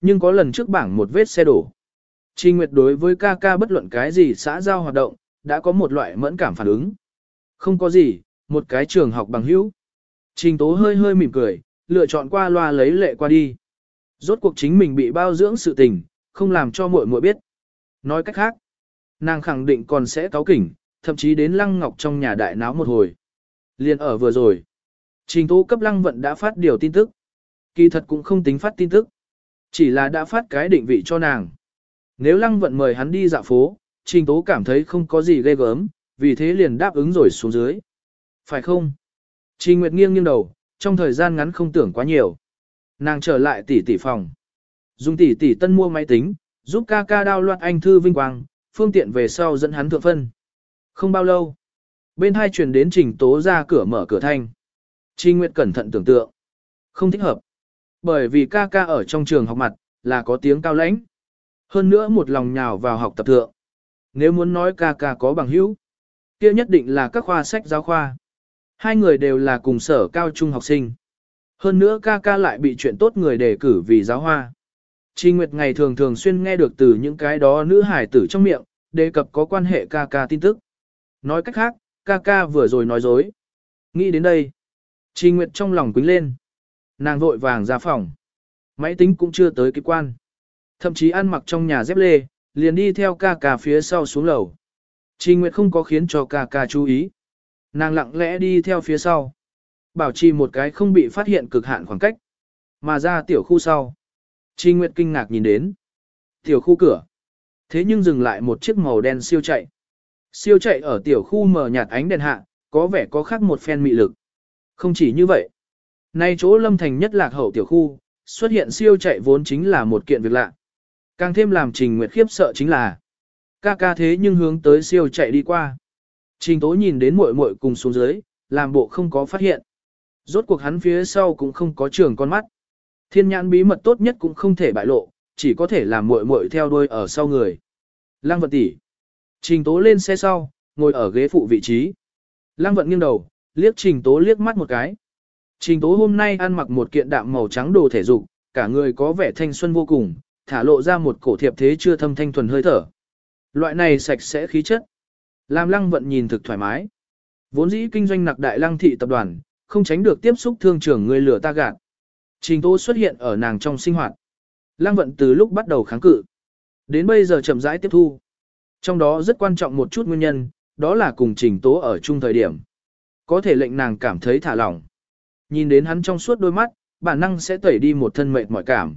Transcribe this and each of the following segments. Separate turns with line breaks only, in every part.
Nhưng có lần trước bảng một vết xe đổ. Trình Nguyệt đối với ca ca bất luận cái gì xã giao hoạt động, đã có một loại mẫn cảm phản ứng. Không có gì, một cái trường học bằng hữu. Trình Tố hơi hơi mỉm cười, lựa chọn qua loa lấy lệ qua đi. Rốt cuộc chính mình bị bao dưỡng sự tình, không làm cho muội muội biết. Nói cách khác, nàng khẳng định còn sẽ cáo kỉnh, thậm chí đến Lăng Ngọc trong nhà đại náo một hồi. Liên ở vừa rồi, Trình Tố cấp Lăng Vận đã phát điều tin tức. Kỳ thật cũng không tính phát tin tức, chỉ là đã phát cái định vị cho nàng. Nếu Lăng Vận mời hắn đi dạo phố, Trình Tố cảm thấy không có gì ghê gớm, vì thế liền đáp ứng rồi xuống dưới. Phải không? Trình Nguyệt nghiêng nghiêng đầu, trong thời gian ngắn không tưởng quá nhiều. Nàng trở lại tỷ tỷ phòng. Dùng tỷ tỷ tân mua máy tính, giúp ca ca đao loạt anh thư vinh quang, phương tiện về sau dẫn hắn thượng phân. Không bao lâu, bên hai truyền đến trình tố ra cửa mở cửa thanh. Trình Nguyệt cẩn thận tưởng tượng. Không thích hợp. Bởi vì ca ca ở trong trường học mặt, là có tiếng cao lãnh. Hơn nữa một lòng nhào vào học tập thượng. Nếu muốn nói ca ca có bằng hữu, kia nhất định là các khoa sách giáo khoa. Hai người đều là cùng sở cao trung học sinh. Hơn nữa ca ca lại bị chuyện tốt người đề cử vì giáo hoa. Trình Nguyệt ngày thường thường xuyên nghe được từ những cái đó nữ hải tử trong miệng, đề cập có quan hệ ca ca tin tức. Nói cách khác, ca ca vừa rồi nói dối. Nghĩ đến đây. Trình Nguyệt trong lòng quính lên. Nàng vội vàng ra phòng. Máy tính cũng chưa tới kịp quan. Thậm chí ăn mặc trong nhà dép lê, liền đi theo ca ca phía sau xuống lầu. Trình Nguyệt không có khiến cho ca ca chú ý. Nàng lặng lẽ đi theo phía sau. Bảo trì một cái không bị phát hiện cực hạn khoảng cách. Mà ra tiểu khu sau. Trình Nguyệt kinh ngạc nhìn đến. Tiểu khu cửa. Thế nhưng dừng lại một chiếc màu đen siêu chạy. Siêu chạy ở tiểu khu mờ nhạt ánh đèn hạ, có vẻ có khác một phen mị lực. Không chỉ như vậy. Nay chỗ lâm thành nhất lạc hậu tiểu khu, xuất hiện siêu chạy vốn chính là một kiện việc lạ. Càng thêm làm Trình Nguyệt khiếp sợ chính là ca ca thế nhưng hướng tới siêu chạy đi qua. Trình Tố nhìn đến muội muội cùng xuống dưới, làm bộ không có phát hiện. Rốt cuộc hắn phía sau cũng không có trường con mắt. Thiên nhãn bí mật tốt nhất cũng không thể bại lộ, chỉ có thể làm muội muội theo đuôi ở sau người. Lăng vận tỷ. Trình Tố lên xe sau, ngồi ở ghế phụ vị trí. Lăng vận nghiêng đầu, liếc Trình Tố liếc mắt một cái. Trình Tố hôm nay ăn mặc một kiện đạm màu trắng đồ thể dục, cả người có vẻ thanh xuân vô cùng, thả lộ ra một cổ thiệp thế chưa thâm thanh thuần hơi thở. Loại này sạch sẽ khí chất. Làm lăng vận nhìn thực thoải mái. Vốn dĩ kinh doanh nặc đại lăng thị tập đoàn, không tránh được tiếp xúc thương trưởng người lửa ta gạt. Trình tố xuất hiện ở nàng trong sinh hoạt. Lăng vận từ lúc bắt đầu kháng cự. Đến bây giờ chậm rãi tiếp thu. Trong đó rất quan trọng một chút nguyên nhân, đó là cùng trình tố ở chung thời điểm. Có thể lệnh nàng cảm thấy thả lỏng. Nhìn đến hắn trong suốt đôi mắt, bản năng sẽ tẩy đi một thân mệt mỏi cảm.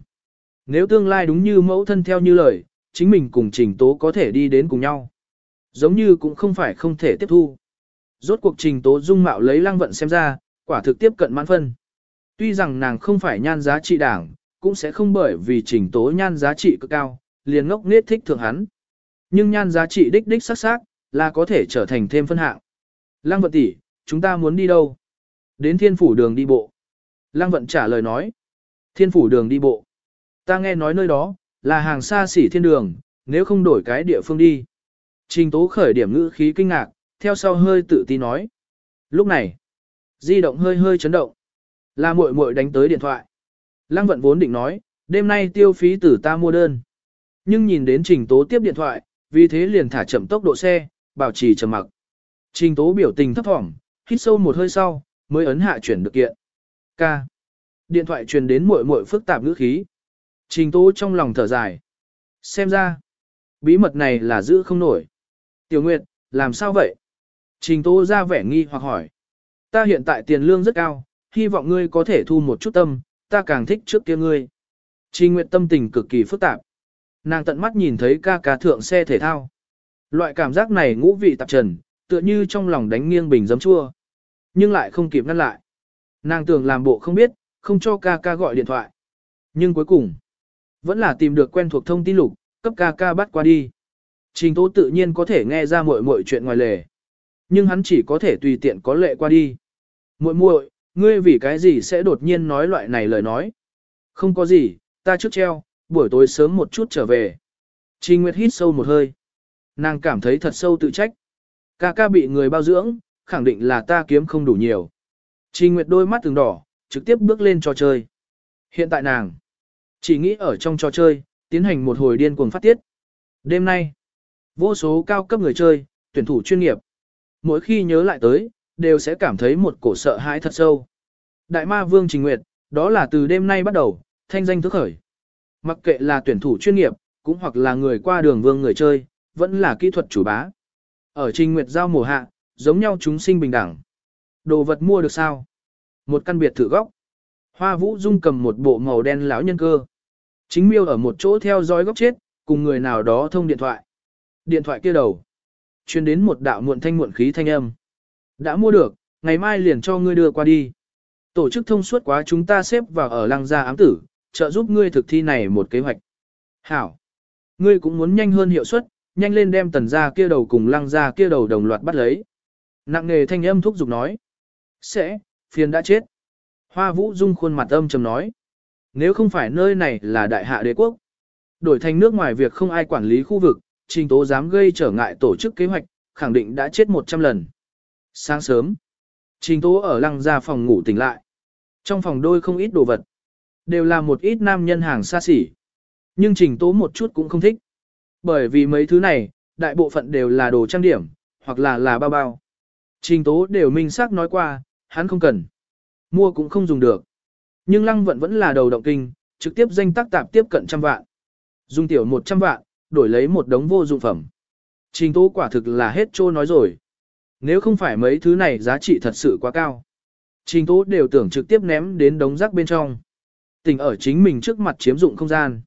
Nếu tương lai đúng như mẫu thân theo như lời, chính mình cùng trình tố có thể đi đến cùng nhau. Giống như cũng không phải không thể tiếp thu. Rốt cuộc trình tố dung mạo lấy lăng vận xem ra, quả thực tiếp cận mãn phân. Tuy rằng nàng không phải nhan giá trị đảng, cũng sẽ không bởi vì trình tố nhan giá trị cực cao, liền ngốc nết thích thượng hắn. Nhưng nhan giá trị đích đích sắc sắc, là có thể trở thành thêm phân hạng. Lăng vận tỷ, chúng ta muốn đi đâu? Đến thiên phủ đường đi bộ. Lăng vận trả lời nói. Thiên phủ đường đi bộ. Ta nghe nói nơi đó, là hàng xa xỉ thiên đường, nếu không đổi cái địa phương đi. Trình tố khởi điểm ngữ khí kinh ngạc, theo sau hơi tự tin nói. Lúc này, di động hơi hơi chấn động. Là muội muội đánh tới điện thoại. Lăng vận vốn định nói, đêm nay tiêu phí tử ta mua đơn. Nhưng nhìn đến trình tố tiếp điện thoại, vì thế liền thả chậm tốc độ xe, bảo trì trầm mặc. Trình tố biểu tình thấp thỏm, hít sâu một hơi sau, mới ấn hạ chuyển được kiện. K, Điện thoại truyền đến muội muội phức tạp ngữ khí. Trình tố trong lòng thở dài. Xem ra, bí mật này là giữ không nổi. Tiểu Nguyệt, làm sao vậy? Trình tố ra vẻ nghi hoặc hỏi. Ta hiện tại tiền lương rất cao, hy vọng ngươi có thể thu một chút tâm, ta càng thích trước kia ngươi. Trình Nguyệt tâm tình cực kỳ phức tạp. Nàng tận mắt nhìn thấy ca ca thượng xe thể thao. Loại cảm giác này ngũ vị tạp trần, tựa như trong lòng đánh nghiêng bình giấm chua. Nhưng lại không kịp ngăn lại. Nàng tưởng làm bộ không biết, không cho ca ca gọi điện thoại. Nhưng cuối cùng, vẫn là tìm được quen thuộc thông tin lục, cấp ca ca bắt qua đi. Trình tố tự nhiên có thể nghe ra mọi mọi chuyện ngoài lề. Nhưng hắn chỉ có thể tùy tiện có lệ qua đi. muội muội, ngươi vì cái gì sẽ đột nhiên nói loại này lời nói? Không có gì, ta trước treo, buổi tối sớm một chút trở về. Trình Nguyệt hít sâu một hơi. Nàng cảm thấy thật sâu tự trách. Ca ca bị người bao dưỡng, khẳng định là ta kiếm không đủ nhiều. Trình Nguyệt đôi mắt từng đỏ, trực tiếp bước lên trò chơi. Hiện tại nàng, Chỉ nghĩ ở trong trò chơi, tiến hành một hồi điên cuồng phát tiết. Đêm nay, vô số cao cấp người chơi, tuyển thủ chuyên nghiệp. Mỗi khi nhớ lại tới, đều sẽ cảm thấy một cổ sợ hãi thật sâu. Đại ma vương Trình Nguyệt, đó là từ đêm nay bắt đầu, thanh danh thức khởi. Mặc kệ là tuyển thủ chuyên nghiệp, cũng hoặc là người qua đường vương người chơi, vẫn là kỹ thuật chủ bá. Ở Trình Nguyệt giao mùa hạ, giống nhau chúng sinh bình đẳng. Đồ vật mua được sao? Một căn biệt thự góc. Hoa Vũ Dung cầm một bộ màu đen lão nhân cơ. Chính miêu ở một chỗ theo dõi góc chết, cùng người nào đó thông điện thoại. Điện thoại kia đầu. Chuyên đến một đạo muộn thanh muộn khí thanh âm. Đã mua được, ngày mai liền cho ngươi đưa qua đi. Tổ chức thông suốt quá chúng ta xếp vào ở lăng gia ám tử, trợ giúp ngươi thực thi này một kế hoạch. Hảo. Ngươi cũng muốn nhanh hơn hiệu suất, nhanh lên đem tần gia kia đầu cùng lăng gia kia đầu đồng loạt bắt lấy. Nặng nghề thanh âm thúc giục nói. Sẽ, phiền đã chết. Hoa vũ dung khuôn mặt âm trầm nói. Nếu không phải nơi này là đại hạ đế quốc, đổi thành nước ngoài việc không ai quản lý khu vực, trình tố dám gây trở ngại tổ chức kế hoạch, khẳng định đã chết 100 lần. Sáng sớm, trình tố ở lăng ra phòng ngủ tỉnh lại. Trong phòng đôi không ít đồ vật, đều là một ít nam nhân hàng xa xỉ. Nhưng trình tố một chút cũng không thích. Bởi vì mấy thứ này, đại bộ phận đều là đồ trang điểm, hoặc là là bao bao. Trình tố đều minh xác nói qua, hắn không cần. Mua cũng không dùng được. Nhưng lăng vận vẫn là đầu động kinh, trực tiếp danh tác tạp tiếp cận trăm vạn. Dùng tiểu 100 vạn, đổi lấy một đống vô dụng phẩm. Trình tố quả thực là hết trô nói rồi. Nếu không phải mấy thứ này giá trị thật sự quá cao. Trình tố đều tưởng trực tiếp ném đến đống rác bên trong. Tình ở chính mình trước mặt chiếm dụng không gian.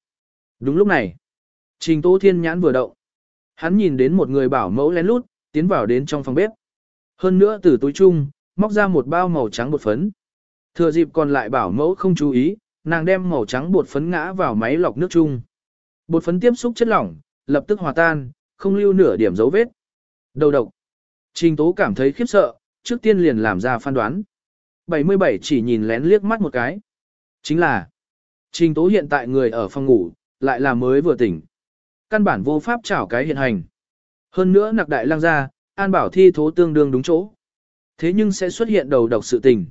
Đúng lúc này, trình tố thiên nhãn vừa động. Hắn nhìn đến một người bảo mẫu lén lút, tiến vào đến trong phòng bếp. Hơn nữa từ túi chung, móc ra một bao màu trắng bột phấn. Thừa dịp còn lại bảo mẫu không chú ý, nàng đem màu trắng bột phấn ngã vào máy lọc nước chung. Bột phấn tiếp xúc chất lỏng, lập tức hòa tan, không lưu nửa điểm dấu vết. Đầu độc. Trình tố cảm thấy khiếp sợ, trước tiên liền làm ra phán đoán. 77 chỉ nhìn lén liếc mắt một cái. Chính là, trình tố hiện tại người ở phòng ngủ, lại là mới vừa tỉnh. Căn bản vô pháp trảo cái hiện hành. Hơn nữa nặc đại lang ra, an bảo thi thố tương đương đúng chỗ. Thế nhưng sẽ xuất hiện đầu độc sự tình.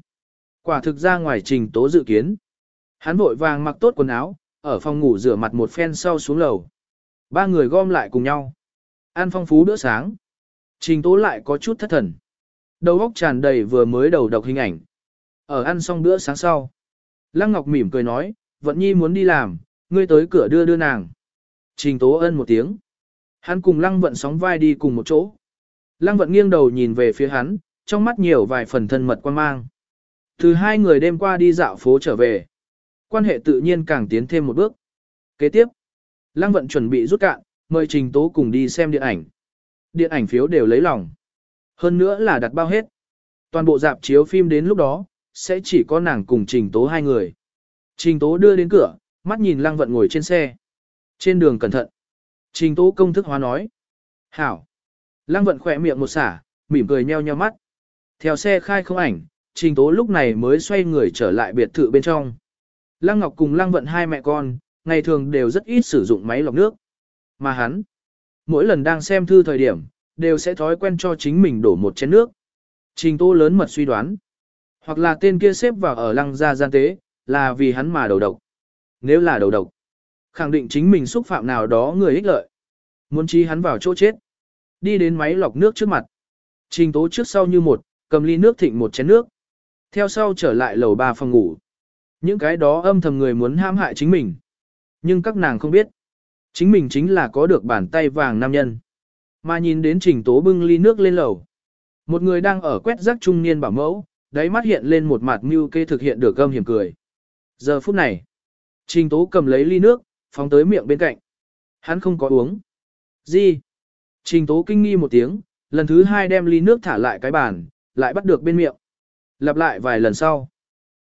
Quả thực ra ngoài trình tố dự kiến. Hắn vội vàng mặc tốt quần áo, ở phòng ngủ rửa mặt một phen sau xuống lầu. Ba người gom lại cùng nhau. Ăn phong phú bữa sáng. Trình tố lại có chút thất thần. Đầu óc tràn đầy vừa mới đầu độc hình ảnh. Ở ăn xong bữa sáng sau. Lăng Ngọc mỉm cười nói, Vận Nhi muốn đi làm, ngươi tới cửa đưa đưa nàng. Trình tố ân một tiếng. Hắn cùng Lăng Vận sóng vai đi cùng một chỗ. Lăng Vận nghiêng đầu nhìn về phía hắn, trong mắt nhiều vài phần thân mật quan mang. Từ hai người đêm qua đi dạo phố trở về. Quan hệ tự nhiên càng tiến thêm một bước. Kế tiếp, Lăng Vận chuẩn bị rút cạn, mời Trình Tố cùng đi xem điện ảnh. Điện ảnh phiếu đều lấy lòng. Hơn nữa là đặt bao hết. Toàn bộ dạp chiếu phim đến lúc đó, sẽ chỉ có nàng cùng Trình Tố hai người. Trình Tố đưa đến cửa, mắt nhìn Lăng Vận ngồi trên xe. Trên đường cẩn thận. Trình Tố công thức hóa nói. Hảo. Lăng Vận khỏe miệng một xả, mỉm cười nheo nheo mắt. Theo xe khai không ảnh, Trình Tố lúc này mới xoay người trở lại biệt thự bên trong. Lăng Ngọc cùng Lăng Vận hai mẹ con, ngày thường đều rất ít sử dụng máy lọc nước. Mà hắn, mỗi lần đang xem thư thời điểm, đều sẽ thói quen cho chính mình đổ một chén nước. Trình Tố lớn mật suy đoán. Hoặc là tên kia xếp vào ở lăng gia gian tế, là vì hắn mà đầu độc. Nếu là đầu độc, khẳng định chính mình xúc phạm nào đó người ích lợi. Muốn chi hắn vào chỗ chết. Đi đến máy lọc nước trước mặt. Trình tố trước sau như một, cầm ly nước thịnh một chén nước. Theo sau trở lại lầu ba phòng ngủ. Những cái đó âm thầm người muốn ham hại chính mình. Nhưng các nàng không biết. Chính mình chính là có được bàn tay vàng nam nhân. Mà nhìn đến trình tố bưng ly nước lên lầu. Một người đang ở quét rác trung niên bảo mẫu, đáy mắt hiện lên một mặt mưu kê thực hiện được gâm hiểm cười. Giờ phút này, trình tố cầm lấy ly nước, phóng tới miệng bên cạnh. Hắn không có uống. Gì? Trình tố kinh nghi một tiếng, lần thứ hai đem ly nước thả lại cái bàn, lại bắt được bên miệng. Lặp lại vài lần sau.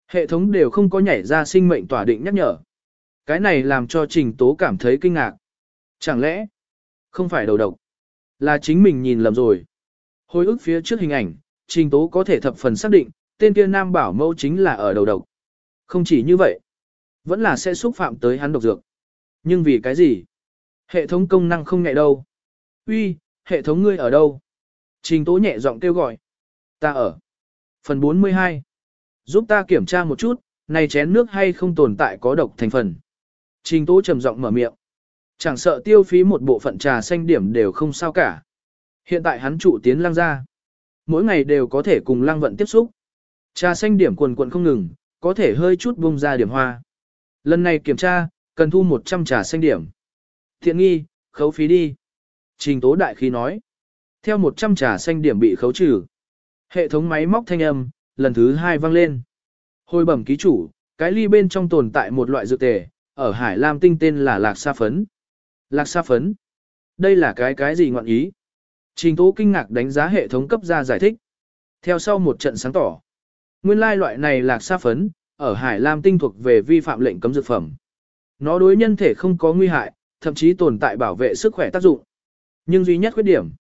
Hệ thống đều không có nhảy ra sinh mệnh tỏa định nhắc nhở. Cái này làm cho trình tố cảm thấy kinh ngạc. Chẳng lẽ, không phải đầu độc, là chính mình nhìn lầm rồi. Hồi ức phía trước hình ảnh, trình tố có thể thập phần xác định, tên kia nam bảo mẫu chính là ở đầu độc. Không chỉ như vậy, vẫn là sẽ xúc phạm tới hắn độc dược. Nhưng vì cái gì? Hệ thống công năng không nhẹ đâu. Uy, hệ thống ngươi ở đâu? Trình tố nhẹ giọng kêu gọi. Ta ở. Phần 42. Giúp ta kiểm tra một chút, này chén nước hay không tồn tại có độc thành phần. Trình tố trầm giọng mở miệng. Chẳng sợ tiêu phí một bộ phận trà xanh điểm đều không sao cả. Hiện tại hắn trụ tiến lăng ra. Mỗi ngày đều có thể cùng lăng vận tiếp xúc. Trà xanh điểm quần quần không ngừng, có thể hơi chút bung ra điểm hoa. Lần này kiểm tra, cần thu 100 trà xanh điểm. Thiện nghi, khấu phí đi. Trình tố đại khí nói. Theo 100 trà xanh điểm bị khấu trừ. Hệ thống máy móc thanh âm, lần thứ hai vang lên. Hồi bẩm ký chủ, cái ly bên trong tồn tại một loại dược tề, ở Hải Lam tinh tên là lạc sa phấn. Lạc sa phấn. Đây là cái cái gì ngọn ý? Trình tố kinh ngạc đánh giá hệ thống cấp ra giải thích. Theo sau một trận sáng tỏ. Nguyên lai loại này lạc sa phấn, ở Hải Lam tinh thuộc về vi phạm lệnh cấm dược phẩm. Nó đối nhân thể không có nguy hại, thậm chí tồn tại bảo vệ sức khỏe tác dụng. Nhưng duy nhất khuyết điểm,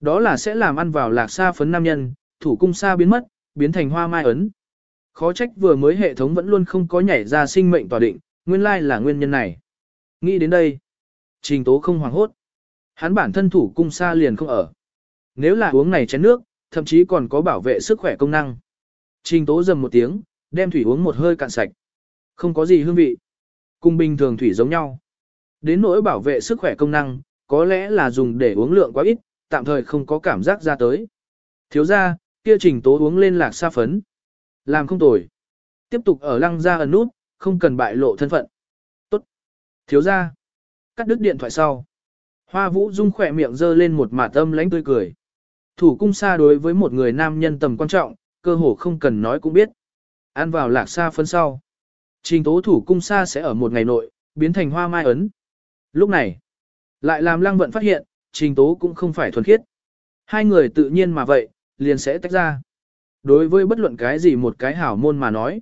đó là sẽ làm ăn vào lạc sa phấn nam nhân, thủ cung sa biến mất, biến thành hoa mai ấn. Khó trách vừa mới hệ thống vẫn luôn không có nhảy ra sinh mệnh tòa định, nguyên lai là nguyên nhân này. Nghĩ đến đây, trình tố không hoảng hốt. Hắn bản thân thủ cung sa liền không ở. Nếu là uống này chén nước, thậm chí còn có bảo vệ sức khỏe công năng. Trình tố dầm một tiếng, đem thủy uống một hơi cạn sạch. Không có gì hương vị. Cùng bình thường thủy giống nhau. Đến nỗi bảo vệ sức khỏe công năng, có lẽ là dùng để uống lượng quá ít, tạm thời không có cảm giác ra tới. Thiếu ra, kia trình tố uống lên lạc sa phấn. Làm không tồi. Tiếp tục ở lăng ra ẩn nút, không cần bại lộ thân phận. Tốt. Thiếu ra. Cắt đứt điện thoại sau. Hoa vũ dung khỏe miệng dơ lên một mả tâm lánh tươi cười. Thủ cung xa đối với một người nam nhân tầm quan trọng, cơ hồ không cần nói cũng biết. Ăn vào lạc xa phấn sau. Trình tố thủ cung xa sẽ ở một ngày nội, biến thành hoa mai ấn. Lúc này, lại làm lăng vận phát hiện, trình tố cũng không phải thuần khiết. Hai người tự nhiên mà vậy, liền sẽ tách ra. Đối với bất luận cái gì một cái hảo môn mà nói,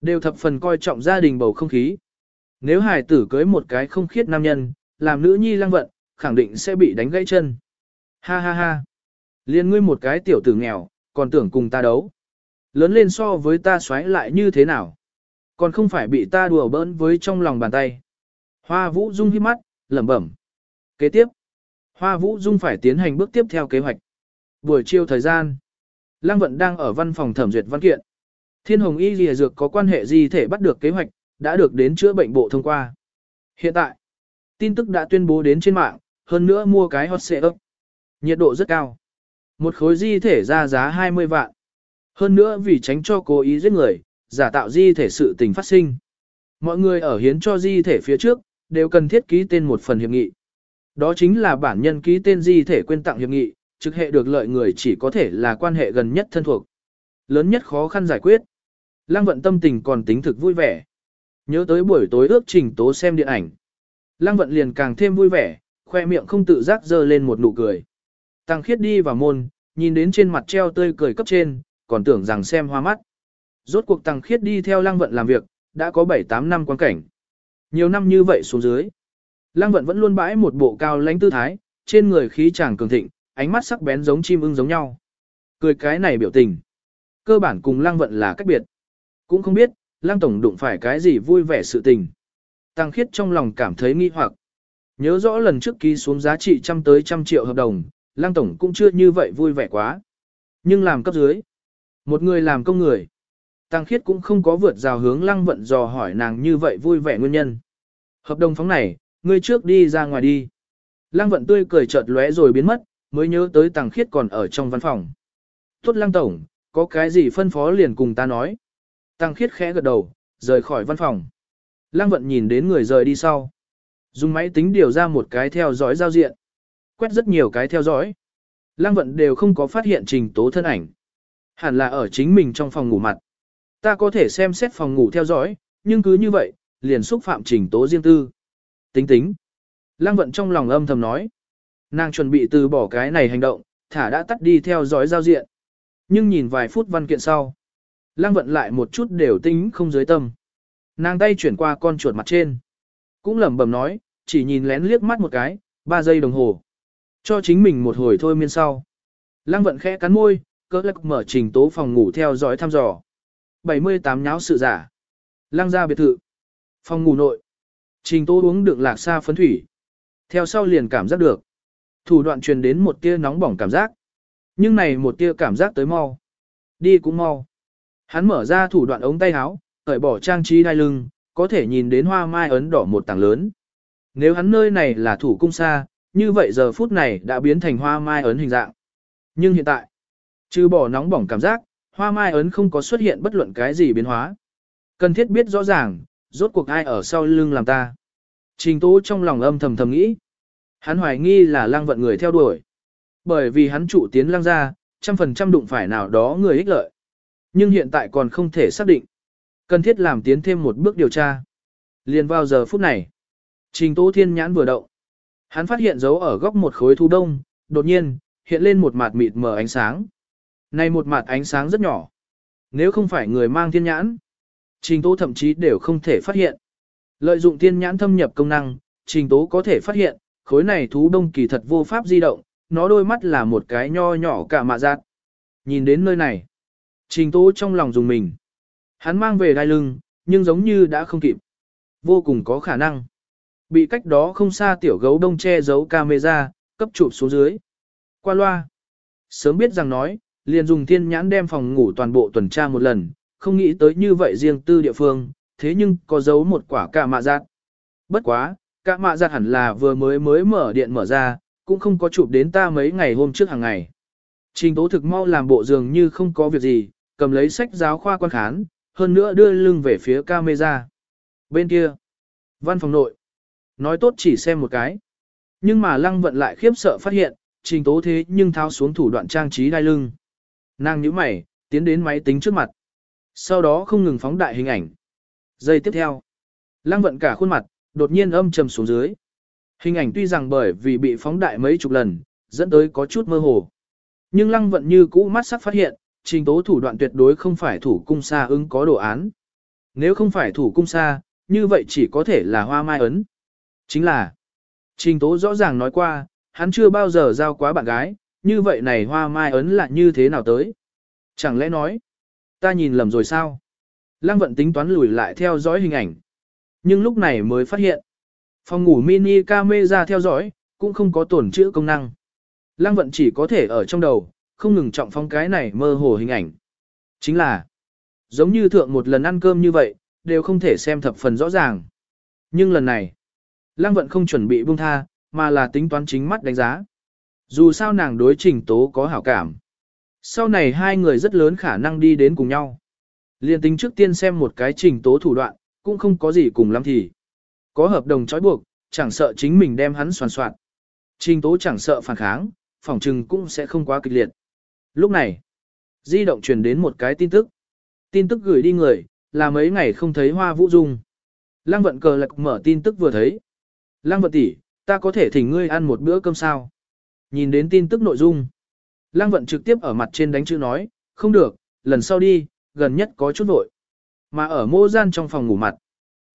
đều thập phần coi trọng gia đình bầu không khí. Nếu hài tử cưới một cái không khiết nam nhân, làm nữ nhi lăng vận, khẳng định sẽ bị đánh gãy chân. Ha ha ha. Liên ngươi một cái tiểu tử nghèo, còn tưởng cùng ta đấu. Lớn lên so với ta xoáy lại như thế nào? Còn không phải bị ta đùa bỡn với trong lòng bàn tay. Hoa Vũ Dung hiếp mắt, lẩm bẩm. Kế tiếp, Hoa Vũ Dung phải tiến hành bước tiếp theo kế hoạch. Buổi chiều thời gian, Lăng Vận đang ở văn phòng thẩm duyệt văn kiện. Thiên Hồng Y Lìa Dược có quan hệ gì thể bắt được kế hoạch, đã được đến chữa bệnh bộ thông qua. Hiện tại, tin tức đã tuyên bố đến trên mạng, hơn nữa mua cái hot xe ấp. Nhiệt độ rất cao. Một khối di thể ra giá 20 vạn. Hơn nữa vì tránh cho cố ý giết người, giả tạo di thể sự tình phát sinh. Mọi người ở hiến cho di thể phía trước, đều cần thiết ký tên một phần hiệp nghị. Đó chính là bản nhân ký tên di thể quên tặng hiệp nghị, trực hệ được lợi người chỉ có thể là quan hệ gần nhất thân thuộc. Lớn nhất khó khăn giải quyết. Lăng vận tâm tình còn tính thực vui vẻ. Nhớ tới buổi tối ước trình tố xem điện ảnh. Lăng vận liền càng thêm vui vẻ, khoe miệng không tự giác dơ lên một nụ cười. Tăng khiết đi vào môn, nhìn đến trên mặt treo tươi cười cấp trên, còn tưởng rằng xem hoa mắt. Rốt cuộc tăng khiết đi theo lăng vận làm việc, đã có 7-8 năm quan cảnh. Nhiều năm như vậy xuống dưới. Lăng vận vẫn luôn bãi một bộ cao lãnh tư thái, trên người khí chàng cường thịnh, ánh mắt sắc bén giống chim ưng giống nhau. Cười cái này biểu tình. Cơ bản cùng lăng vận là cách biệt. Cũng không biết, lăng tổng đụng phải cái gì vui vẻ sự tình. Tăng khiết trong lòng cảm thấy nghi hoặc. Nhớ rõ lần trước ký xuống giá trị trăm tới trăm triệu hợp đồng, lăng tổng cũng chưa như vậy vui vẻ quá. Nhưng làm cấp dưới. Một người làm công người. Tăng khiết cũng không có vượt rào hướng lăng vận dò hỏi nàng như vậy vui vẻ nguyên nhân. Hợp đồng phóng này, ngươi trước đi ra ngoài đi. Lăng vận tươi cười chợt lóe rồi biến mất, mới nhớ tới tăng khiết còn ở trong văn phòng. Tốt lăng tổng, có cái gì phân phó liền cùng ta nói. Tăng khiết khẽ gật đầu, rời khỏi văn phòng. Lăng vận nhìn đến người rời đi sau. Dùng máy tính điều ra một cái theo dõi giao diện. Quét rất nhiều cái theo dõi. Lăng vận đều không có phát hiện trình tố thân ảnh. Hẳn là ở chính mình trong phòng ngủ mặt. Ta có thể xem xét phòng ngủ theo dõi, nhưng cứ như vậy, liền xúc phạm trình tố riêng tư. Tính tính. Lăng vận trong lòng âm thầm nói. Nàng chuẩn bị từ bỏ cái này hành động, thả đã tắt đi theo dõi giao diện. Nhưng nhìn vài phút văn kiện sau. Lăng vận lại một chút đều tính không dưới tâm. Nàng tay chuyển qua con chuột mặt trên. Cũng lẩm bẩm nói, chỉ nhìn lén liếc mắt một cái, ba giây đồng hồ. Cho chính mình một hồi thôi miên sau. Lăng vận khẽ cắn môi, cỡ lắc mở trình tố phòng ngủ theo dõi thăm dò. 78 nháo sự giả. Lăng ra biệt thự. Phòng ngủ nội. Trình tố uống đựng lạc xa phấn thủy. Theo sau liền cảm giác được. Thủ đoạn truyền đến một tia nóng bỏng cảm giác. Nhưng này một tia cảm giác tới mau. Đi cũng mau. Hắn mở ra thủ đoạn ống tay áo, cởi bỏ trang trí đai lưng, có thể nhìn đến hoa mai ấn đỏ một tảng lớn. Nếu hắn nơi này là thủ cung xa, như vậy giờ phút này đã biến thành hoa mai ấn hình dạng. Nhưng hiện tại, trừ bỏ nóng bỏng cảm giác, hoa mai ấn không có xuất hiện bất luận cái gì biến hóa. Cần thiết biết rõ ràng, rốt cuộc ai ở sau lưng làm ta. Trình tố trong lòng âm thầm thầm nghĩ. Hắn hoài nghi là lang vận người theo đuổi. Bởi vì hắn trụ tiến lang ra, trăm phần trăm đụng phải nào đó người ích lợi. Nhưng hiện tại còn không thể xác định. Cần thiết làm tiến thêm một bước điều tra. Liền vào giờ phút này. Trình tố thiên nhãn vừa động. Hắn phát hiện dấu ở góc một khối thu đông, đột nhiên, hiện lên một mạt mịt mờ ánh sáng. Này một mặt ánh sáng rất nhỏ. Nếu không phải người mang thiên nhãn, trình tố thậm chí đều không thể phát hiện. Lợi dụng tiên nhãn thâm nhập công năng, trình tố có thể phát hiện, khối này thú đông kỳ thật vô pháp di động, nó đôi mắt là một cái nho nhỏ cả mạ giác. Nhìn đến nơi này, trình tố trong lòng dùng mình. Hắn mang về đai lưng, nhưng giống như đã không kịp. Vô cùng có khả năng. Bị cách đó không xa tiểu gấu đông che giấu camera, cấp chụp xuống dưới. Qua loa. Sớm biết rằng nói, liền dùng thiên nhãn đem phòng ngủ toàn bộ tuần tra một lần, không nghĩ tới như vậy riêng tư địa phương, thế nhưng có giấu một quả cả mạ giác. Bất quá, cả mạ giác hẳn là vừa mới mới mở điện mở ra, cũng không có chụp đến ta mấy ngày hôm trước hàng ngày. Trình tố thực mau làm bộ dường như không có việc gì, cầm lấy sách giáo khoa quan khán, hơn nữa đưa lưng về phía camera. Bên kia, văn phòng nội, nói tốt chỉ xem một cái. Nhưng mà lăng vận lại khiếp sợ phát hiện, trình tố thế nhưng tháo xuống thủ đoạn trang trí đai lưng. Nàng nhíu mày, tiến đến máy tính trước mặt. Sau đó không ngừng phóng đại hình ảnh. Giây tiếp theo, lăng vận cả khuôn mặt, đột nhiên âm trầm xuống dưới. Hình ảnh tuy rằng bởi vì bị phóng đại mấy chục lần, dẫn tới có chút mơ hồ. Nhưng lăng vận như cũ mắt sắc phát hiện, trình tố thủ đoạn tuyệt đối không phải thủ cung xa ứng có đồ án. Nếu không phải thủ cung xa, như vậy chỉ có thể là hoa mai ấn. Chính là, trình tố rõ ràng nói qua, hắn chưa bao giờ giao quá bạn gái, như vậy này hoa mai ấn là như thế nào tới? Chẳng lẽ nói, ta nhìn lầm rồi sao? Lăng vận tính toán lùi lại theo dõi hình ảnh. Nhưng lúc này mới phát hiện, phòng ngủ mini camera theo dõi, cũng không có tổn chữa công năng. Lăng vận chỉ có thể ở trong đầu, không ngừng trọng phong cái này mơ hồ hình ảnh. Chính là, giống như thượng một lần ăn cơm như vậy, đều không thể xem thập phần rõ ràng. Nhưng lần này, Lăng vận không chuẩn bị buông tha, mà là tính toán chính mắt đánh giá. Dù sao nàng đối trình tố có hảo cảm. Sau này hai người rất lớn khả năng đi đến cùng nhau. Liên tính trước tiên xem một cái trình tố thủ đoạn, cũng không có gì cùng lắm thì. Có hợp đồng trói buộc, chẳng sợ chính mình đem hắn soàn soạn. Trình tố chẳng sợ phản kháng, phỏng trừng cũng sẽ không quá kịch liệt. Lúc này, di động truyền đến một cái tin tức. Tin tức gửi đi người, là mấy ngày không thấy hoa vũ dung. Lăng vận cờ lạc mở tin tức vừa thấy. Lăng vận tỷ, ta có thể thỉnh ngươi ăn một bữa cơm sao? Nhìn đến tin tức nội dung. Lăng vận trực tiếp ở mặt trên đánh chữ nói, không được, lần sau đi, gần nhất có chút vội. Mà ở mô gian trong phòng ngủ mặt.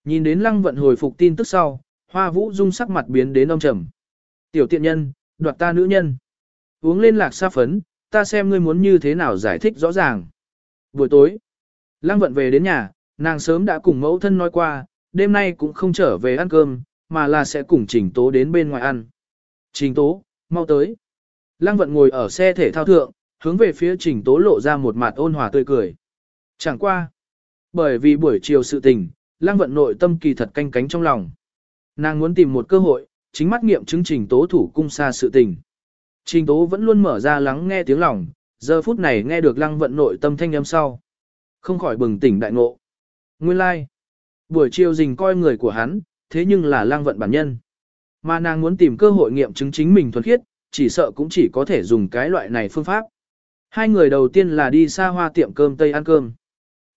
Nhìn đến lăng vận hồi phục tin tức sau, hoa vũ dung sắc mặt biến đến ông trầm. Tiểu tiện nhân, đoạt ta nữ nhân. Uống lên lạc sa phấn, ta xem ngươi muốn như thế nào giải thích rõ ràng. Buổi tối, lăng vận về đến nhà, nàng sớm đã cùng mẫu thân nói qua, đêm nay cũng không trở về ăn cơm, mà là sẽ cùng Trình Tố đến bên ngoài ăn. Trình Tố, mau tới. Lăng vận ngồi ở xe thể thao thượng, hướng về phía Trình Tố lộ ra một mặt ôn hòa tươi cười. Chẳng qua. Bởi vì buổi chiều sự tình, Lăng vận nội tâm kỳ thật canh cánh trong lòng. Nàng muốn tìm một cơ hội, chính mắt nghiệm chứng Trình Tố thủ cung xa sự tình. Trình Tố vẫn luôn mở ra lắng nghe tiếng lòng, giờ phút này nghe được Lăng vận nội tâm thanh âm sau. Không khỏi bừng tỉnh đại ngộ. Nguyên lai. Like. Buổi chiều dình coi người của hắn, thế nhưng là lang vận bản nhân. Mà nàng muốn tìm cơ hội nghiệm chứng chính mình thuần khiết, chỉ sợ cũng chỉ có thể dùng cái loại này phương pháp. Hai người đầu tiên là đi xa hoa tiệm cơm Tây ăn cơm.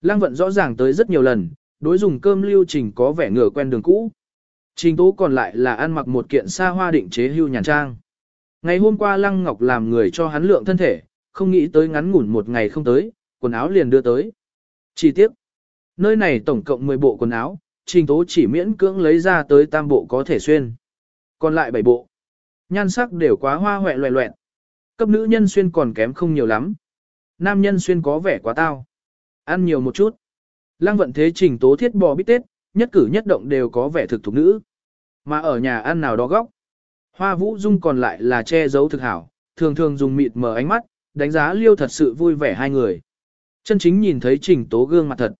Lăng vận rõ ràng tới rất nhiều lần, đối dùng cơm lưu trình có vẻ ngửa quen đường cũ. Trình tố còn lại là ăn mặc một kiện xa hoa định chế hưu nhàn trang. Ngày hôm qua Lăng Ngọc làm người cho hắn lượng thân thể, không nghĩ tới ngắn ngủn một ngày không tới, quần áo liền đưa tới. Chi tiết. Nơi này tổng cộng 10 bộ quần áo, trình tố chỉ miễn cưỡng lấy ra tới tam bộ có thể xuyên. Còn lại bảy bộ. Nhan sắc đều quá hoa hoẹ loẹ loẹn. Cấp nữ nhân xuyên còn kém không nhiều lắm. Nam nhân xuyên có vẻ quá tao. Ăn nhiều một chút. Lăng vận thế trình tố thiết bò bít tết, nhất cử nhất động đều có vẻ thực thục nữ. Mà ở nhà ăn nào đó góc. Hoa vũ dung còn lại là che giấu thực hảo, thường thường dùng mịt mờ ánh mắt, đánh giá liêu thật sự vui vẻ hai người. Chân chính nhìn thấy trình tố gương mặt thật.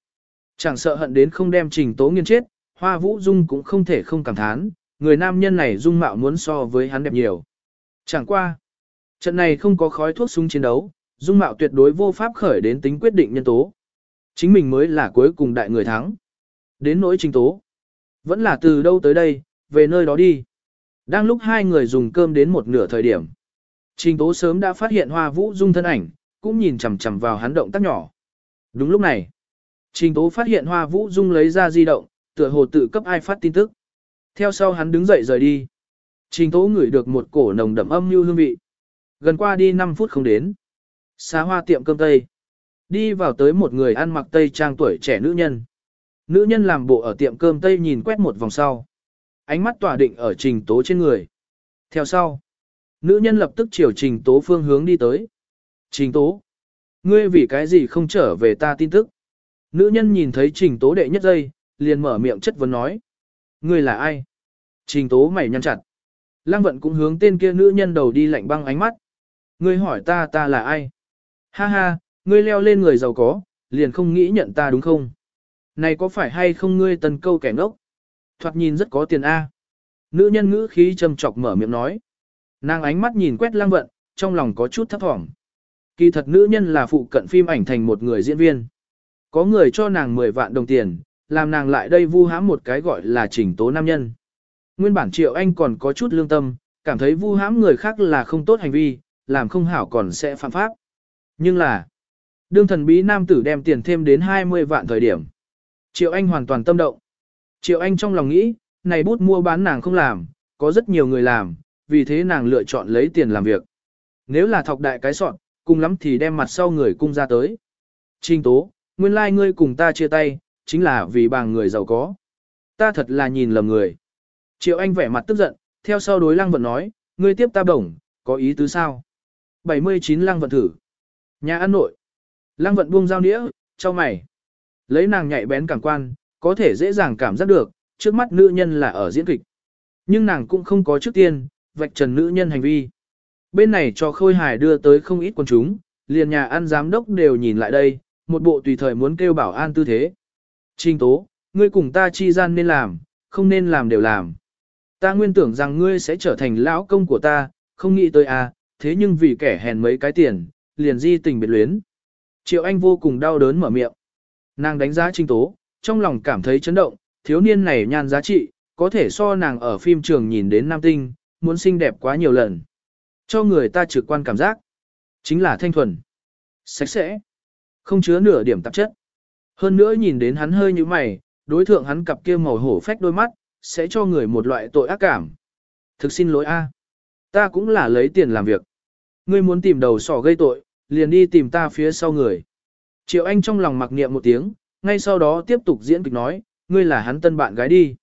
Chẳng sợ hận đến không đem trình tố nghiên chết, hoa vũ dung cũng không thể không cảm thán, người nam nhân này dung mạo muốn so với hắn đẹp nhiều. Chẳng qua. Trận này không có khói thuốc súng chiến đấu, dung mạo tuyệt đối vô pháp khởi đến tính quyết định nhân tố. Chính mình mới là cuối cùng đại người thắng. Đến nỗi trình tố. Vẫn là từ đâu tới đây, về nơi đó đi. Đang lúc hai người dùng cơm đến một nửa thời điểm. Trình tố sớm đã phát hiện hoa vũ dung thân ảnh, cũng nhìn chằm chằm vào hắn động tác nhỏ. Đúng lúc này, trình tố phát hiện hoa vũ dung lấy ra di động, tựa hồ tự cấp ai phát tin tức. Theo sau hắn đứng dậy rời đi. Trình tố ngửi được một cổ nồng đậm âm như hương vị. Gần qua đi 5 phút không đến. Xá hoa tiệm cơm Tây. Đi vào tới một người ăn mặc Tây trang tuổi trẻ nữ nhân. Nữ nhân làm bộ ở tiệm cơm Tây nhìn quét một vòng sau. Ánh mắt tỏa định ở trình tố trên người. Theo sau. Nữ nhân lập tức chiều trình tố phương hướng đi tới. Trình tố. Ngươi vì cái gì không trở về ta tin tức. Nữ nhân nhìn thấy trình tố đệ nhất giây, liền mở miệng chất vấn nói. Ngươi là ai? Trình tố mày nhăn chặt. Lăng vận cũng hướng tên kia nữ nhân đầu đi lạnh băng ánh mắt. Ngươi hỏi ta ta là ai? Ha ha, ngươi leo lên người giàu có, liền không nghĩ nhận ta đúng không? Này có phải hay không ngươi tần câu kẻ ngốc? Thoạt nhìn rất có tiền A. Nữ nhân ngữ khí trầm chọc mở miệng nói. Nàng ánh mắt nhìn quét lăng vận, trong lòng có chút thấp thỏm. Kỳ thật nữ nhân là phụ cận phim ảnh thành một người diễn viên. Có người cho nàng 10 vạn đồng tiền, làm nàng lại đây vu hãm một cái gọi là trình tố nam nhân. Nguyên bản triệu anh còn có chút lương tâm, cảm thấy vu hãm người khác là không tốt hành vi, làm không hảo còn sẽ phạm pháp. Nhưng là, đương thần bí nam tử đem tiền thêm đến 20 vạn thời điểm. Triệu anh hoàn toàn tâm động. Triệu anh trong lòng nghĩ, này bút mua bán nàng không làm, có rất nhiều người làm, vì thế nàng lựa chọn lấy tiền làm việc. Nếu là thọc đại cái soạn, cùng lắm thì đem mặt sau người cung ra tới. Trình tố, nguyên lai like ngươi cùng ta chia tay, chính là vì bằng người giàu có. Ta thật là nhìn lầm người. Triệu Anh vẻ mặt tức giận, theo sau đối Lăng Vận nói, ngươi tiếp ta đồng, có ý tứ sao? 79 Lăng Vận thử. Nhà ăn nội. Lăng Vận buông dao nĩa, cho mày. Lấy nàng nhạy bén cảm quan, có thể dễ dàng cảm giác được, trước mắt nữ nhân là ở diễn kịch. Nhưng nàng cũng không có trước tiên, vạch trần nữ nhân hành vi. Bên này cho Khôi Hải đưa tới không ít quần chúng, liền nhà ăn giám đốc đều nhìn lại đây, một bộ tùy thời muốn kêu bảo an tư thế. Trình tố, ngươi cùng ta chi gian nên làm, không nên làm đều làm. Ta nguyên tưởng rằng ngươi sẽ trở thành lão công của ta, không nghĩ tới à, thế nhưng vì kẻ hèn mấy cái tiền, liền di tình biệt luyến. Triệu Anh vô cùng đau đớn mở miệng. Nàng đánh giá Trình Tố, trong lòng cảm thấy chấn động, thiếu niên này nhan giá trị, có thể so nàng ở phim trường nhìn đến nam tinh, muốn xinh đẹp quá nhiều lần. Cho người ta trực quan cảm giác, chính là thanh thuần, sạch sẽ, không chứa nửa điểm tạp chất. Hơn nữa nhìn đến hắn hơi như mày, đối thượng hắn cặp kia màu hổ phách đôi mắt, sẽ cho người một loại tội ác cảm. Thực xin lỗi a, ta cũng là lấy tiền làm việc. Ngươi muốn tìm đầu sỏ gây tội, liền đi tìm ta phía sau người. Triệu Anh trong lòng mặc niệm một tiếng, ngay sau đó tiếp tục diễn kịch nói, ngươi là hắn tân bạn gái đi.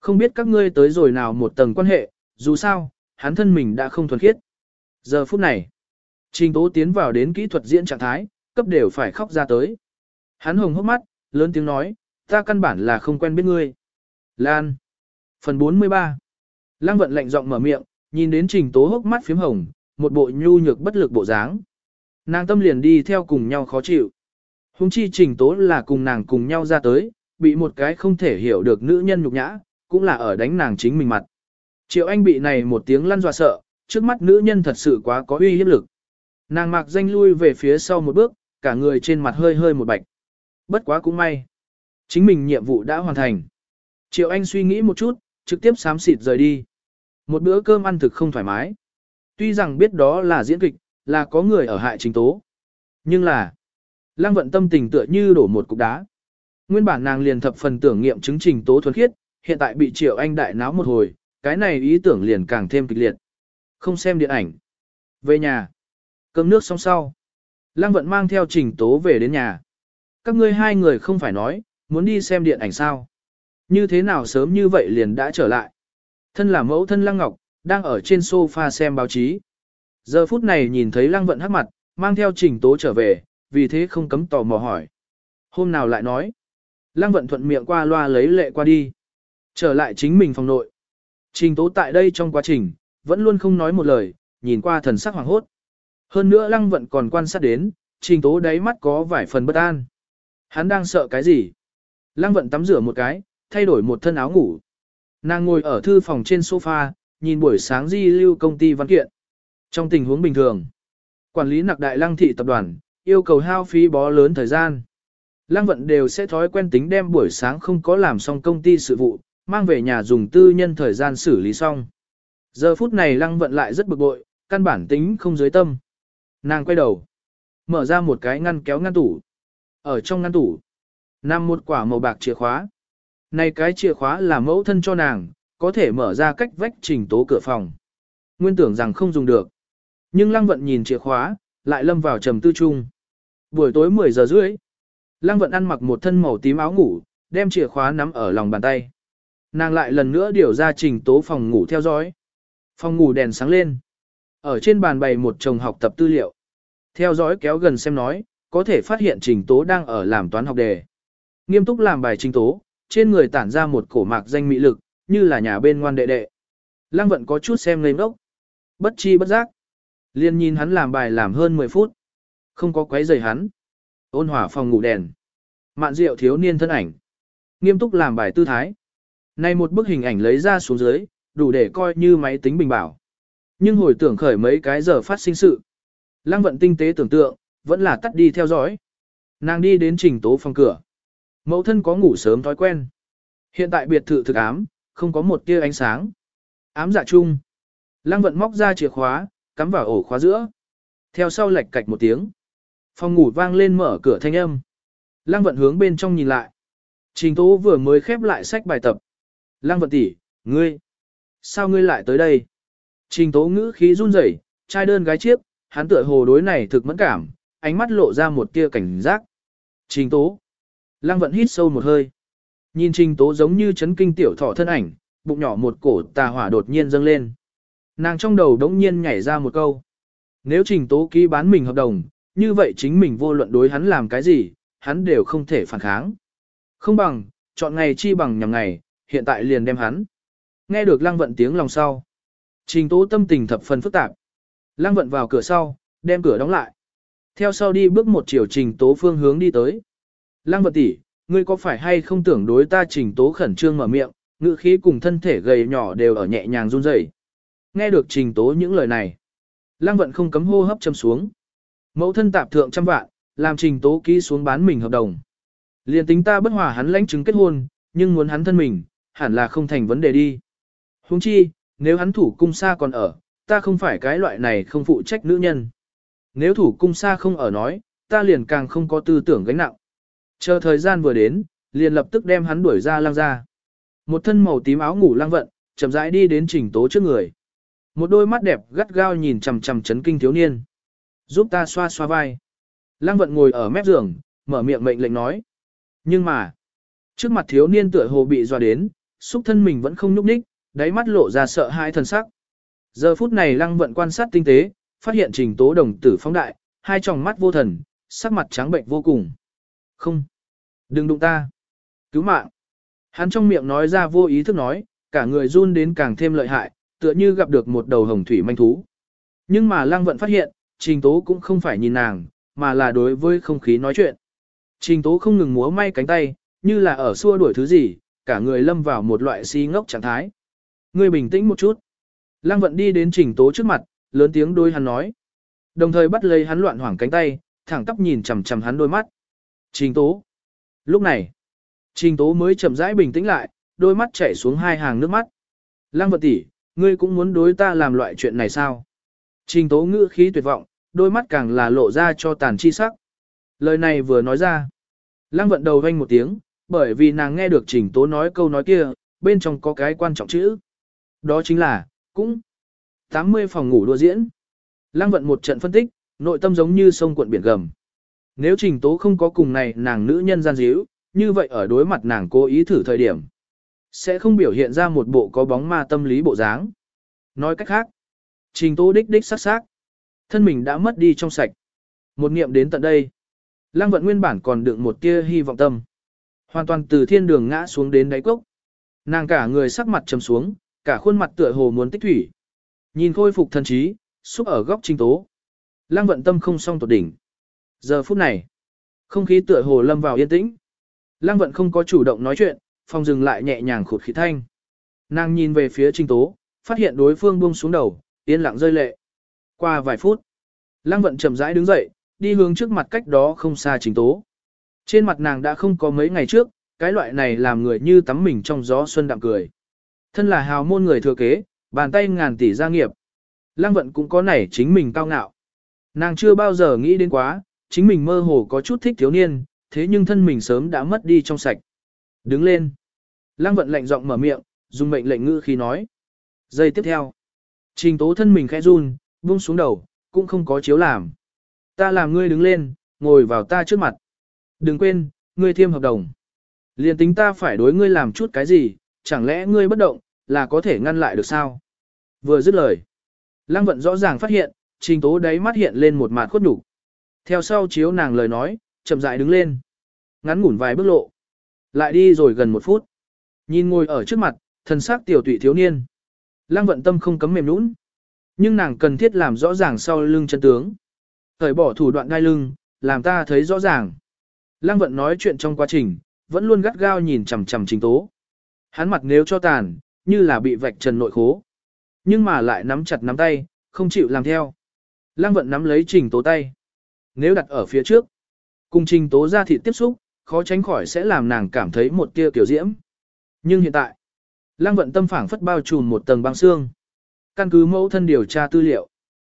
Không biết các ngươi tới rồi nào một tầng quan hệ, dù sao, hắn thân mình đã không thuần khiết. Giờ phút này, Trình Tố tiến vào đến kỹ thuật diễn trạng thái, cấp đều phải khóc ra tới. Hắn hồng hốc mắt, lớn tiếng nói, ta căn bản là không quen biết ngươi. Lan. Phần 43. Lăng vận lạnh giọng mở miệng, nhìn đến trình tố hốc mắt phím hồng, một bộ nhu nhược bất lực bộ dáng. Nàng tâm liền đi theo cùng nhau khó chịu. Hùng chi trình tố là cùng nàng cùng nhau ra tới, bị một cái không thể hiểu được nữ nhân nhục nhã, cũng là ở đánh nàng chính mình mặt. Triệu Anh bị này một tiếng lăn dọa sợ, trước mắt nữ nhân thật sự quá có uy hiếp lực. Nàng mặc danh lui về phía sau một bước, cả người trên mặt hơi hơi một bạch. Bất quá cũng may. Chính mình nhiệm vụ đã hoàn thành. Triệu Anh suy nghĩ một chút, trực tiếp xám xịt rời đi. Một bữa cơm ăn thực không thoải mái. Tuy rằng biết đó là diễn kịch, là có người ở hại chính tố. Nhưng là, Lăng vận tâm tình tựa như đổ một cục đá. Nguyên bản nàng liền thập phần tưởng nghiệm chứng trình tố thuần khiết, hiện tại bị Triệu Anh đại náo một hồi, cái này ý tưởng liền càng thêm kịch liệt. Không xem điện ảnh. Về nhà. Cơm nước xong sau. Lăng vận mang theo trình tố về đến nhà. Các ngươi hai người không phải nói, muốn đi xem điện ảnh sao. Như thế nào sớm như vậy liền đã trở lại. Thân là mẫu thân Lăng Ngọc, đang ở trên sofa xem báo chí. Giờ phút này nhìn thấy Lăng vận hắc mặt, mang theo trình tố trở về, vì thế không cấm tò mò hỏi. Hôm nào lại nói. Lăng vận thuận miệng qua loa lấy lệ qua đi. Trở lại chính mình phòng nội. Trình tố tại đây trong quá trình, vẫn luôn không nói một lời, nhìn qua thần sắc hoàng hốt. Hơn nữa lăng vận còn quan sát đến, trình tố đáy mắt có vài phần bất an. Hắn đang sợ cái gì? Lăng vận tắm rửa một cái, thay đổi một thân áo ngủ. Nàng ngồi ở thư phòng trên sofa, nhìn buổi sáng di lưu công ty văn kiện. Trong tình huống bình thường, quản lý nặc đại lăng thị tập đoàn, yêu cầu hao phí bó lớn thời gian. Lăng vận đều sẽ thói quen tính đem buổi sáng không có làm xong công ty sự vụ, mang về nhà dùng tư nhân thời gian xử lý xong. Giờ phút này lăng vận lại rất bực bội, căn bản tính không dưới tâm. Nàng quay đầu, mở ra một cái ngăn kéo ngăn tủ. Ở trong ngăn tủ, nằm một quả màu bạc chìa khóa. Này cái chìa khóa là mẫu thân cho nàng, có thể mở ra cách vách trình tố cửa phòng. Nguyên tưởng rằng không dùng được. Nhưng lăng vận nhìn chìa khóa, lại lâm vào trầm tư chung Buổi tối 10 giờ rưỡi, lăng vận ăn mặc một thân màu tím áo ngủ, đem chìa khóa nắm ở lòng bàn tay. Nàng lại lần nữa điều ra trình tố phòng ngủ theo dõi. Phòng ngủ đèn sáng lên. Ở trên bàn bày một chồng học tập tư liệu. Theo dõi kéo gần xem nói, có thể phát hiện trình tố đang ở làm toán học đề. Nghiêm túc làm bài trình tố, trên người tản ra một cổ mạc danh mỹ lực, như là nhà bên ngoan đệ đệ. Lăng vận có chút xem lên ngốc. Bất chi bất giác. Liên nhìn hắn làm bài làm hơn 10 phút. Không có quấy rầy hắn. Ôn hỏa phòng ngủ đèn. Mạn rượu thiếu niên thân ảnh. Nghiêm túc làm bài tư thái. Này một bức hình ảnh lấy ra xuống dưới, đủ để coi như máy tính bình bảo. Nhưng hồi tưởng khởi mấy cái giờ phát sinh sự. Lăng vận tinh tế tưởng tượng, vẫn là tắt đi theo dõi. Nàng đi đến trình tố phòng cửa. Mẫu thân có ngủ sớm thói quen. Hiện tại biệt thự thực ám, không có một tia ánh sáng. Ám dạ chung. Lăng vận móc ra chìa khóa, cắm vào ổ khóa giữa. Theo sau lệch cạch một tiếng. Phòng ngủ vang lên mở cửa thanh âm. Lăng vận hướng bên trong nhìn lại. Trình tố vừa mới khép lại sách bài tập. Lăng vận tỷ, ngươi. Sao ngươi lại tới đây? Trình tố ngữ khí run rẩy, trai đơn gái chiếc, hắn tựa hồ đối này thực mẫn cảm, ánh mắt lộ ra một tia cảnh giác. Trình tố. Lăng vận hít sâu một hơi. Nhìn trình tố giống như chấn kinh tiểu thỏ thân ảnh, bụng nhỏ một cổ tà hỏa đột nhiên dâng lên. Nàng trong đầu đống nhiên nhảy ra một câu. Nếu trình tố ký bán mình hợp đồng, như vậy chính mình vô luận đối hắn làm cái gì, hắn đều không thể phản kháng. Không bằng, chọn ngày chi bằng nhằm ngày, hiện tại liền đem hắn. Nghe được lăng vận tiếng lòng sau. Trình tố tâm tình thập phần phức tạp. Lăng vận vào cửa sau, đem cửa đóng lại. Theo sau đi bước một chiều trình tố phương hướng đi tới. Lăng vận tỷ, ngươi có phải hay không tưởng đối ta trình tố khẩn trương mở miệng, ngữ khí cùng thân thể gầy nhỏ đều ở nhẹ nhàng run rẩy. Nghe được trình tố những lời này. Lăng vận không cấm hô hấp châm xuống. Mẫu thân tạp thượng trăm vạn, làm trình tố ký xuống bán mình hợp đồng. Liên tính ta bất hòa hắn lãnh chứng kết hôn, nhưng muốn hắn thân mình, hẳn là không thành vấn đề đi. Huống chi, nếu hắn thủ cung xa còn ở, ta không phải cái loại này không phụ trách nữ nhân. Nếu thủ cung xa không ở nói, ta liền càng không có tư tưởng gánh nặng. Chờ thời gian vừa đến, liền lập tức đem hắn đuổi ra lang ra. Một thân màu tím áo ngủ lang vận, chậm rãi đi đến trình tố trước người. Một đôi mắt đẹp gắt gao nhìn chằm chằm chấn kinh thiếu niên. Giúp ta xoa xoa vai. Lang vận ngồi ở mép giường, mở miệng mệnh lệnh nói. Nhưng mà, trước mặt thiếu niên tựa hồ bị dọa đến, xúc thân mình vẫn không nhúc nhích, đáy mắt lộ ra sợ hãi thần sắc. Giờ phút này lăng vận quan sát tinh tế, phát hiện trình tố đồng tử phóng đại, hai tròng mắt vô thần, sắc mặt trắng bệnh vô cùng. Không, đừng đụng ta. Cứu mạng. Hắn trong miệng nói ra vô ý thức nói, cả người run đến càng thêm lợi hại, tựa như gặp được một đầu hồng thủy manh thú. Nhưng mà lăng vận phát hiện, trình tố cũng không phải nhìn nàng, mà là đối với không khí nói chuyện. Trình tố không ngừng múa may cánh tay, như là ở xua đuổi thứ gì, cả người lâm vào một loại si ngốc trạng thái. người bình tĩnh một chút. Lăng vận đi đến trình tố trước mặt, lớn tiếng đôi hắn nói. Đồng thời bắt lấy hắn loạn hoảng cánh tay, thẳng tóc nhìn chằm chằm hắn đôi mắt. Trình tố. Lúc này, trình tố mới chậm rãi bình tĩnh lại, đôi mắt chảy xuống hai hàng nước mắt. Lăng vận tỷ, ngươi cũng muốn đối ta làm loại chuyện này sao? Trình tố ngữ khí tuyệt vọng, đôi mắt càng là lộ ra cho tàn chi sắc. Lời này vừa nói ra. Lăng vận đầu vanh một tiếng, bởi vì nàng nghe được trình tố nói câu nói kia, bên trong có cái quan trọng chữ. Đó chính là, cũng 80 phòng ngủ đua diễn. Lăng vận một trận phân tích, nội tâm giống như sông cuộn biển gầm. Nếu trình tố không có cùng này nàng nữ nhân gian díu, như vậy ở đối mặt nàng cố ý thử thời điểm. Sẽ không biểu hiện ra một bộ có bóng ma tâm lý bộ dáng. Nói cách khác, trình tố đích đích sắc sắc. Thân mình đã mất đi trong sạch. Một niệm đến tận đây. Lăng vận nguyên bản còn đựng một tia hy vọng tâm. Hoàn toàn từ thiên đường ngã xuống đến đáy cốc. Nàng cả người sắc mặt trầm xuống, cả khuôn mặt tựa hồ muốn tích thủy. Nhìn khôi phục thần trí, xúc ở góc trình tố. Lăng vận tâm không song tột đỉnh. Giờ phút này, không khí tựa hồ lâm vào yên tĩnh. Lăng vận không có chủ động nói chuyện, phòng dừng lại nhẹ nhàng khụt khí thanh. Nàng nhìn về phía trình tố, phát hiện đối phương buông xuống đầu, yên lặng rơi lệ. Qua vài phút, lăng vận chậm rãi đứng dậy, đi hướng trước mặt cách đó không xa trình tố. Trên mặt nàng đã không có mấy ngày trước, cái loại này làm người như tắm mình trong gió xuân đạm cười. Thân là hào môn người thừa kế, bàn tay ngàn tỷ gia nghiệp. Lăng vận cũng có nảy chính mình cao ngạo. Nàng chưa bao giờ nghĩ đến quá, chính mình mơ hồ có chút thích thiếu niên, thế nhưng thân mình sớm đã mất đi trong sạch. Đứng lên. Lăng vận lạnh giọng mở miệng, dùng mệnh lệnh ngữ khi nói. Giây tiếp theo. Trình tố thân mình khẽ run, buông xuống đầu, cũng không có chiếu làm. Ta làm ngươi đứng lên, ngồi vào ta trước mặt. Đừng quên, ngươi thiêm hợp đồng. Liên tính ta phải đối ngươi làm chút cái gì, chẳng lẽ ngươi bất động, là có thể ngăn lại được sao? Vừa dứt lời. Lăng vận rõ ràng phát hiện, trình tố đáy mắt hiện lên một mạt khuất nhục. Theo sau chiếu nàng lời nói, chậm rãi đứng lên. Ngắn ngủn vài bước lộ. Lại đi rồi gần một phút. Nhìn ngồi ở trước mặt, thần sắc tiểu tụy thiếu niên. Lăng vận tâm không cấm mềm nũng. Nhưng nàng cần thiết làm rõ ràng sau lưng chân tướng. Thời bỏ thủ đoạn gai lưng, làm ta thấy rõ ràng. Lăng vận nói chuyện trong quá trình, vẫn luôn gắt gao nhìn chằm chằm trình tố. Hắn mặt nếu cho tàn, như là bị vạch trần nội khố. Nhưng mà lại nắm chặt nắm tay, không chịu làm theo. Lăng vận nắm lấy trình tố tay. Nếu đặt ở phía trước, cùng trình tố ra thịt tiếp xúc, khó tránh khỏi sẽ làm nàng cảm thấy một tia kiểu diễm. Nhưng hiện tại, lăng vận tâm phảng phất bao trùm một tầng băng xương. Căn cứ mẫu thân điều tra tư liệu.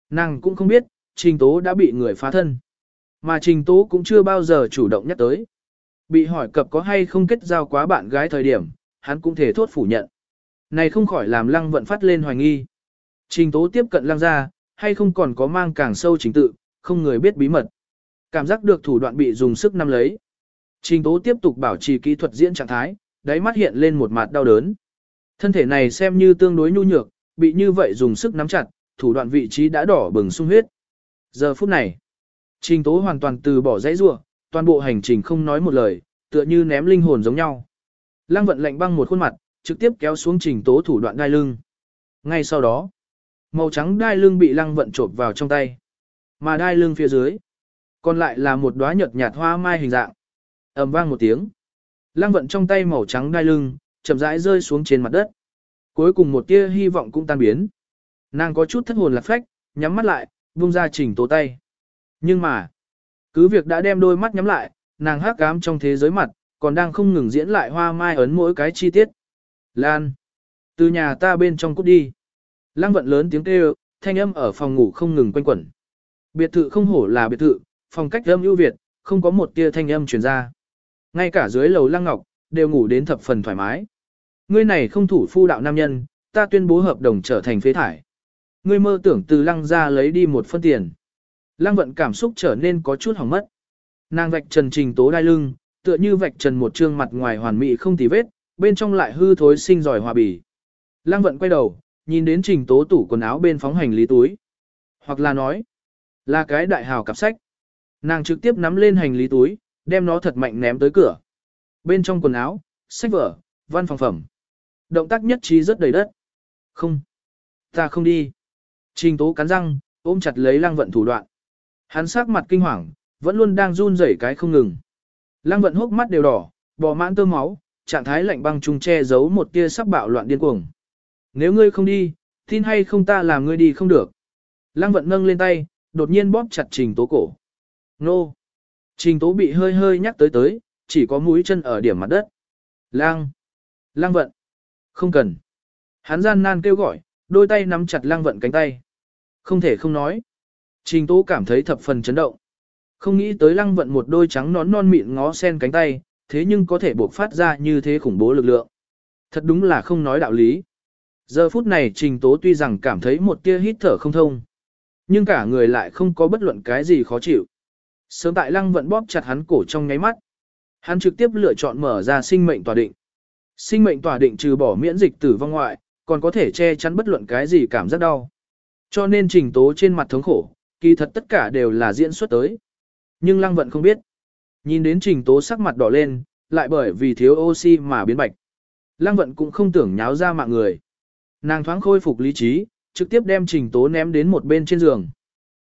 Nàng cũng không biết, trình tố đã bị người phá thân. Mà trình tố cũng chưa bao giờ chủ động nhắc tới. Bị hỏi cập có hay không kết giao quá bạn gái thời điểm, hắn cũng thể thốt phủ nhận. Này không khỏi làm lăng vận phát lên hoài nghi. Trình tố tiếp cận lăng ra, hay không còn có mang càng sâu chính tự, không người biết bí mật. Cảm giác được thủ đoạn bị dùng sức nắm lấy. Trình tố tiếp tục bảo trì kỹ thuật diễn trạng thái, đáy mắt hiện lên một mặt đau đớn. Thân thể này xem như tương đối nhu nhược, bị như vậy dùng sức nắm chặt, thủ đoạn vị trí đã đỏ bừng sung huyết. Giờ phút này, trình tố hoàn toàn từ bỏ dãy rua, toàn bộ hành trình không nói một lời, tựa như ném linh hồn giống nhau. Lăng vận lạnh băng một khuôn mặt, trực tiếp kéo xuống trình tố thủ đoạn đai lưng. Ngay sau đó, màu trắng đai lưng bị lăng vận trộn vào trong tay. Mà đai lưng phía dưới, còn lại là một đóa nhợt nhạt hoa mai hình dạng. ầm vang một tiếng. Lăng vận trong tay màu trắng đai lưng, chậm rãi rơi xuống trên mặt đất. Cuối cùng một tia hy vọng cũng tan biến. Nàng có chút thất hồn lạc phách, nhắm mắt lại, buông ra trình tố tay. Nhưng mà, cứ việc đã đem đôi mắt nhắm lại, nàng hát cám trong thế giới mặt, còn đang không ngừng diễn lại hoa mai ấn mỗi cái chi tiết. Lan! Từ nhà ta bên trong cút đi. Lăng vận lớn tiếng kêu, thanh âm ở phòng ngủ không ngừng quanh quẩn. Biệt thự không hổ là biệt thự, phòng cách âm ưu việt, không có một tia thanh âm truyền ra. Ngay cả dưới lầu lăng ngọc, đều ngủ đến thập phần thoải mái. Ngươi này không thủ phu đạo nam nhân, ta tuyên bố hợp đồng trở thành phế thải. Ngươi mơ tưởng từ lăng ra lấy đi một phân tiền. Lăng vận cảm xúc trở nên có chút hỏng mất. Nàng vạch trần trình tố đai lưng, tựa như vạch trần một trương mặt ngoài hoàn mỹ không tì vết, bên trong lại hư thối sinh giỏi hòa bì. Lăng vận quay đầu, nhìn đến trình tố tủ quần áo bên phóng hành lý túi. Hoặc là nói, là cái đại hào cặp sách. Nàng trực tiếp nắm lên hành lý túi, đem nó thật mạnh ném tới cửa. Bên trong quần áo, sách vở, văn phòng phẩm. Động tác nhất trí rất đầy đất. Không. Ta không đi. Trình tố cắn răng, ôm chặt lấy lăng vận thủ đoạn. Hắn sắc mặt kinh hoàng, vẫn luôn đang run rẩy cái không ngừng. Lăng vận hốc mắt đều đỏ, bò mãn tơ máu, trạng thái lạnh băng trung che giấu một tia sắp bạo loạn điên cuồng. Nếu ngươi không đi, tin hay không ta làm ngươi đi không được. Lăng vận nâng lên tay, đột nhiên bóp chặt trình tố cổ. Nô! Trình tố bị hơi hơi nhắc tới tới, chỉ có mũi chân ở điểm mặt đất. Lang! Lang vận! Không cần! Hắn gian nan kêu gọi, đôi tay nắm chặt lang vận cánh tay. Không thể không nói. Trình tố cảm thấy thập phần chấn động. Không nghĩ tới lăng vận một đôi trắng nón non mịn ngó sen cánh tay, thế nhưng có thể buộc phát ra như thế khủng bố lực lượng. Thật đúng là không nói đạo lý. Giờ phút này trình tố tuy rằng cảm thấy một tia hít thở không thông. Nhưng cả người lại không có bất luận cái gì khó chịu. Sớm tại lăng vận bóp chặt hắn cổ trong nháy mắt. Hắn trực tiếp lựa chọn mở ra sinh mệnh tòa định. Sinh mệnh tòa định trừ bỏ miễn dịch tử vong ngoại, còn có thể che chắn bất luận cái gì cảm giác đau. Cho nên trình tố trên mặt thống khổ, kỳ thật tất cả đều là diễn xuất tới. Nhưng lăng vận không biết. Nhìn đến trình tố sắc mặt đỏ lên, lại bởi vì thiếu oxy mà biến bạch. Lăng vận cũng không tưởng nháo ra mạng người. Nàng thoáng khôi phục lý trí, trực tiếp đem trình tố ném đến một bên trên giường.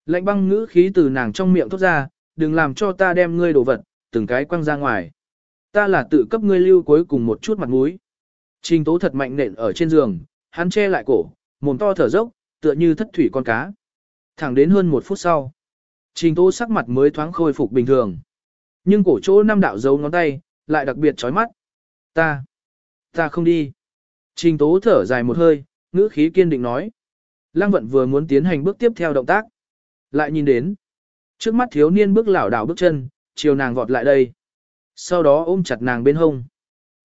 Lạnh băng ngữ khí từ nàng trong miệng thốt ra, đừng làm cho ta đem ngươi đồ vật, từng cái quăng ra ngoài. Ta là tự cấp ngươi lưu cuối cùng một chút mặt mũi. Trình tố thật mạnh nện ở trên giường, hắn che lại cổ, mồm to thở dốc, tựa như thất thủy con cá. Thẳng đến hơn một phút sau. Trình tố sắc mặt mới thoáng khôi phục bình thường. Nhưng cổ chỗ năm đạo dấu ngón tay, lại đặc biệt chói mắt. Ta, ta không đi. Trình tố thở dài một hơi, ngữ khí kiên định nói. Lăng vận vừa muốn tiến hành bước tiếp theo động tác. Lại nhìn đến. Trước mắt thiếu niên bước lảo đảo bước chân, chiều nàng vọt lại đây. Sau đó ôm chặt nàng bên hông.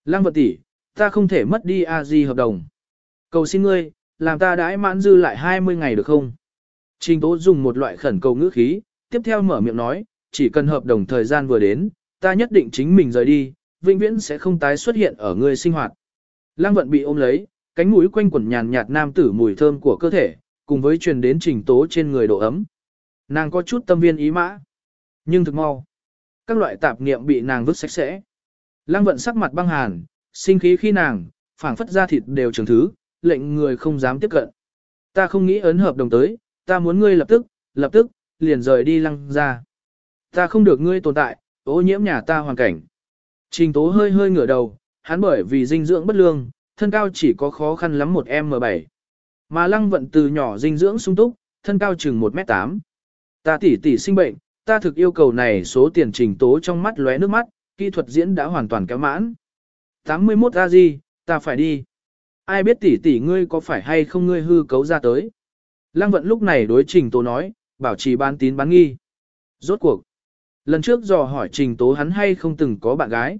Lăng vận tỷ, ta không thể mất đi a di hợp đồng. Cầu xin ngươi, làm ta đãi mãn dư lại 20 ngày được không? Trình tố dùng một loại khẩn cầu ngữ khí, tiếp theo mở miệng nói, chỉ cần hợp đồng thời gian vừa đến, ta nhất định chính mình rời đi, vĩnh viễn sẽ không tái xuất hiện ở ngươi sinh hoạt. Lăng vận bị ôm lấy, cánh mũi quanh quẩn nhàn nhạt nam tử mùi thơm của cơ thể, cùng với truyền đến trình tố trên người độ ấm. Nàng có chút tâm viên ý mã, nhưng thực mau. Các loại tạp niệm bị nàng vứt sạch sẽ. Lăng vận sắc mặt băng hàn, sinh khí khi nàng, phảng phất ra thịt đều trường thứ, lệnh người không dám tiếp cận. Ta không nghĩ ấn hợp đồng tới, ta muốn ngươi lập tức, lập tức, liền rời đi lăng ra. Ta không được ngươi tồn tại, ô nhiễm nhà ta hoàn cảnh. Trình tố hơi hơi ngửa đầu, hắn bởi vì dinh dưỡng bất lương, thân cao chỉ có khó khăn lắm một M7. Mà lăng vận từ nhỏ dinh dưỡng sung túc, thân cao chừng 1m8. Ta tỷ tỷ sinh bệnh, ta thực yêu cầu này số tiền trình tố trong mắt lóe nước mắt, kỹ thuật diễn đã hoàn toàn kéo mãn. 81 a gì, ta phải đi. Ai biết tỷ tỷ ngươi có phải hay không ngươi hư cấu ra tới. Lăng vận lúc này đối trình tố nói, bảo trì bán tín bán nghi. Rốt cuộc. Lần trước dò hỏi trình tố hắn hay không từng có bạn gái.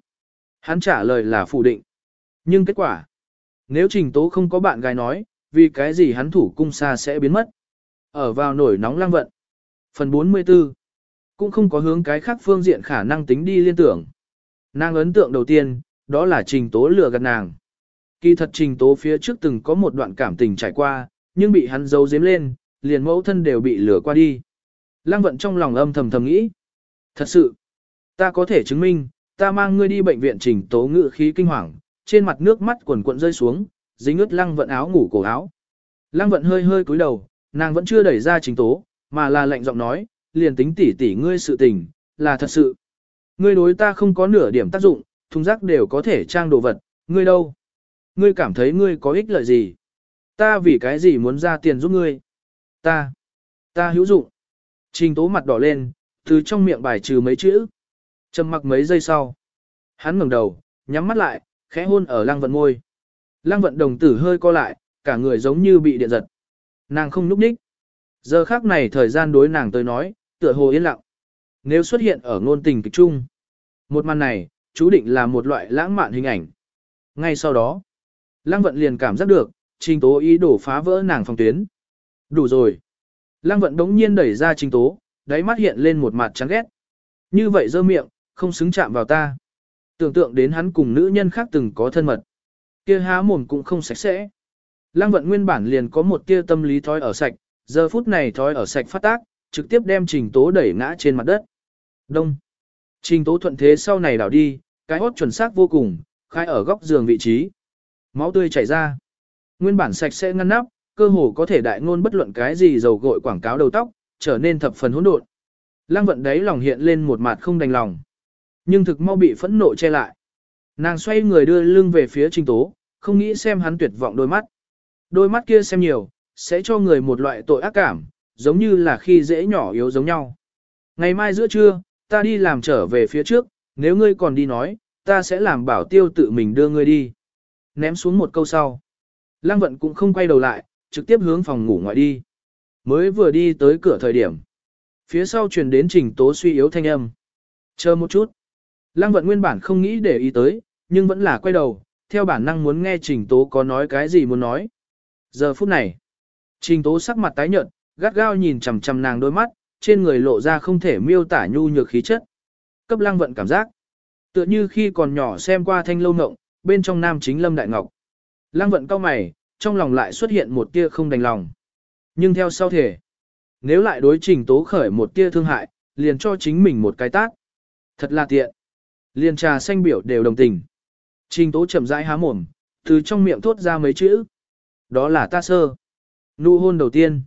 Hắn trả lời là phủ định. Nhưng kết quả. Nếu trình tố không có bạn gái nói, vì cái gì hắn thủ cung xa sẽ biến mất. Ở vào nổi nóng lang vận. Phần 44. Cũng không có hướng cái khác phương diện khả năng tính đi liên tưởng. Nàng ấn tượng đầu tiên, đó là trình tố lừa gạt nàng. Kỳ thật trình tố phía trước từng có một đoạn cảm tình trải qua, nhưng bị hắn giấu giếm lên, liền mẫu thân đều bị lừa qua đi. Lăng vận trong lòng âm thầm thầm nghĩ. Thật sự, ta có thể chứng minh, ta mang ngươi đi bệnh viện trình tố ngự khí kinh hoàng, trên mặt nước mắt quần cuộn rơi xuống, dính ướt lăng vận áo ngủ cổ áo. Lăng vận hơi hơi cúi đầu, nàng vẫn chưa đẩy ra trình tố, mà là lạnh giọng nói, liền tính tỉ tỉ ngươi sự tình, là thật sự. Ngươi đối ta không có nửa điểm tác dụng, thùng rác đều có thể trang đồ vật, ngươi đâu? Ngươi cảm thấy ngươi có ích lợi gì? Ta vì cái gì muốn ra tiền giúp ngươi? Ta, ta hữu dụng. Trình tố mặt đỏ lên, từ trong miệng bài trừ mấy chữ. Trầm mặc mấy giây sau. Hắn ngẩng đầu, nhắm mắt lại, khẽ hôn ở lăng vận môi. Lăng vận đồng tử hơi co lại, cả người giống như bị điện giật. Nàng không núp đích. Giờ khác này thời gian đối nàng tới nói, tựa hồ yên lặng. Nếu xuất hiện ở ngôn tình kịch trung, một màn này, chú định là một loại lãng mạn hình ảnh. Ngay sau đó, Lăng vận liền cảm giác được, trình tố ý đổ phá vỡ nàng phòng tuyến. Đủ rồi. Lăng vận đống nhiên đẩy ra trình tố, đáy mắt hiện lên một mặt chán ghét. Như vậy dơ miệng, không xứng chạm vào ta. Tưởng tượng đến hắn cùng nữ nhân khác từng có thân mật. Kia há mồm cũng không sạch sẽ. Lăng vận nguyên bản liền có một tia tâm lý thói ở sạch, giờ phút này thói ở sạch phát tác, trực tiếp đem trình tố đẩy ngã trên mặt đất. Đông. Trình tố thuận thế sau này đảo đi, cái hốt chuẩn xác vô cùng, khai ở góc giường vị trí. Máu tươi chảy ra. Nguyên bản sạch sẽ ngăn nắp, cơ hồ có thể đại ngôn bất luận cái gì dầu gội quảng cáo đầu tóc, trở nên thập phần hỗn độn. Lăng vận đấy lòng hiện lên một mặt không đành lòng. Nhưng thực mau bị phẫn nộ che lại. Nàng xoay người đưa lưng về phía Trình Tố, không nghĩ xem hắn tuyệt vọng đôi mắt. Đôi mắt kia xem nhiều, sẽ cho người một loại tội ác cảm, giống như là khi dễ nhỏ yếu giống nhau. Ngày mai giữa trưa, ta đi làm trở về phía trước, nếu ngươi còn đi nói, ta sẽ làm bảo tiêu tự mình đưa ngươi đi. Ném xuống một câu sau. Lăng vận cũng không quay đầu lại, trực tiếp hướng phòng ngủ ngoại đi. Mới vừa đi tới cửa thời điểm. Phía sau truyền đến trình tố suy yếu thanh âm. Chờ một chút. Lăng vận nguyên bản không nghĩ để ý tới, nhưng vẫn là quay đầu, theo bản năng muốn nghe trình tố có nói cái gì muốn nói. Giờ phút này, trình tố sắc mặt tái nhợt, gắt gao nhìn chằm chằm nàng đôi mắt, trên người lộ ra không thể miêu tả nhu nhược khí chất. Cấp lăng vận cảm giác. Tựa như khi còn nhỏ xem qua thanh lâu ngộng, bên trong nam chính Lâm Đại Ngọc. Lăng vận cao mày, trong lòng lại xuất hiện một tia không đành lòng. Nhưng theo sau thể, nếu lại đối trình tố khởi một tia thương hại, liền cho chính mình một cái tác Thật là tiện. Liền trà xanh biểu đều đồng tình. Trình tố chậm rãi há mồm, từ trong miệng thốt ra mấy chữ. Đó là ta sơ. Nụ hôn đầu tiên.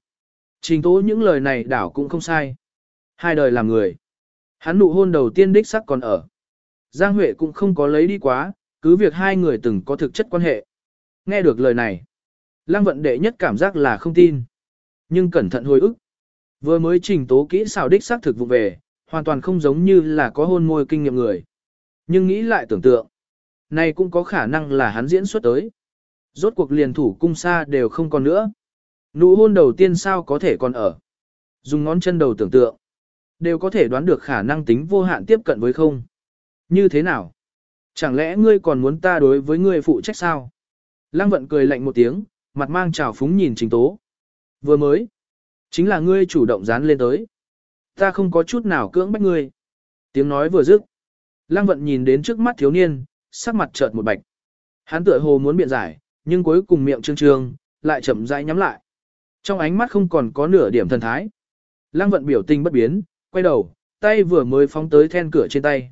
Trình tố những lời này đảo cũng không sai. Hai đời làm người. Hắn nụ hôn đầu tiên đích sắc còn ở. Giang Huệ cũng không có lấy đi quá, cứ việc hai người từng có thực chất quan hệ. Nghe được lời này, Lăng vận đệ nhất cảm giác là không tin. Nhưng cẩn thận hồi ức. Vừa mới trình tố kỹ xảo đích xác thực vụ về, hoàn toàn không giống như là có hôn môi kinh nghiệm người. Nhưng nghĩ lại tưởng tượng, này cũng có khả năng là hắn diễn xuất tới. Rốt cuộc liền thủ cung xa đều không còn nữa. Nụ hôn đầu tiên sao có thể còn ở. Dùng ngón chân đầu tưởng tượng, đều có thể đoán được khả năng tính vô hạn tiếp cận với không. Như thế nào? Chẳng lẽ ngươi còn muốn ta đối với ngươi phụ trách sao? Lăng vận cười lạnh một tiếng, mặt mang trào phúng nhìn trình tố. Vừa mới, chính là ngươi chủ động dán lên tới. Ta không có chút nào cưỡng bách ngươi. Tiếng nói vừa dứt. Lăng vận nhìn đến trước mắt thiếu niên, sắc mặt chợt một bạch. Hắn tựa hồ muốn biện giải, nhưng cuối cùng miệng trương trương, lại chậm rãi nhắm lại. Trong ánh mắt không còn có nửa điểm thần thái. Lăng vận biểu tình bất biến, quay đầu, tay vừa mới phóng tới then cửa trên tay.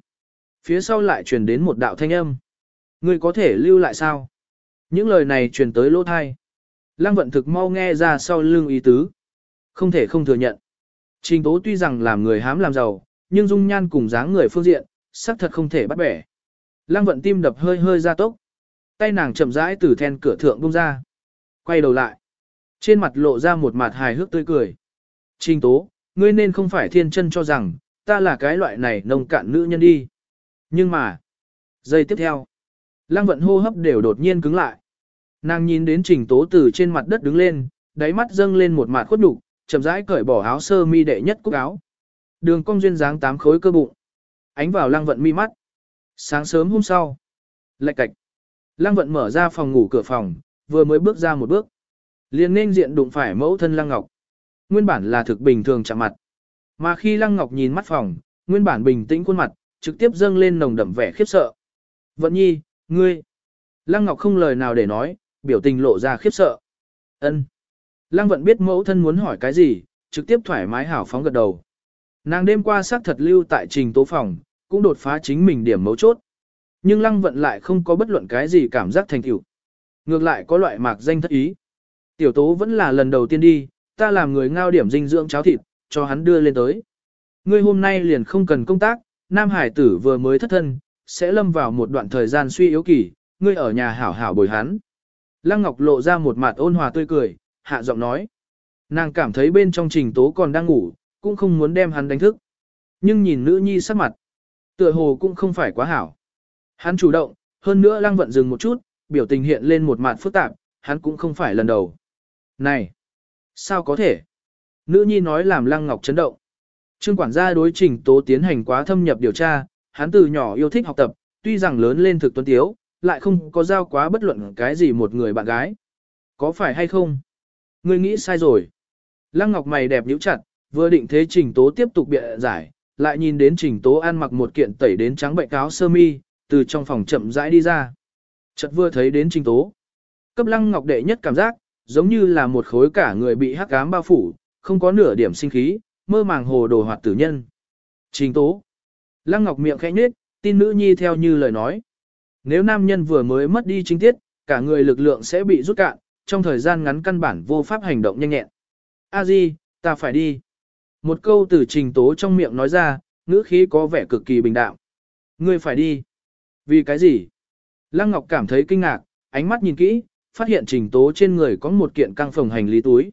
Phía sau lại truyền đến một đạo thanh âm. Ngươi có thể lưu lại sao? Những lời này truyền tới lỗ thai. Lăng vận thực mau nghe ra sau lưng ý tứ. Không thể không thừa nhận. Trình tố tuy rằng làm người hám làm giàu, nhưng dung nhan cùng dáng người phương diện, xác thật không thể bắt bẻ. Lăng vận tim đập hơi hơi ra tốc. Tay nàng chậm rãi từ then cửa thượng bung ra. Quay đầu lại. Trên mặt lộ ra một mặt hài hước tươi cười. Trình tố, ngươi nên không phải thiên chân cho rằng, ta là cái loại này nông cạn nữ nhân đi. Nhưng mà, giây tiếp theo, lăng vận hô hấp đều đột nhiên cứng lại. Nàng nhìn đến trình tố từ trên mặt đất đứng lên, đáy mắt dâng lên một mặt khuất đục, chậm rãi cởi bỏ áo sơ mi đệ nhất cúc áo. Đường cong duyên dáng tám khối cơ bụng. Ánh vào lăng vận mi mắt. Sáng sớm hôm sau. Lạch cạch. Lăng vận mở ra phòng ngủ cửa phòng, vừa mới bước ra một bước. liền nên diện đụng phải mẫu thân lăng ngọc. Nguyên bản là thực bình thường chạm mặt. Mà khi lăng ngọc nhìn mắt phòng, nguyên bản bình tĩnh khuôn mặt, trực tiếp dâng lên nồng đậm vẻ khiếp sợ. Vận nhi, ngươi. Lăng ngọc không lời nào để nói, biểu tình lộ ra khiếp sợ. Ân. Lăng vận biết mẫu thân muốn hỏi cái gì, trực tiếp thoải mái hảo phóng gật đầu. Nàng đêm qua xác thật lưu tại trình tố phòng, cũng đột phá chính mình điểm mấu chốt. Nhưng lăng vận lại không có bất luận cái gì cảm giác thành tựu. Ngược lại có loại mạc danh thất ý. Tiểu tố vẫn là lần đầu tiên đi, ta làm người ngao điểm dinh dưỡng cháo thịt, cho hắn đưa lên tới. Ngươi hôm nay liền không cần công tác, Nam Hải tử vừa mới thất thân, sẽ lâm vào một đoạn thời gian suy yếu kỳ, ngươi ở nhà hảo hảo bồi hắn. Lăng Ngọc lộ ra một mặt ôn hòa tươi cười, hạ giọng nói. Nàng cảm thấy bên trong trình tố còn đang ngủ, cũng không muốn đem hắn đánh thức. Nhưng nhìn nữ nhi sắc mặt, tựa hồ cũng không phải quá hảo. Hắn chủ động, hơn nữa lăng vận dừng một chút, biểu tình hiện lên một mặt phức tạp, hắn cũng không phải lần đầu. Này! Sao có thể? Nữ nhi nói làm lăng ngọc chấn động. Trương quản gia đối trình tố tiến hành quá thâm nhập điều tra, hắn từ nhỏ yêu thích học tập, tuy rằng lớn lên thực tuấn tiếu, lại không có giao quá bất luận cái gì một người bạn gái. Có phải hay không? Ngươi nghĩ sai rồi. Lăng Ngọc mày đẹp nhíu chặt, vừa định thế Trình Tố tiếp tục bịa giải, lại nhìn đến Trình Tố ăn mặc một kiện tẩy đến trắng bệnh cáo sơ mi, từ trong phòng chậm rãi đi ra. Chợt vừa thấy đến Trình Tố. Cấp Lăng Ngọc đệ nhất cảm giác, giống như là một khối cả người bị hắc ám bao phủ, không có nửa điểm sinh khí, mơ màng hồ đồ hoạt tử nhân. Trình Tố. Lăng Ngọc miệng khẽ nhếch, tin nữ nhi theo như lời nói. Nếu nam nhân vừa mới mất đi chính tiết, cả người lực lượng sẽ bị rút cạn, trong thời gian ngắn căn bản vô pháp hành động nhanh nhẹn. A Di, ta phải đi. Một câu từ trình tố trong miệng nói ra, ngữ khí có vẻ cực kỳ bình đạm. Ngươi phải đi. Vì cái gì? Lăng Ngọc cảm thấy kinh ngạc, ánh mắt nhìn kỹ, phát hiện trình tố trên người có một kiện căng phòng hành lý túi.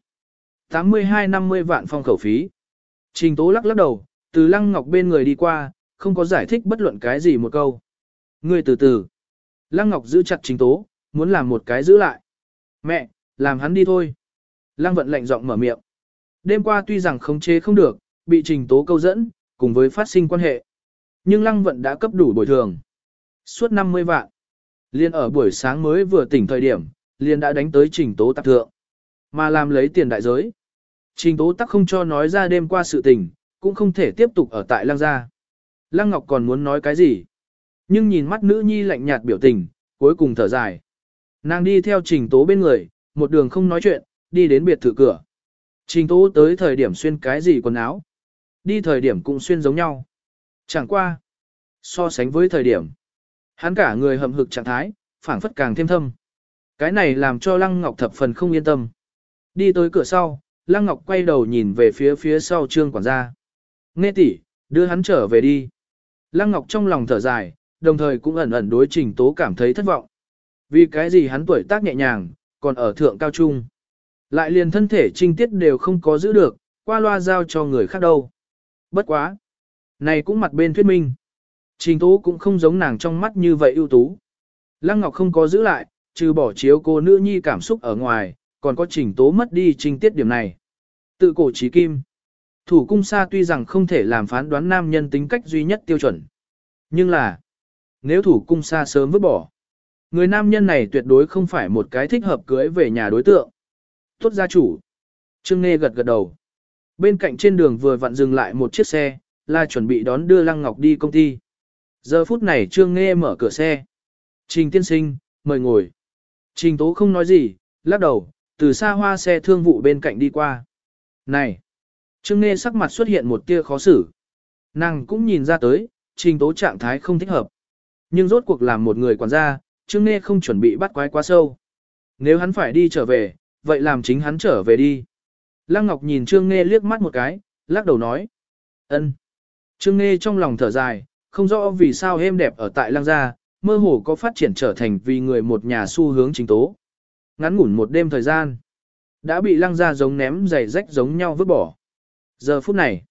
82-50 vạn phong khẩu phí. Trình tố lắc lắc đầu, từ Lăng Ngọc bên người đi qua, không có giải thích bất luận cái gì một câu. Ngươi từ từ. Lăng Ngọc giữ chặt trình tố, muốn làm một cái giữ lại. Mẹ, làm hắn đi thôi. Lăng vận lạnh giọng mở miệng. Đêm qua tuy rằng khống chế không được, bị trình tố câu dẫn, cùng với phát sinh quan hệ. Nhưng lăng vận đã cấp đủ bồi thường. Suốt 50 vạn. Liên ở buổi sáng mới vừa tỉnh thời điểm, liên đã đánh tới trình tố tạp thượng. Mà làm lấy tiền đại giới. Trình tố tắc không cho nói ra đêm qua sự tình, cũng không thể tiếp tục ở tại lăng gia. Lăng Ngọc còn muốn nói cái gì? Nhưng nhìn mắt nữ nhi lạnh nhạt biểu tình, cuối cùng thở dài. Nàng đi theo trình tố bên người, một đường không nói chuyện, đi đến biệt thự cửa. Trình tố tới thời điểm xuyên cái gì quần áo. Đi thời điểm cũng xuyên giống nhau. Chẳng qua. So sánh với thời điểm. Hắn cả người hầm hực trạng thái, phảng phất càng thêm thâm. Cái này làm cho Lăng Ngọc thập phần không yên tâm. Đi tới cửa sau, Lăng Ngọc quay đầu nhìn về phía phía sau trương quản gia. Nghe tỷ, đưa hắn trở về đi. Lăng Ngọc trong lòng thở dài, đồng thời cũng ẩn ẩn đối trình tố cảm thấy thất vọng. Vì cái gì hắn tuổi tác nhẹ nhàng, còn ở thượng cao trung. Lại liền thân thể trinh tiết đều không có giữ được, qua loa giao cho người khác đâu. Bất quá. Này cũng mặt bên thuyết minh. Trình tố cũng không giống nàng trong mắt như vậy ưu tú. Lăng Ngọc không có giữ lại, trừ bỏ chiếu cô nữ nhi cảm xúc ở ngoài, còn có trình tố mất đi trinh tiết điểm này. Tự cổ trí kim. Thủ cung xa tuy rằng không thể làm phán đoán nam nhân tính cách duy nhất tiêu chuẩn. Nhưng là, nếu thủ cung xa sớm vứt bỏ, người nam nhân này tuyệt đối không phải một cái thích hợp cưới về nhà đối tượng. Tốt gia chủ. Trương Nghê gật gật đầu. Bên cạnh trên đường vừa vặn dừng lại một chiếc xe, là chuẩn bị đón đưa Lăng Ngọc đi công ty. Giờ phút này Trương Nghê mở cửa xe. Trình tiên sinh, mời ngồi. Trình tố không nói gì, lắc đầu, từ xa hoa xe thương vụ bên cạnh đi qua. Này! Trương Nghê sắc mặt xuất hiện một tia khó xử. Nàng cũng nhìn ra tới, trình tố trạng thái không thích hợp. Nhưng rốt cuộc làm một người quản gia, Trương Nghê không chuẩn bị bắt quái quá sâu. Nếu hắn phải đi trở về, vậy làm chính hắn trở về đi. Lăng Ngọc nhìn Trương Nghê liếc mắt một cái, lắc đầu nói. ân. Trương Nghê trong lòng thở dài, không rõ vì sao êm đẹp ở tại Lăng Gia, mơ hồ có phát triển trở thành vì người một nhà xu hướng chính tố. Ngắn ngủn một đêm thời gian, đã bị Lăng Gia giống ném giày rách giống nhau vứt bỏ. Giờ phút này,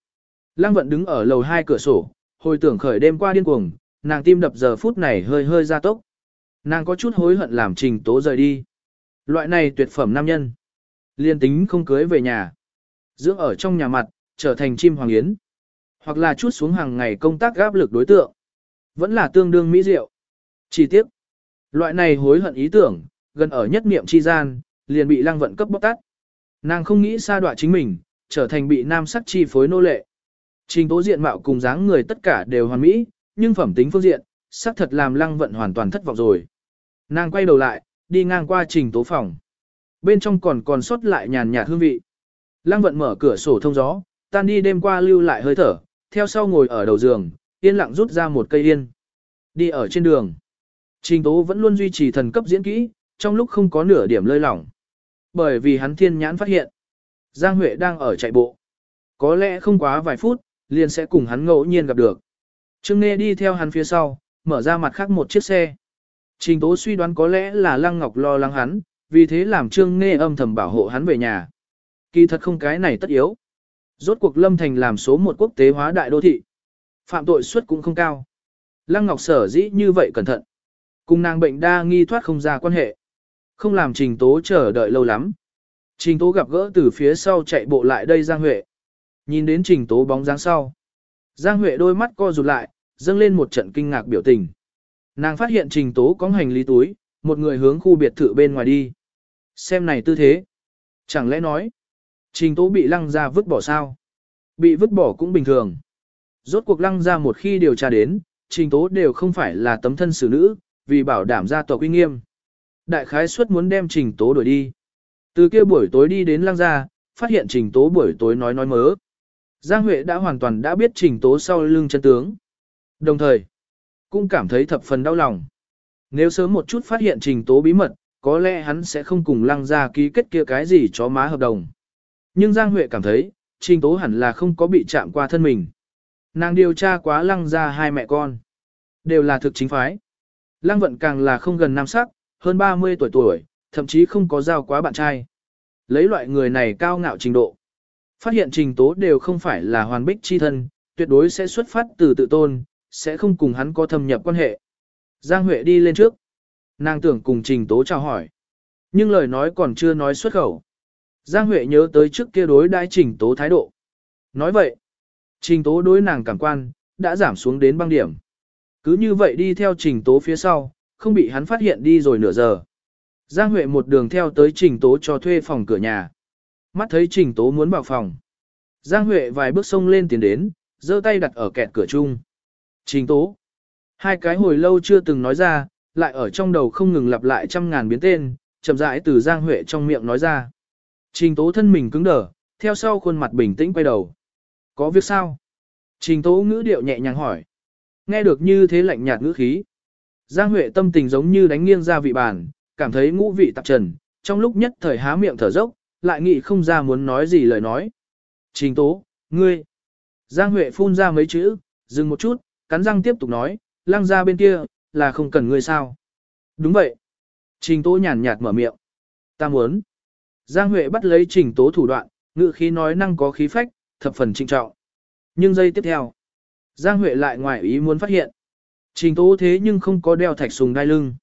Lăng Vận đứng ở lầu hai cửa sổ, hồi tưởng khởi đêm qua điên cuồng, nàng tim đập giờ phút này hơi hơi ra tốc. Nàng có chút hối hận làm trình tố rời đi. Loại này tuyệt phẩm nam nhân. Liên tính không cưới về nhà. Dưỡng ở trong nhà mặt, trở thành chim hoàng yến. Hoặc là chút xuống hàng ngày công tác gáp lực đối tượng. Vẫn là tương đương mỹ diệu. Chỉ tiếc. Loại này hối hận ý tưởng, gần ở nhất niệm chi gian, liền bị lăng vận cấp bóc tát. Nàng không nghĩ xa đọa chính mình, trở thành bị nam sắc chi phối nô lệ. Trình tố diện mạo cùng dáng người tất cả đều hoàn mỹ, nhưng phẩm tính phương diện, xác thật làm lăng vận hoàn toàn thất vọng rồi. Nàng quay đầu lại, đi ngang qua trình tố phòng. Bên trong còn còn sót lại nhàn nhạt hương vị. Lăng vận mở cửa sổ thông gió, tan đi đêm qua lưu lại hơi thở, theo sau ngồi ở đầu giường, yên lặng rút ra một cây yên. Đi ở trên đường. Trình tố vẫn luôn duy trì thần cấp diễn kỹ, trong lúc không có nửa điểm lơi lỏng. Bởi vì hắn thiên nhãn phát hiện. Giang Huệ đang ở chạy bộ. Có lẽ không quá vài phút, liền sẽ cùng hắn ngẫu nhiên gặp được. Trương Nghê đi theo hắn phía sau, mở ra mặt khác một chiếc xe. Trình Tố suy đoán có lẽ là Lăng Ngọc lo lắng hắn, vì thế làm Trương Nghê âm thầm bảo hộ hắn về nhà. Kỳ thật không cái này tất yếu. Rốt cuộc Lâm Thành làm số một quốc tế hóa đại đô thị. Phạm tội suất cũng không cao. Lăng Ngọc sở dĩ như vậy cẩn thận. Cùng nàng bệnh đa nghi thoát không ra quan hệ. Không làm Trình Tố chờ đợi lâu lắm. Trình Tố gặp gỡ từ phía sau chạy bộ lại đây Giang Huệ. Nhìn đến Trình Tố bóng dáng sau. Giang Huệ đôi mắt co rụt lại, dâng lên một trận kinh ngạc biểu tình. Nàng phát hiện Trình Tố có hành lý túi, một người hướng khu biệt thự bên ngoài đi. Xem này tư thế. Chẳng lẽ nói, Trình Tố bị lăng ra vứt bỏ sao? Bị vứt bỏ cũng bình thường. Rốt cuộc lăng ra một khi điều tra đến, Trình Tố đều không phải là tấm thân xử nữ, vì bảo đảm gia tộc uy nghiêm. Đại khái suất muốn đem Trình Tố đuổi đi. Từ kia buổi tối đi đến lăng ra, phát hiện Trình Tố buổi tối nói nói mớ. Giang Huệ đã hoàn toàn đã biết Trình Tố sau lưng chân tướng. Đồng thời, cũng cảm thấy thập phần đau lòng. Nếu sớm một chút phát hiện Trình Tố bí mật, có lẽ hắn sẽ không cùng lăng ra ký kết kia cái gì cho má hợp đồng. Nhưng Giang Huệ cảm thấy, Trình Tố hẳn là không có bị chạm qua thân mình. Nàng điều tra quá lăng ra hai mẹ con. Đều là thực chính phái. Lăng vận càng là không gần nam sắc, hơn 30 tuổi tuổi, thậm chí không có giao quá bạn trai. Lấy loại người này cao ngạo trình độ. Phát hiện trình tố đều không phải là hoàn bích chi thân, tuyệt đối sẽ xuất phát từ tự tôn, sẽ không cùng hắn có thâm nhập quan hệ. Giang Huệ đi lên trước. Nàng tưởng cùng trình tố chào hỏi. Nhưng lời nói còn chưa nói xuất khẩu. Giang Huệ nhớ tới trước kia đối đãi trình tố thái độ. Nói vậy, trình tố đối nàng cảm quan, đã giảm xuống đến băng điểm. Cứ như vậy đi theo trình tố phía sau, không bị hắn phát hiện đi rồi nửa giờ. Giang Huệ một đường theo tới trình tố cho thuê phòng cửa nhà. Mắt thấy trình tố muốn vào phòng. Giang Huệ vài bước xông lên tiến đến, giơ tay đặt ở kẹt cửa chung. Trình tố. Hai cái hồi lâu chưa từng nói ra, lại ở trong đầu không ngừng lặp lại trăm ngàn biến tên, chậm rãi từ Giang Huệ trong miệng nói ra. Trình tố thân mình cứng đờ, theo sau khuôn mặt bình tĩnh quay đầu. Có việc sao? Trình tố ngữ điệu nhẹ nhàng hỏi. Nghe được như thế lạnh nhạt ngữ khí. Giang Huệ tâm tình giống như đánh nghiêng ra vị bàn, cảm thấy ngũ vị tạp trần, trong lúc nhất thời há miệng thở dốc, lại nghĩ không ra muốn nói gì lời nói. Trình tố, ngươi. Giang Huệ phun ra mấy chữ, dừng một chút, cắn răng tiếp tục nói, lăng ra bên kia, là không cần ngươi sao. Đúng vậy. Trình tố nhàn nhạt mở miệng. Ta muốn. Giang Huệ bắt lấy trình tố thủ đoạn, ngự khí nói năng có khí phách, thập phần trinh trọng. Nhưng giây tiếp theo, Giang Huệ lại ngoài ý muốn phát hiện. Trình tố thế nhưng không có đeo thạch sùng đai lưng.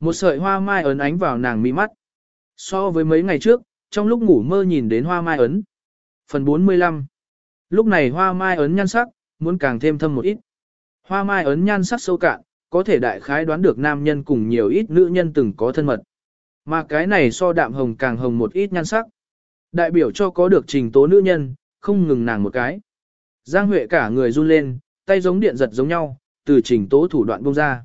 Một sợi hoa mai ấn ánh vào nàng mi mắt. So với mấy ngày trước, trong lúc ngủ mơ nhìn đến hoa mai ấn. Phần 45 Lúc này hoa mai ấn nhan sắc, muốn càng thêm thâm một ít. Hoa mai ấn nhan sắc sâu cạn, có thể đại khái đoán được nam nhân cùng nhiều ít nữ nhân từng có thân mật. Mà cái này so đạm hồng càng hồng một ít nhan sắc. Đại biểu cho có được trình tố nữ nhân, không ngừng nàng một cái. Giang Huệ cả người run lên, tay giống điện giật giống nhau, từ trình tố thủ đoạn bông ra.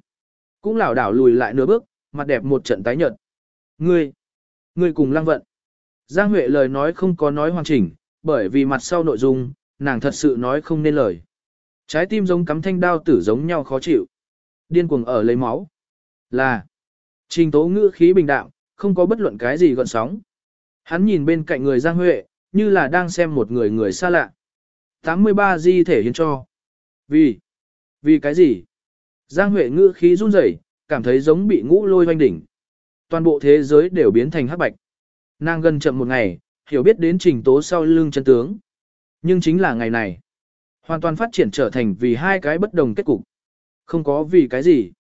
Cũng lảo đảo lùi lại nửa bước, mặt đẹp một trận tái nhợt. Ngươi, ngươi cùng lăng vận. Giang Huệ lời nói không có nói hoàn chỉnh, bởi vì mặt sau nội dung, nàng thật sự nói không nên lời. Trái tim giống cắm thanh đao tử giống nhau khó chịu. Điên cuồng ở lấy máu. Là, trình tố ngữ khí bình đạm, không có bất luận cái gì gọn sóng. Hắn nhìn bên cạnh người Giang Huệ, như là đang xem một người người xa lạ. 83 di thể hiến cho. Vì? Vì cái gì? Giang Huệ ngữ khí run rẩy, cảm thấy giống bị ngũ lôi hoanh đỉnh. Toàn bộ thế giới đều biến thành hắc bạch. Nàng gần chậm một ngày, hiểu biết đến trình tố sau lưng chân tướng. Nhưng chính là ngày này, hoàn toàn phát triển trở thành vì hai cái bất đồng kết cục. Không có vì cái gì.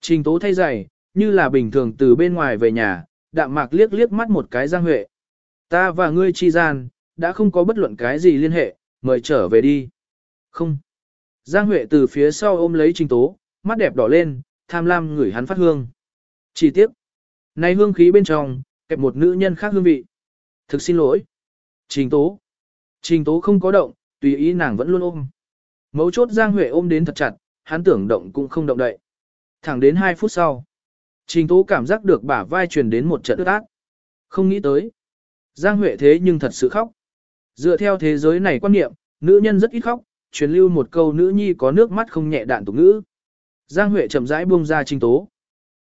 Trình tố thay giày, như là bình thường từ bên ngoài về nhà, đạm mạc liếc liếc mắt một cái Giang Huệ. Ta và ngươi chi gian, đã không có bất luận cái gì liên hệ, mời trở về đi. Không. Giang Huệ từ phía sau ôm lấy trình tố, mắt đẹp đỏ lên, tham lam ngửi hắn phát hương. Chỉ tiếc. Này hương khí bên trong, kẹp một nữ nhân khác hương vị. Thực xin lỗi. Trình tố. Trình tố không có động, tùy ý nàng vẫn luôn ôm. Mấu chốt Giang Huệ ôm đến thật chặt, hắn tưởng động cũng không động đậy. Thẳng đến 2 phút sau. Trình tố cảm giác được bả vai truyền đến một trận ướt ác. Không nghĩ tới. Giang Huệ thế nhưng thật sự khóc. Dựa theo thế giới này quan niệm, nữ nhân rất ít khóc, truyền lưu một câu nữ nhi có nước mắt không nhẹ đạn tục ngữ. Giang Huệ chậm rãi buông ra trình tố.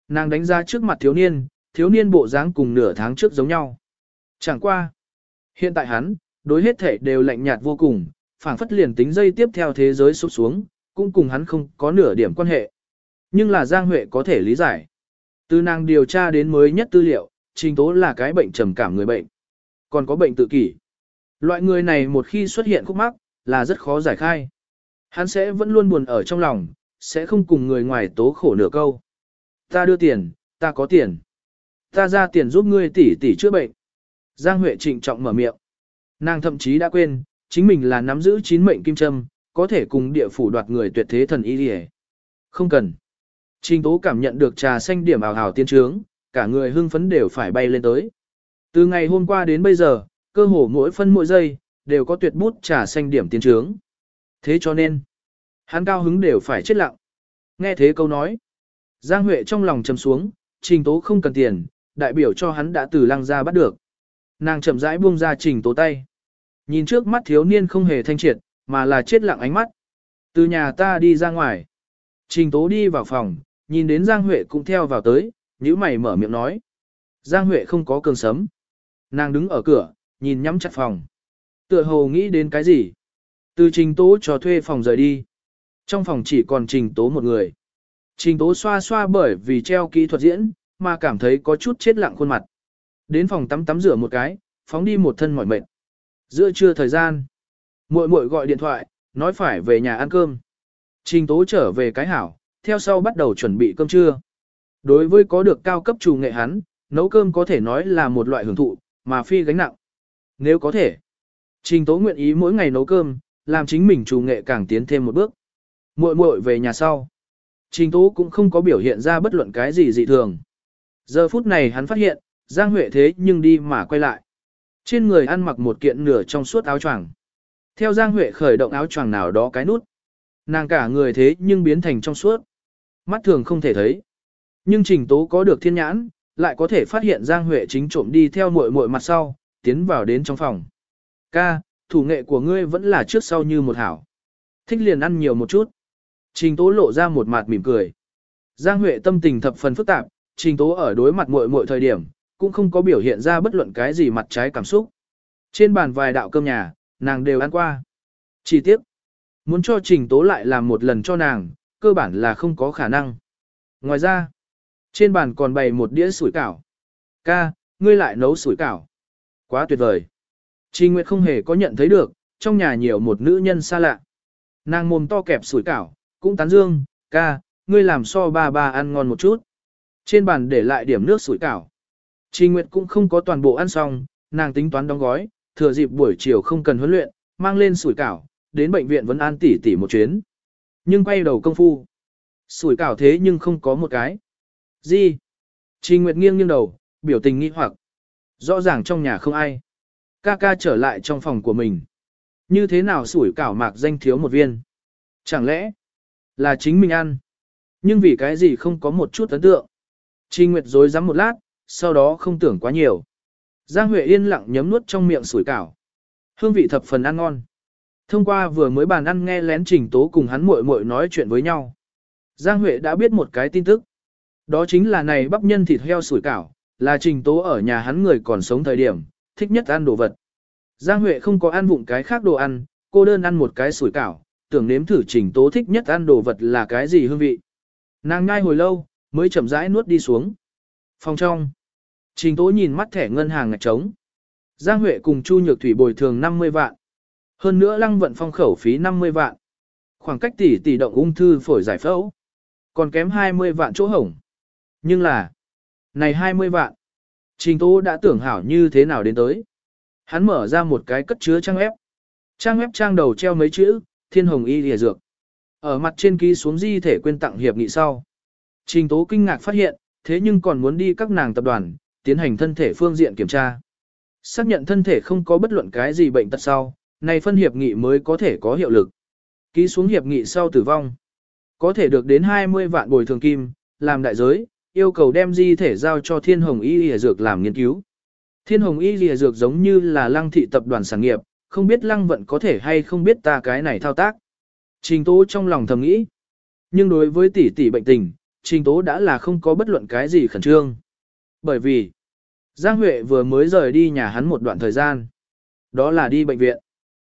Nàng đánh ra trước mặt thiếu niên, thiếu niên bộ dáng cùng nửa tháng trước giống nhau. Chẳng qua. Hiện tại hắn, đối hết thể đều lạnh nhạt vô cùng, phảng phất liền tính dây tiếp theo thế giới sụp xuống, cũng cùng hắn không có nửa điểm quan hệ. Nhưng là Giang Huệ có thể lý giải. Từ nàng điều tra đến mới nhất tư liệu, trình tố là cái bệnh trầm cảm người bệnh. Còn có bệnh tự kỷ. Loại người này một khi xuất hiện khúc mắc, là rất khó giải khai. Hắn sẽ vẫn luôn buồn ở trong lòng, sẽ không cùng người ngoài tố khổ nửa câu. Ta đưa tiền, ta có tiền. Ta ra tiền giúp ngươi tỷ tỷ chữa bệnh. Giang Huệ trịnh trọng mở miệng. Nàng thậm chí đã quên, chính mình là nắm giữ chín mệnh kim châm, có thể cùng địa phủ đoạt người tuyệt thế thần y đi Không cần. Trình tố cảm nhận được trà xanh điểm ảo hảo tiên trướng, cả người hưng phấn đều phải bay lên tới. Từ ngày hôm qua đến bây giờ, cơ hồ mỗi phân mỗi giây, đều có tuyệt bút trà xanh điểm tiên trướng. Thế cho nên, hắn cao hứng đều phải chết lặng. Nghe thế câu nói, Giang Huệ trong lòng trầm xuống, trình tố không cần tiền, đại biểu cho hắn đã từ lăng ra bắt được. Nàng chậm rãi buông ra trình tố tay. Nhìn trước mắt thiếu niên không hề thanh triệt, mà là chết lặng ánh mắt. Từ nhà ta đi ra ngoài. Trình tố đi vào phòng, nhìn đến Giang Huệ cũng theo vào tới, nhíu mày mở miệng nói. Giang Huệ không có cường sấm. Nàng đứng ở cửa, nhìn nhắm chặt phòng. Tựa hồ nghĩ đến cái gì? Từ trình tố cho thuê phòng rời đi. Trong phòng chỉ còn trình tố một người. Trình tố xoa xoa bởi vì treo kỹ thuật diễn, mà cảm thấy có chút chết lặng khuôn mặt. Đến phòng tắm tắm rửa một cái, phóng đi một thân mỏi mệt. Giữa trưa thời gian, muội muội gọi điện thoại, nói phải về nhà ăn cơm. Trình tố trở về cái hảo, theo sau bắt đầu chuẩn bị cơm trưa. Đối với có được cao cấp chủ nghệ hắn, nấu cơm có thể nói là một loại hưởng thụ, mà phi gánh nặng. Nếu có thể, Trình Tố nguyện ý mỗi ngày nấu cơm, làm chính mình chủ nghệ càng tiến thêm một bước. Muội muội về nhà sau. Trình Tố cũng không có biểu hiện ra bất luận cái gì dị thường. Giờ phút này hắn phát hiện, Giang Huệ thế nhưng đi mà quay lại. Trên người ăn mặc một kiện nửa trong suốt áo choàng. Theo Giang Huệ khởi động áo choàng nào đó cái nút. Nàng cả người thế nhưng biến thành trong suốt. Mắt thường không thể thấy. Nhưng Trình Tố có được thiên nhãn, lại có thể phát hiện Giang Huệ chính trộm đi theo muội muội mặt sau, tiến vào đến trong phòng. Ca, thủ nghệ của ngươi vẫn là trước sau như một hảo. Thích liền ăn nhiều một chút. Trình Tố lộ ra một mặt mỉm cười. Giang Huệ tâm tình thập phần phức tạp, Trình Tố ở đối mặt muội muội thời điểm, cũng không có biểu hiện ra bất luận cái gì mặt trái cảm xúc. Trên bàn vài đạo cơm nhà, nàng đều ăn qua. Chỉ tiếc, muốn cho Trình Tố lại làm một lần cho nàng, cơ bản là không có khả năng. Ngoài ra, trên bàn còn bày một đĩa sủi cảo. Ca, ngươi lại nấu sủi cảo. Quá tuyệt vời. Trình Nguyệt không hề có nhận thấy được, trong nhà nhiều một nữ nhân xa lạ. Nàng mồm to kẹp sủi cảo, cũng tán dương, ca, ngươi làm so ba ba ăn ngon một chút. Trên bàn để lại điểm nước sủi cảo. Trình Nguyệt cũng không có toàn bộ ăn xong, nàng tính toán đóng gói, thừa dịp buổi chiều không cần huấn luyện, mang lên sủi cảo, đến bệnh viện vẫn an tỉ tỉ một chuyến. Nhưng quay đầu công phu. Sủi cảo thế nhưng không có một cái. Gì? Trình Nguyệt nghiêng nghiêng đầu, biểu tình nghi hoặc. Rõ ràng trong nhà không ai. Ca ca trở lại trong phòng của mình. Như thế nào sủi cảo mạc danh thiếu một viên? Chẳng lẽ là chính mình ăn? Nhưng vì cái gì không có một chút ấn tượng? Trình Nguyệt dối rắm một lát, sau đó không tưởng quá nhiều. Giang Huệ yên lặng nhấm nuốt trong miệng sủi cảo. Hương vị thập phần ăn ngon. Thông qua vừa mới bàn ăn nghe lén Trình Tố cùng hắn muội muội nói chuyện với nhau. Giang Huệ đã biết một cái tin tức. Đó chính là này bắp nhân thịt heo sủi cảo, là Trình Tố ở nhà hắn người còn sống thời điểm, thích nhất ăn đồ vật. Giang Huệ không có ăn vụng cái khác đồ ăn, cô đơn ăn một cái sủi cảo, tưởng nếm thử Trình Tố thích nhất ăn đồ vật là cái gì hương vị. Nàng ngai hồi lâu, mới chậm rãi nuốt đi xuống. Phòng trong. Trình Tố nhìn mắt thẻ ngân hàng ngạch trống. Giang Huệ cùng Chu Nhược Thủy bồi thường 50 vạn. Hơn nữa lăng vận phong khẩu phí 50 vạn. Khoảng cách tỷ tỷ động ung thư phổi giải phẫu. Còn kém 20 vạn chỗ hổng. Nhưng là, này 20 vạn. Trình Tố đã tưởng hảo như thế nào đến tới. Hắn mở ra một cái cất chứa trang ép. Trang ép trang đầu treo mấy chữ, thiên hồng y lìa dược. Ở mặt trên ký xuống di thể quên tặng hiệp nghị sau. Trình Tố kinh ngạc phát hiện, thế nhưng còn muốn đi các nàng tập đoàn, tiến hành thân thể phương diện kiểm tra. Xác nhận thân thể không có bất luận cái gì bệnh tật sau, này phân hiệp nghị mới có thể có hiệu lực. Ký xuống hiệp nghị sau tử vong. Có thể được đến 20 vạn bồi thường kim, làm đại giới, yêu cầu đem di thể giao cho Thiên Hồng Y Lìa Dược làm nghiên cứu. Thiên Hồng Y Lìa Dược giống như là lăng thị tập đoàn sản nghiệp, không biết lăng vận có thể hay không biết ta cái này thao tác. Trình tố trong lòng thầm nghĩ. Nhưng đối với tỷ tỷ bệnh tình, trình tố đã là không có bất luận cái gì khẩn trương. Bởi vì, Giang Huệ vừa mới rời đi nhà hắn một đoạn thời gian. Đó là đi bệnh viện.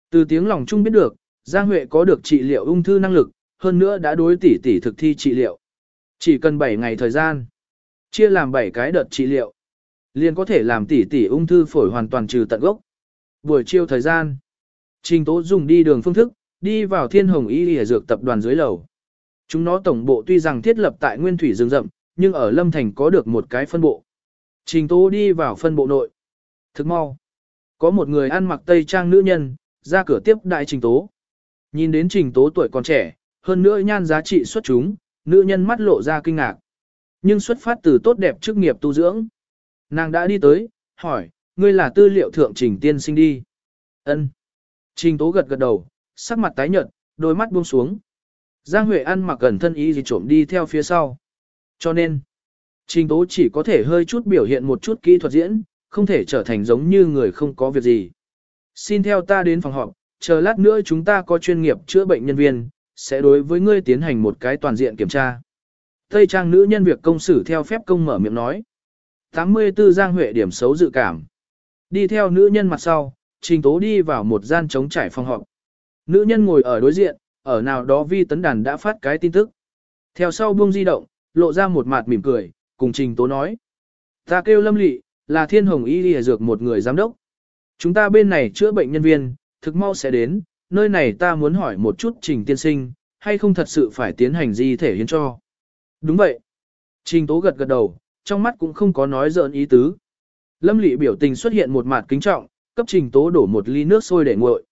Từ tiếng lòng chung biết được, Giang Huệ có được trị liệu ung thư năng lực, hơn nữa đã đối tỷ tỷ thực thi trị liệu. Chỉ cần 7 ngày thời gian, chia làm 7 cái đợt trị liệu, liền có thể làm tỷ tỷ ung thư phổi hoàn toàn trừ tận gốc. Buổi chiều thời gian, Trình Tố dùng đi đường phương thức, đi vào Thiên Hồng Y Y Dược tập đoàn dưới lầu. Chúng nó tổng bộ tuy rằng thiết lập tại Nguyên Thủy rừng rậm, nhưng ở Lâm Thành có được một cái phân bộ. Trình Tố đi vào phân bộ nội. Thức mau. Có một người ăn mặc tây trang nữ nhân, ra cửa tiếp đại Trình Tố. Nhìn đến Trình Tố tuổi còn trẻ, hơn nữa nhan giá trị xuất chúng, nữ nhân mắt lộ ra kinh ngạc. Nhưng xuất phát từ tốt đẹp chức nghiệp tu dưỡng. Nàng đã đi tới, hỏi, ngươi là tư liệu thượng trình tiên sinh đi. ân Trình Tố gật gật đầu, sắc mặt tái nhợt, đôi mắt buông xuống. Giang Huệ ăn mặc gần thân y gì trộm đi theo phía sau. Cho nên, Trình Tố chỉ có thể hơi chút biểu hiện một chút kỹ thuật diễn, không thể trở thành giống như người không có việc gì. Xin theo ta đến phòng họp, chờ lát nữa chúng ta có chuyên nghiệp chữa bệnh nhân viên, sẽ đối với ngươi tiến hành một cái toàn diện kiểm tra. Tây trang nữ nhân việc công xử theo phép công mở miệng nói. 84 Giang Huệ điểm xấu dự cảm. Đi theo nữ nhân mặt sau, Trình Tố đi vào một gian trống trải phòng họp. Nữ nhân ngồi ở đối diện, ở nào đó vi tấn đàn đã phát cái tin tức. Theo sau buông di động, lộ ra một mặt mỉm cười, cùng Trình Tố nói. Ta kêu Lâm Lị, là Thiên Hồng Y Lìa Dược một người giám đốc. Chúng ta bên này chữa bệnh nhân viên, thực mau sẽ đến, nơi này ta muốn hỏi một chút Trình tiên sinh, hay không thật sự phải tiến hành di thể hiến cho. Đúng vậy. Trình Tố gật gật đầu, trong mắt cũng không có nói giỡn ý tứ. Lâm Lị biểu tình xuất hiện một mặt kính trọng, cấp Trình Tố đổ một ly nước sôi để nguội.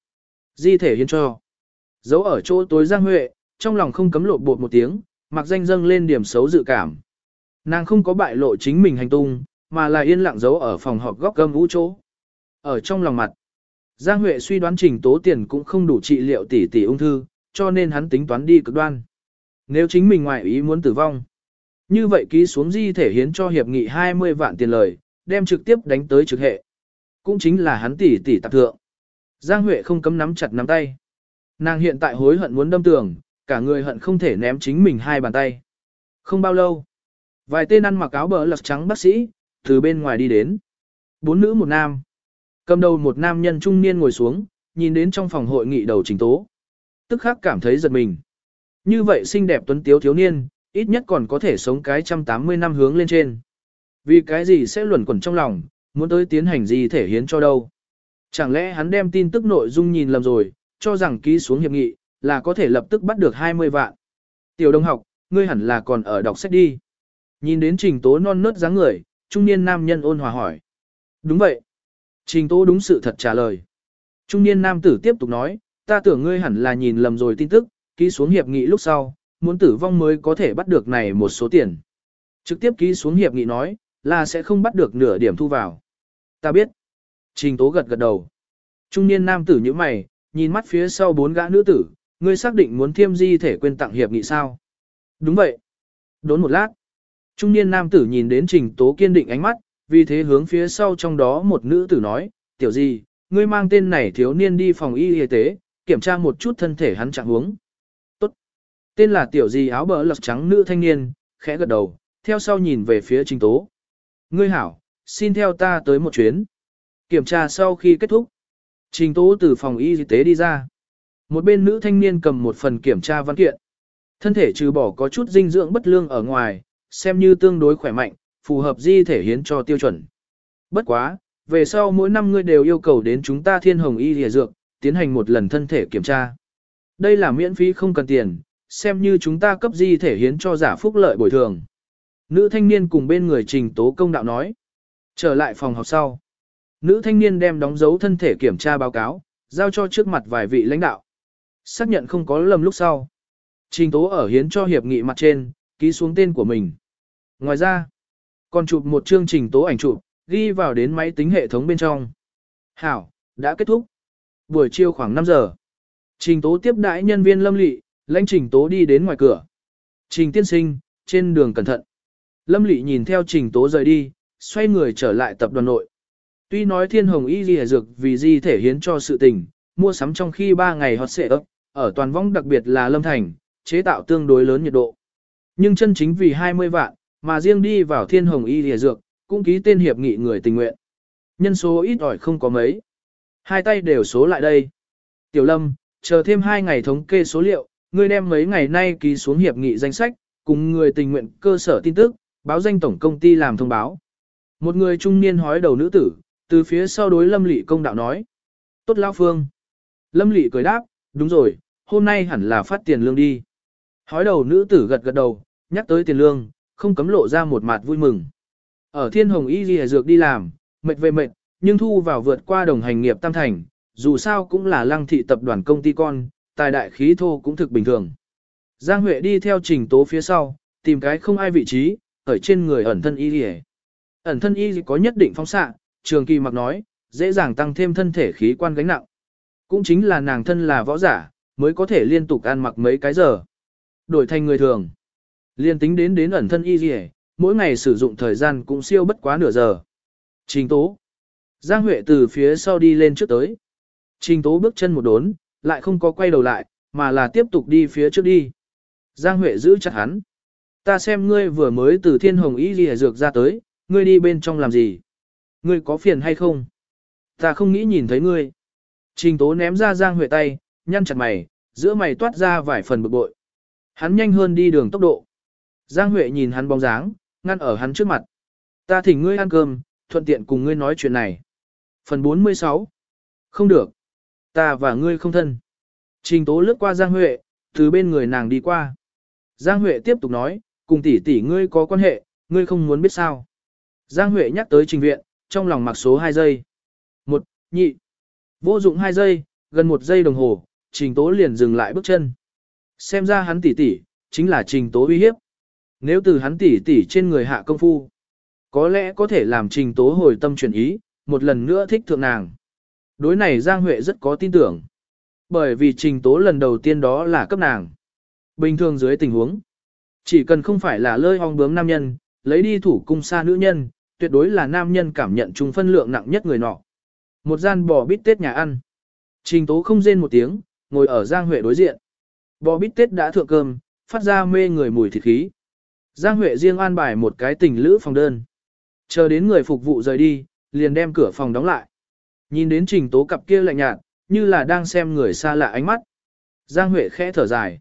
Di thể hiến cho. Giấu ở chỗ tối Giang Huệ, trong lòng không cấm lộn bột một tiếng, mặc danh dâng lên điểm xấu dự cảm. Nàng không có bại lộ chính mình hành tung, mà là yên lặng giấu ở phòng họp góc gâm vũ chỗ. Ở trong lòng mặt, Giang Huệ suy đoán trình tố tiền cũng không đủ trị liệu tỷ tỷ ung thư, cho nên hắn tính toán đi cực đoan. Nếu chính mình ngoại ý muốn tử vong, như vậy ký xuống di thể hiến cho hiệp nghị 20 vạn tiền lời, đem trực tiếp đánh tới trực hệ. Cũng chính là hắn tỷ tỷ tạp thượng. Giang Huệ không cấm nắm chặt nắm tay. Nàng hiện tại hối hận muốn đâm tường, cả người hận không thể ném chính mình hai bàn tay. Không bao lâu, vài tên ăn mặc áo bờ lật trắng bác sĩ, từ bên ngoài đi đến. Bốn nữ một nam. Cầm đầu một nam nhân trung niên ngồi xuống, nhìn đến trong phòng hội nghị đầu trình tố. Tức khắc cảm thấy giật mình. Như vậy xinh đẹp tuấn tiếu thiếu niên, ít nhất còn có thể sống cái trăm tám mươi năm hướng lên trên. Vì cái gì sẽ luẩn quẩn trong lòng, muốn tới tiến hành gì thể hiến cho đâu. Chẳng lẽ hắn đem tin tức nội dung nhìn lầm rồi, cho rằng ký xuống hiệp nghị, là có thể lập tức bắt được 20 vạn. Tiểu đồng học, ngươi hẳn là còn ở đọc sách đi. Nhìn đến trình tố non nớt dáng người, trung niên nam nhân ôn hòa hỏi. Đúng vậy. Trình tố đúng sự thật trả lời. Trung niên nam tử tiếp tục nói, ta tưởng ngươi hẳn là nhìn lầm rồi tin tức, ký xuống hiệp nghị lúc sau, muốn tử vong mới có thể bắt được này một số tiền. Trực tiếp ký xuống hiệp nghị nói, là sẽ không bắt được nửa điểm thu vào. Ta biết. Trình tố gật gật đầu. Trung niên nam tử như mày, nhìn mắt phía sau bốn gã nữ tử, ngươi xác định muốn thiêm di thể quên tặng hiệp nghị sao? Đúng vậy. Đốn một lát. Trung niên nam tử nhìn đến trình tố kiên định ánh mắt, vì thế hướng phía sau trong đó một nữ tử nói, tiểu gì, ngươi mang tên này thiếu niên đi phòng y y tế, kiểm tra một chút thân thể hắn trạng huống. Tốt. Tên là tiểu gì áo bờ lật trắng nữ thanh niên, khẽ gật đầu, theo sau nhìn về phía trình tố. Ngươi hảo, xin theo ta tới một chuyến. Kiểm tra sau khi kết thúc. Trình tố từ phòng y tế đi ra. Một bên nữ thanh niên cầm một phần kiểm tra văn kiện. Thân thể trừ bỏ có chút dinh dưỡng bất lương ở ngoài, xem như tương đối khỏe mạnh, phù hợp di thể hiến cho tiêu chuẩn. Bất quá, về sau mỗi năm ngươi đều yêu cầu đến chúng ta thiên hồng y lìa dược, tiến hành một lần thân thể kiểm tra. Đây là miễn phí không cần tiền, xem như chúng ta cấp di thể hiến cho giả phúc lợi bồi thường. Nữ thanh niên cùng bên người trình tố công đạo nói. Trở lại phòng học sau. Nữ thanh niên đem đóng dấu thân thể kiểm tra báo cáo, giao cho trước mặt vài vị lãnh đạo. Xác nhận không có lầm lúc sau. Trình tố ở hiến cho hiệp nghị mặt trên, ký xuống tên của mình. Ngoài ra, còn chụp một chương trình tố ảnh chụp, ghi vào đến máy tính hệ thống bên trong. Hảo, đã kết thúc. Buổi chiều khoảng 5 giờ. Trình tố tiếp đãi nhân viên lâm lị, lãnh trình tố đi đến ngoài cửa. Trình tiên sinh, trên đường cẩn thận. Lâm lị nhìn theo trình tố rời đi, xoay người trở lại tập đoàn nội. Tuy nói thiên hồng y ghi dược vì di thể hiến cho sự tình, mua sắm trong khi 3 ngày hot xệ ấp, ở toàn vong đặc biệt là lâm thành, chế tạo tương đối lớn nhiệt độ. Nhưng chân chính vì 20 vạn, mà riêng đi vào thiên hồng y ghi dược, cũng ký tên hiệp nghị người tình nguyện. Nhân số ít ỏi không có mấy. Hai tay đều số lại đây. Tiểu lâm, chờ thêm 2 ngày thống kê số liệu, ngươi đem mấy ngày nay ký xuống hiệp nghị danh sách, cùng người tình nguyện cơ sở tin tức, báo danh tổng công ty làm thông báo. Một người trung niên hói đầu nữ tử, từ phía sau đối Lâm Lị công đạo nói. Tốt lão phương. Lâm Lị cười đáp, đúng rồi, hôm nay hẳn là phát tiền lương đi. Hói đầu nữ tử gật gật đầu, nhắc tới tiền lương, không cấm lộ ra một mặt vui mừng. Ở thiên hồng y ghi dược đi làm, mệt về mệt, nhưng thu vào vượt qua đồng hành nghiệp tam thành, dù sao cũng là lăng thị tập đoàn công ty con, tài đại khí thô cũng thực bình thường. Giang Huệ đi theo trình tố phía sau, tìm cái không ai vị trí, ở trên người ẩn thân y ghi Ẩn thân y có nhất định phóng xạ, trường kỳ mặc nói, dễ dàng tăng thêm thân thể khí quan gánh nặng. Cũng chính là nàng thân là võ giả, mới có thể liên tục ăn mặc mấy cái giờ. Đổi thành người thường. Liên tính đến đến ẩn thân y gì mỗi ngày sử dụng thời gian cũng siêu bất quá nửa giờ. Trình tố. Giang Huệ từ phía sau đi lên trước tới. Trình tố bước chân một đốn, lại không có quay đầu lại, mà là tiếp tục đi phía trước đi. Giang Huệ giữ chặt hắn. Ta xem ngươi vừa mới từ thiên hồng y gì dược ra tới, ngươi đi bên trong làm gì? Ngươi có phiền hay không? Ta không nghĩ nhìn thấy ngươi. Trình tố ném ra Giang Huệ tay, nhăn chặt mày, giữa mày toát ra vài phần bực bội. Hắn nhanh hơn đi đường tốc độ. Giang Huệ nhìn hắn bóng dáng, ngăn ở hắn trước mặt. Ta thỉnh ngươi ăn cơm, thuận tiện cùng ngươi nói chuyện này. Phần 46 Không được. Ta và ngươi không thân. Trình tố lướt qua Giang Huệ, từ bên người nàng đi qua. Giang Huệ tiếp tục nói, cùng tỷ tỷ ngươi có quan hệ, ngươi không muốn biết sao. Giang Huệ nhắc tới trình viện, trong lòng mặc số 2 giây. Một, nhị. Vô dụng 2 giây, gần một giây đồng hồ, trình tố liền dừng lại bước chân. Xem ra hắn tỉ tỉ, chính là trình tố uy hiếp. Nếu từ hắn tỉ tỉ trên người hạ công phu, có lẽ có thể làm trình tố hồi tâm chuyển ý, một lần nữa thích thượng nàng. Đối này Giang Huệ rất có tin tưởng. Bởi vì trình tố lần đầu tiên đó là cấp nàng. Bình thường dưới tình huống, chỉ cần không phải là lơi ong bướm nam nhân, lấy đi thủ cung xa nữ nhân, tuyệt đối là nam nhân cảm nhận chung phân lượng nặng nhất người nọ. Một gian bò bít tết nhà ăn. Trình tố không rên một tiếng, ngồi ở Giang Huệ đối diện. Bò bít tết đã thượng cơm, phát ra mê người mùi thịt khí. Giang Huệ riêng an bài một cái tình lữ phòng đơn. Chờ đến người phục vụ rời đi, liền đem cửa phòng đóng lại. Nhìn đến trình tố cặp kia lạnh nhạt, như là đang xem người xa lạ ánh mắt. Giang Huệ khẽ thở dài.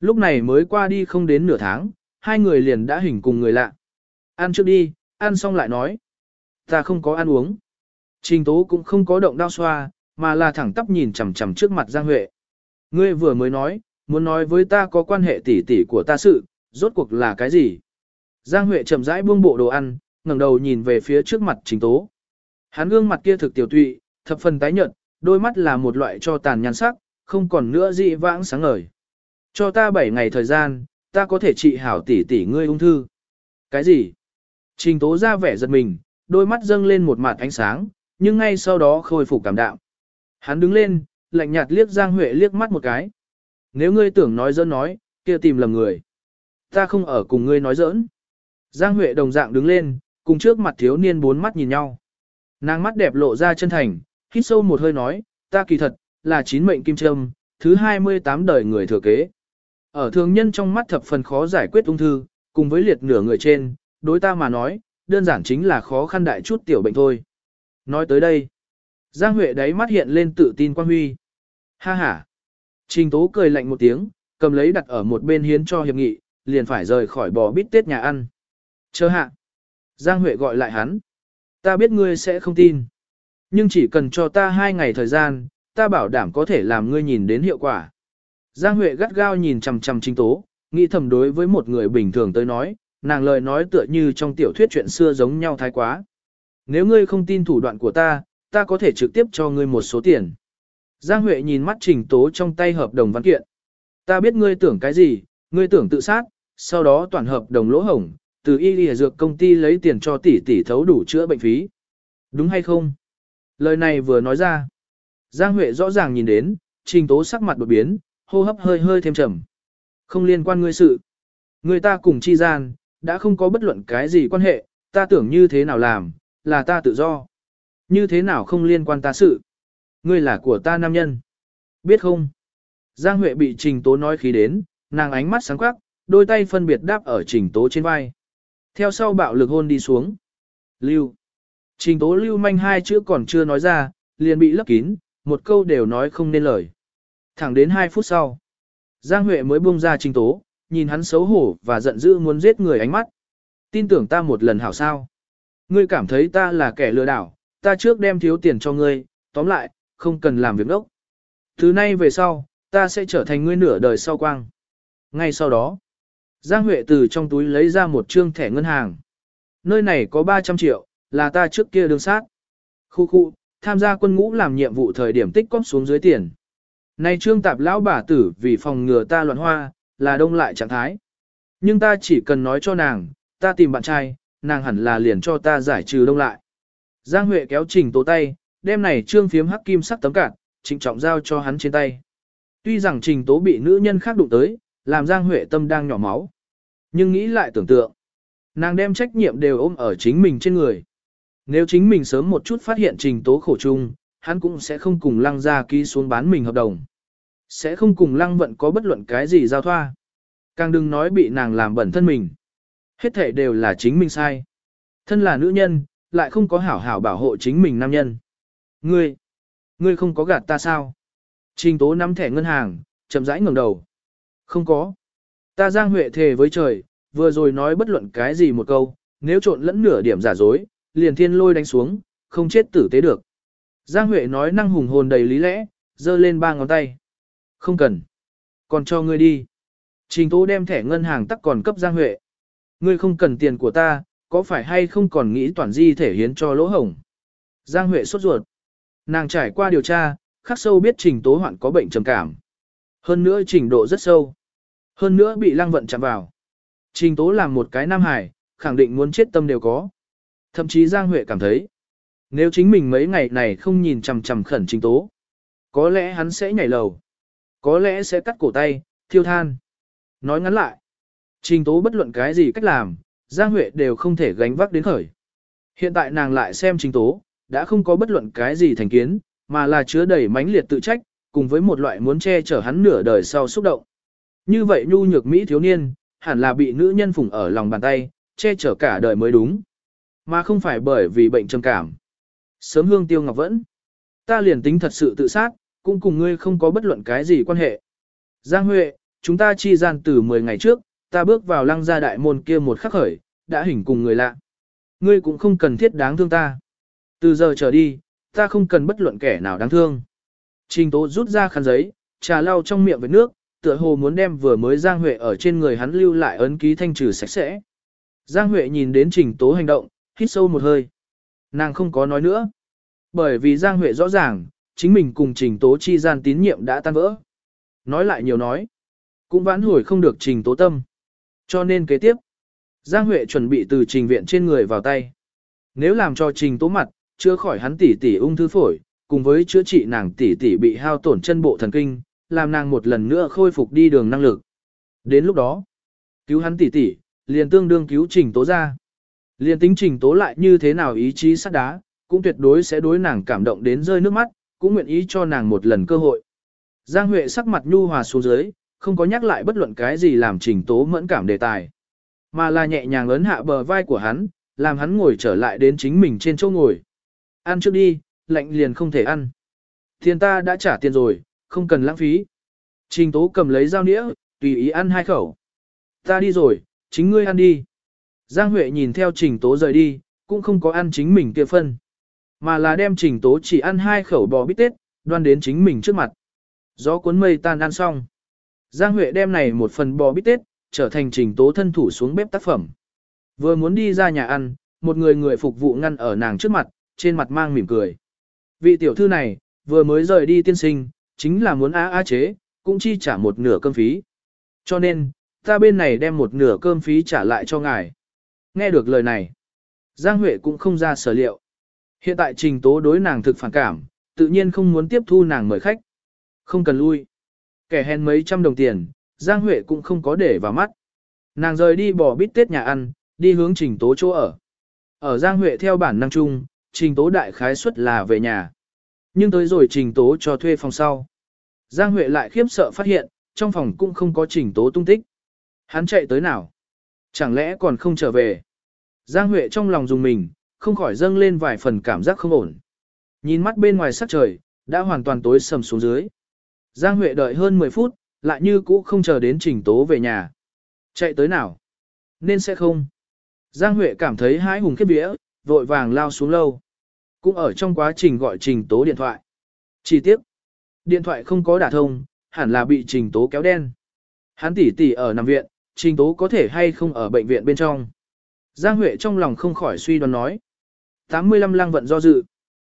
Lúc này mới qua đi không đến nửa tháng, hai người liền đã hình cùng người lạ. Ăn trước đi, ăn xong lại nói. Ta không có ăn uống. Trình tố cũng không có động đao xoa, mà là thẳng tắp nhìn chằm chằm trước mặt Giang Huệ. Ngươi vừa mới nói, muốn nói với ta có quan hệ tỉ tỉ của ta sự, rốt cuộc là cái gì? Giang Huệ chậm rãi buông bộ đồ ăn, ngẩng đầu nhìn về phía trước mặt trình tố. Hắn gương mặt kia thực tiểu tụy, thập phần tái nhợt, đôi mắt là một loại cho tàn nhàn sắc, không còn nữa dị vãng sáng ngời. Cho ta 7 ngày thời gian, ta có thể trị hảo tỷ tỷ ngươi ung thư. Cái gì? Trình tố ra vẻ giật mình, đôi mắt dâng lên một mặt ánh sáng, nhưng ngay sau đó khôi phục cảm đạm. Hắn đứng lên, lạnh nhạt liếc Giang Huệ liếc mắt một cái. Nếu ngươi tưởng nói dỡn nói, kia tìm lầm người. Ta không ở cùng ngươi nói dỡn Giang Huệ đồng dạng đứng lên, cùng trước mặt thiếu niên bốn mắt nhìn nhau. Nàng mắt đẹp lộ ra chân thành, hít sâu một hơi nói, ta kỳ thật, là chín mệnh kim trâm, thứ 28 đời người thừa kế. Ở thường nhân trong mắt thập phần khó giải quyết ung thư, cùng với liệt nửa người trên, đối ta mà nói, đơn giản chính là khó khăn đại chút tiểu bệnh thôi. Nói tới đây, Giang Huệ đáy mắt hiện lên tự tin quan huy. Ha ha. Trình Tố cười lạnh một tiếng, cầm lấy đặt ở một bên hiến cho hiệp nghị, liền phải rời khỏi bò bít tết nhà ăn. Chờ hạ. Giang Huệ gọi lại hắn. Ta biết ngươi sẽ không tin. Nhưng chỉ cần cho ta hai ngày thời gian, ta bảo đảm có thể làm ngươi nhìn đến hiệu quả. Giang Huệ gắt gao nhìn chằm chằm Trình Tố, nghĩ thầm đối với một người bình thường tới nói, nàng lời nói tựa như trong tiểu thuyết chuyện xưa giống nhau thái quá. Nếu ngươi không tin thủ đoạn của ta, ta có thể trực tiếp cho ngươi một số tiền. Giang Huệ nhìn mắt Trình Tố trong tay hợp đồng văn kiện. Ta biết ngươi tưởng cái gì, ngươi tưởng tự sát, sau đó toàn hợp đồng lỗ hổng, từ y lìa dược công ty lấy tiền cho tỷ tỷ thấu đủ chữa bệnh phí. Đúng hay không? Lời này vừa nói ra. Giang Huệ rõ ràng nhìn đến, Trình Tố sắc mặt đột biến, hô hấp hơi hơi thêm trầm. Không liên quan ngươi sự. Người ta cùng chi gian, đã không có bất luận cái gì quan hệ, ta tưởng như thế nào làm, là ta tự do. Như thế nào không liên quan ta sự. Ngươi là của ta nam nhân. Biết không? Giang Huệ bị Trình Tố nói khí đến, nàng ánh mắt sáng quắc, đôi tay phân biệt đáp ở Trình Tố trên vai. Theo sau bạo lực hôn đi xuống. Lưu. Trình Tố lưu manh hai chữ còn chưa nói ra, liền bị lấp kín, một câu đều nói không nên lời. Thẳng đến hai phút sau. Giang Huệ mới buông ra Trình Tố, nhìn hắn xấu hổ và giận dữ muốn giết người ánh mắt. Tin tưởng ta một lần hảo sao. Ngươi cảm thấy ta là kẻ lừa đảo, ta trước đem thiếu tiền cho ngươi, tóm lại, không cần làm việc đốc. Thứ nay về sau, ta sẽ trở thành ngươi nửa đời sau quang. Ngay sau đó, Giang Huệ từ trong túi lấy ra một trương thẻ ngân hàng. Nơi này có 300 triệu, là ta trước kia đương sát. Khu khu, tham gia quân ngũ làm nhiệm vụ thời điểm tích cóp xuống dưới tiền. Này trương tạp lão bà tử vì phòng ngừa ta loạn hoa, là đông lại trạng thái. Nhưng ta chỉ cần nói cho nàng, ta tìm bạn trai, nàng hẳn là liền cho ta giải trừ đông lại. Giang Huệ kéo trình tố tay, đem này trương phiếm hắc kim sắc tấm cạn, trịnh trọng giao cho hắn trên tay. Tuy rằng trình tố bị nữ nhân khác đụng tới, làm Giang Huệ tâm đang nhỏ máu. Nhưng nghĩ lại tưởng tượng, nàng đem trách nhiệm đều ôm ở chính mình trên người. Nếu chính mình sớm một chút phát hiện trình tố khổ chung, hắn cũng sẽ không cùng lăng ra ký xuống bán mình hợp đồng. Sẽ không cùng lăng vận có bất luận cái gì giao thoa. Càng đừng nói bị nàng làm bẩn thân mình. Hết thể đều là chính mình sai. Thân là nữ nhân, lại không có hảo hảo bảo hộ chính mình nam nhân. Ngươi, ngươi không có gạt ta sao? Trình tố nắm thẻ ngân hàng, chậm rãi ngẩng đầu. Không có. Ta giang huệ thề với trời, vừa rồi nói bất luận cái gì một câu, nếu trộn lẫn nửa điểm giả dối, liền thiên lôi đánh xuống, không chết tử tế được. Giang Huệ nói năng hùng hồn đầy lý lẽ, giơ lên ba ngón tay. Không cần. Còn cho ngươi đi. Trình Tố đem thẻ ngân hàng tắc còn cấp Giang Huệ. Ngươi không cần tiền của ta, có phải hay không còn nghĩ toàn di thể hiến cho lỗ hổng. Giang Huệ sốt ruột. Nàng trải qua điều tra, khắc sâu biết Trình Tố hoạn có bệnh trầm cảm. Hơn nữa trình độ rất sâu. Hơn nữa bị lăng vận chạm vào. Trình Tố làm một cái nam hải, khẳng định muốn chết tâm đều có. Thậm chí Giang Huệ cảm thấy, nếu chính mình mấy ngày này không nhìn chằm chằm khẩn Trình Tố, có lẽ hắn sẽ nhảy lầu. Có lẽ sẽ cắt cổ tay, thiêu than. Nói ngắn lại, Trình Tố bất luận cái gì cách làm, Giang Huệ đều không thể gánh vác đến khởi. Hiện tại nàng lại xem Trình Tố, đã không có bất luận cái gì thành kiến, mà là chứa đầy mãnh liệt tự trách, cùng với một loại muốn che chở hắn nửa đời sau xúc động. Như vậy nhu nhược Mỹ thiếu niên, hẳn là bị nữ nhân phủng ở lòng bàn tay, che chở cả đời mới đúng. Mà không phải bởi vì bệnh trầm cảm. Sớm hương tiêu ngọc vẫn. Ta liền tính thật sự tự sát, cũng cùng ngươi không có bất luận cái gì quan hệ. Giang Huệ, chúng ta chi gian từ 10 ngày trước, ta bước vào lăng gia đại môn kia một khắc khởi, đã hình cùng người lạ. Ngươi cũng không cần thiết đáng thương ta. Từ giờ trở đi, ta không cần bất luận kẻ nào đáng thương. Trình tố rút ra khăn giấy, trà lau trong miệng với nước, tựa hồ muốn đem vừa mới Giang Huệ ở trên người hắn lưu lại ấn ký thanh trừ sạch sẽ. Giang Huệ nhìn đến trình tố hành động, hít sâu một hơi. Nàng không có nói nữa. Bởi vì Giang Huệ rõ ràng, chính mình cùng trình tố chi gian tín nhiệm đã tan vỡ. Nói lại nhiều nói. Cũng vãn hồi không được trình tố tâm. Cho nên kế tiếp. Giang Huệ chuẩn bị từ trình viện trên người vào tay. Nếu làm cho trình tố mặt, chữa khỏi hắn tỷ tỷ ung thư phổi, cùng với chữa trị nàng tỷ tỷ bị hao tổn chân bộ thần kinh, làm nàng một lần nữa khôi phục đi đường năng lực. Đến lúc đó, cứu hắn tỷ tỷ, liền tương đương cứu trình tố ra. Liền tính trình tố lại như thế nào ý chí sắt đá, cũng tuyệt đối sẽ đối nàng cảm động đến rơi nước mắt, cũng nguyện ý cho nàng một lần cơ hội. Giang Huệ sắc mặt nhu hòa xuống dưới, không có nhắc lại bất luận cái gì làm trình tố mẫn cảm đề tài. Mà là nhẹ nhàng ấn hạ bờ vai của hắn, làm hắn ngồi trở lại đến chính mình trên chỗ ngồi. Ăn trước đi, lạnh liền không thể ăn. Tiền ta đã trả tiền rồi, không cần lãng phí. Trình tố cầm lấy dao nĩa, tùy ý ăn hai khẩu. Ta đi rồi, chính ngươi ăn đi. Giang Huệ nhìn theo trình tố rời đi, cũng không có ăn chính mình kia phân. Mà là đem trình tố chỉ ăn hai khẩu bò bít tết, đoan đến chính mình trước mặt. Gió cuốn mây tan ăn xong. Giang Huệ đem này một phần bò bít tết, trở thành trình tố thân thủ xuống bếp tác phẩm. Vừa muốn đi ra nhà ăn, một người người phục vụ ngăn ở nàng trước mặt, trên mặt mang mỉm cười. Vị tiểu thư này, vừa mới rời đi tiên sinh, chính là muốn á á chế, cũng chi trả một nửa cơm phí. Cho nên, ta bên này đem một nửa cơm phí trả lại cho ngài. Nghe được lời này, Giang Huệ cũng không ra sở liệu. Hiện tại trình tố đối nàng thực phản cảm, tự nhiên không muốn tiếp thu nàng mời khách. Không cần lui. Kẻ hèn mấy trăm đồng tiền, Giang Huệ cũng không có để vào mắt. Nàng rời đi bỏ bít tết nhà ăn, đi hướng trình tố chỗ ở. Ở Giang Huệ theo bản năng chung, trình tố đại khái suất là về nhà. Nhưng tới rồi trình tố cho thuê phòng sau. Giang Huệ lại khiếp sợ phát hiện, trong phòng cũng không có trình tố tung tích. Hắn chạy tới nào? Chẳng lẽ còn không trở về? Giang Huệ trong lòng dùng mình, không khỏi dâng lên vài phần cảm giác không ổn. Nhìn mắt bên ngoài sắc trời, đã hoàn toàn tối sầm xuống dưới. Giang Huệ đợi hơn 10 phút, lại như cũ không chờ đến trình tố về nhà. Chạy tới nào? Nên sẽ không. Giang Huệ cảm thấy hái hùng khiếp vía, vội vàng lao xuống lâu. Cũng ở trong quá trình gọi trình tố điện thoại. Chi tiết. Điện thoại không có đả thông, hẳn là bị trình tố kéo đen. Hắn tỷ tỷ ở nằm viện, trình tố có thể hay không ở bệnh viện bên trong. Giang Huệ trong lòng không khỏi suy đoán nói. 85 lăng vận do dự.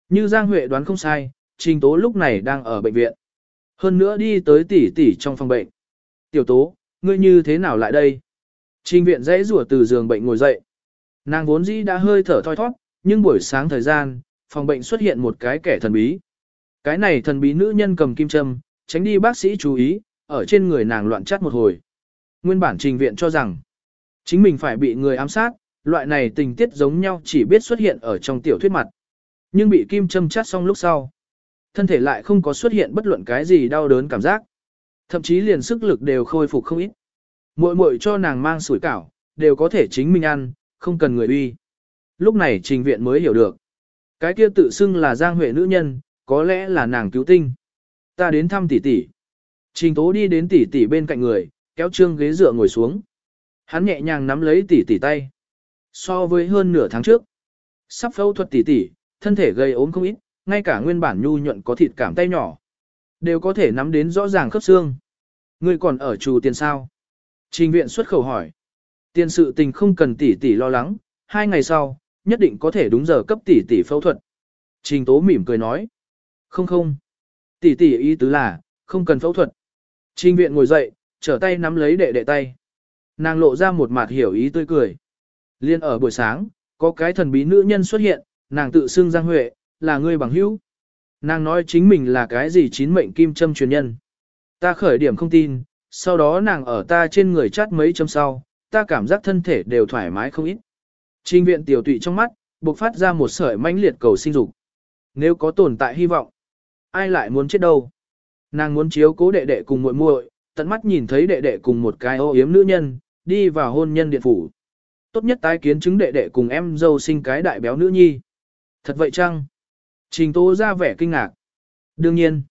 Như Giang Huệ đoán không sai, trình tố lúc này đang ở bệnh viện. Hơn nữa đi tới tỷ tỷ trong phòng bệnh. Tiểu tố, ngươi như thế nào lại đây? Trình viện dãy rủa từ giường bệnh ngồi dậy. Nàng vốn dĩ đã hơi thở thoi thoát, nhưng buổi sáng thời gian, phòng bệnh xuất hiện một cái kẻ thần bí. Cái này thần bí nữ nhân cầm kim châm, tránh đi bác sĩ chú ý, ở trên người nàng loạn chắt một hồi. Nguyên bản trình viện cho rằng, chính mình phải bị người ám sát, loại này tình tiết giống nhau chỉ biết xuất hiện ở trong tiểu thuyết mặt. Nhưng bị kim châm chắt xong lúc sau, thân thể lại không có xuất hiện bất luận cái gì đau đớn cảm giác. Thậm chí liền sức lực đều khôi phục không ít. Muội muội cho nàng mang sủi cảo, đều có thể chính mình ăn, không cần người uy. Lúc này trình viện mới hiểu được. Cái kia tự xưng là Giang Huệ nữ nhân, có lẽ là nàng cứu tinh. Ta đến thăm tỷ tỷ. Trình tố đi đến tỷ tỷ bên cạnh người, kéo trương ghế dựa ngồi xuống. Hắn nhẹ nhàng nắm lấy tỷ tỷ tay. So với hơn nửa tháng trước, sắp phẫu thuật tỷ tỷ, thân thể gây ốm không ít, ngay cả nguyên bản nhu nhuận có thịt cảm tay nhỏ, đều có thể nắm đến rõ ràng khớp xương. Ngươi còn ở trù tiền sao? Trình viện xuất khẩu hỏi. Tiền sự tình không cần tỷ tỷ lo lắng, hai ngày sau, nhất định có thể đúng giờ cấp tỷ tỷ phẫu thuật. Trình tố mỉm cười nói. Không không. Tỷ tỷ ý tứ là, không cần phẫu thuật. Trình viện ngồi dậy, trở tay nắm lấy đệ đệ tay. Nàng lộ ra một mặt hiểu ý tươi cười. Liên ở buổi sáng, có cái thần bí nữ nhân xuất hiện, nàng tự xưng Giang Huệ, là người bằng hữu. Nàng nói chính mình là cái gì chín mệnh kim châm truyền nhân. Ta khởi điểm không tin, sau đó nàng ở ta trên người chát mấy châm sau, ta cảm giác thân thể đều thoải mái không ít. Trình viện tiểu tụy trong mắt, bộc phát ra một sợi mãnh liệt cầu sinh dục. Nếu có tồn tại hy vọng, ai lại muốn chết đâu? Nàng muốn chiếu cố đệ đệ cùng muội muội, tận mắt nhìn thấy đệ đệ cùng một cái ô yếm nữ nhân, đi vào hôn nhân điện phủ. Tốt nhất tái kiến chứng đệ đệ cùng em dâu sinh cái đại béo nữ nhi. Thật vậy chăng? Trình tố ra vẻ kinh ngạc. Đương nhiên,